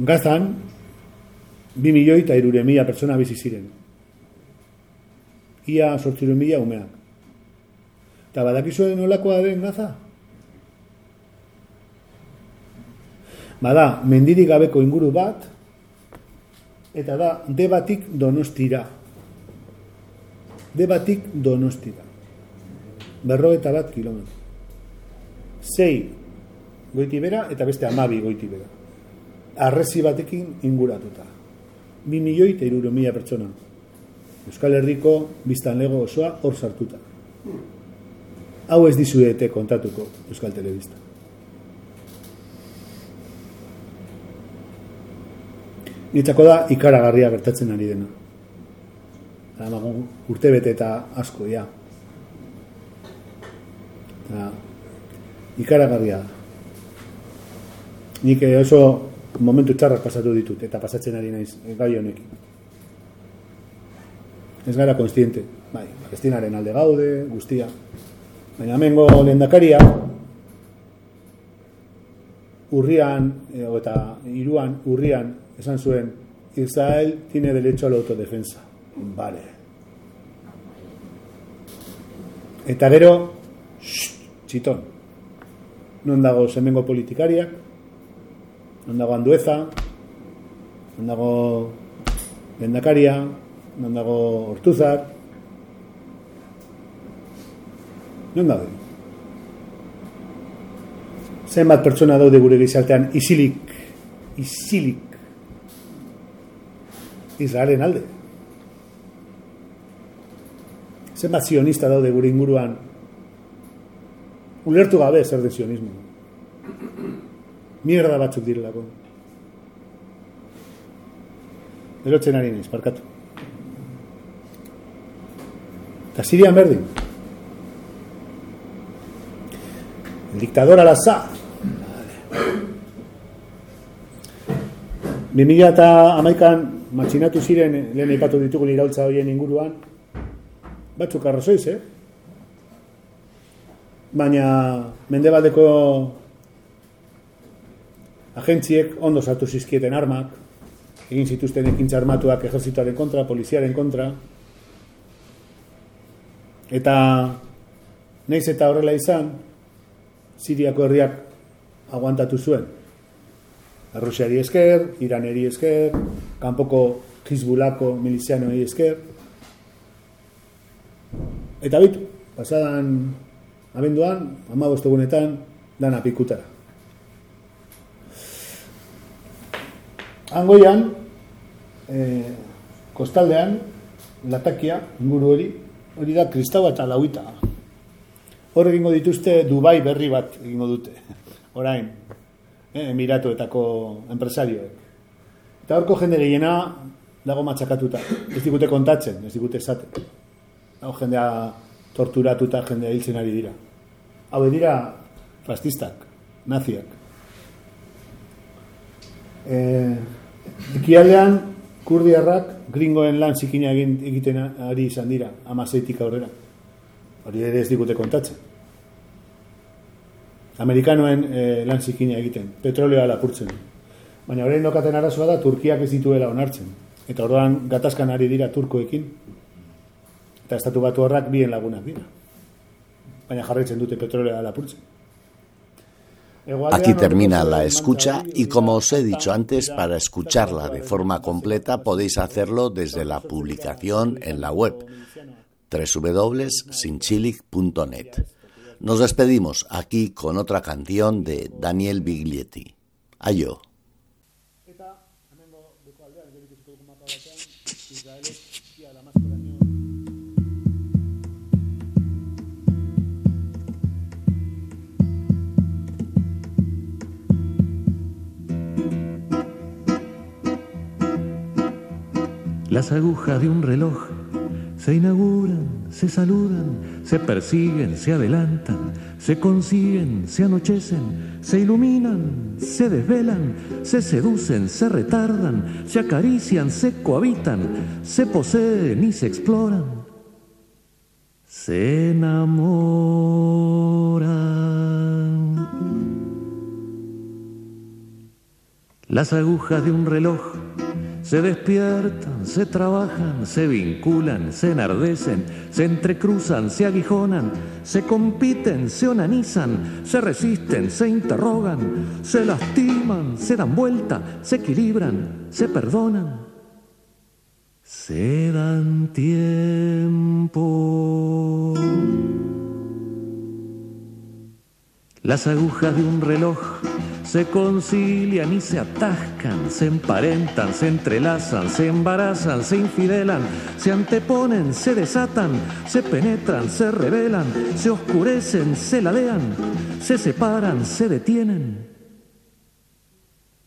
Gazan, bi milioi eta irure mila pertsona bizi ziren. Ia sortziren mila umeak. Eta badakizue nolakoa den gaza? Bada, mendirik gabeko inguru bat, eta da, debatik donostira. Debatik donostira. Berro eta bat kilometro. Sei goiti bera eta beste amabi goiti bera. Arrezi batekin inguratuta. Bi milioi eta iruro mila pertsona. Euskal Herriko biztanlego osoa hor sartuta. Hau ez dizuete kontatuko Euskal Telebista. Nitzako da ikaragarria gertatzen ari dena. Adamago, urte bete eta asko, ja. Eta, ikaragarria da. Nik oso momentu txarrak pasatu ditut, eta pasatzen ari naiz eh, gai honekin. Ez gara konstiente, bai, palestinaren alde gaude, guztia. Baina hemengo lehendakaria, urrian, eta iruan, urrian, esan zuen, Israel tiene derecho a la autodefensa. Vale. Eta gero, txiton. Non dago semengo politikariak, non dago Andueza, non dago lehendakaria, non dago Hortuzar, non dago? Zenbat pertsona daude gure gizartean isilik, isilik. Israelen alde. Zenbat zionista daude gure inguruan ulertu gabe zer den zionismo. Mierda batzuk direlako. Erotzen ari naiz, parkatu. Eta Sirian berdin. El dictador al-Assad. Bi mila eta amaikan matxinatu ziren lehen aipatu ditugun iraultza horien inguruan, batzuk arrazoiz, eh? Baina mendebaldeko agentziek ondo sartu zizkieten armak, egin zituzten ekintza armatuak ejerzituaren kontra, poliziaren kontra, eta naiz eta horrela izan, Siriako herriak aguantatu zuen. Errusiari esker, Iraneri esker, kanpoko Hizbulako milizianoei esker. Eta bitu, pasadan abenduan, ama egunetan, dana pikutara. Angoian, eh, kostaldean, latakia, inguru hori, hori da kristau eta lauita. Hor egingo dituzte Dubai berri bat egingo dute. Orain, eh, emiratuetako enpresarioek. Eta horko jende gehiena dago matxakatuta. Ez digute kontatzen, ez digute esaten. Hau jendea torturatuta jendea hiltzen ari dira. Hau dira fascistak, naziak. Eh, ekialdean kurdiarrak gringoen lan zikina egiten ari izan dira, amazeitik aurrera. Hori ere ez digute kontatzen. Amerikanoen eh, lan zikina egiten, petrolea lapurtzen. Baina orain dokaten arazoa da Turkiak ez dituela onartzen. Eta orduan gatazkan ari dira turkoekin. Eta estatu batu horrak bien lagunak dira. Baina jarraitzen dute petrolea lapurtzen. Aquí termina la escucha y como os he dicho antes, para escucharla de forma completa podéis hacerlo desde la publicación en la web www.sinchilic.net. Nos despedimos aquí con otra canción de Daniel Biglietti. Ayo. Las agujas de un reloj se inauguran, se saludan, se persiguen, se adelantan, se consiguen, se anochecen, se iluminan, se desvelan, se seducen, se retardan, se acarician, se cohabitan, se poseen y se exploran, se enamoran. Las agujas de un reloj se despiertan, se trabajan, se vinculan, se enardecen, se entrecruzan, se aguijonan, se compiten, se onanizan, se resisten, se interrogan, se lastiman, se dan vuelta, se equilibran, se perdonan, se dan tiempo. Las agujas de un reloj se concilian y se atascan, se emparentan, se entrelazan, se embarazan, se infidelan, se anteponen, se desatan, se penetran, se revelan, se oscurecen, se ladean, se separan, se detienen,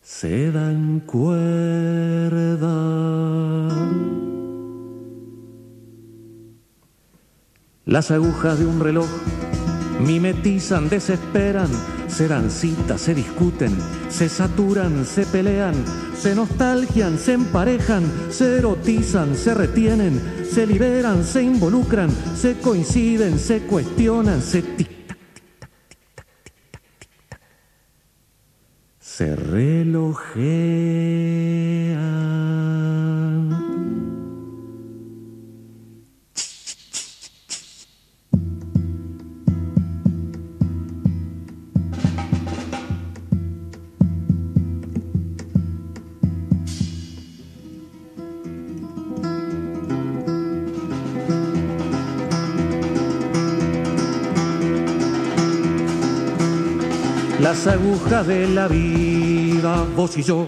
se dan cuerda. Las agujas de un reloj mimetizan, desesperan, se dan citas, se discuten, se saturan, se pelean, se nostalgian, se emparejan, se erotizan, se retienen, se liberan, se involucran, se coinciden, se cuestionan, se tic se relojean. las agujas de la vida, vos y yo.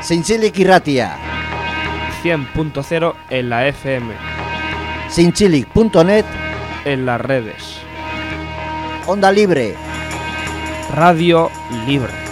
Sinchile Kirratia 100.0 en la FM Sinchilic.net en las redes. Onda Libre. Radio Libre.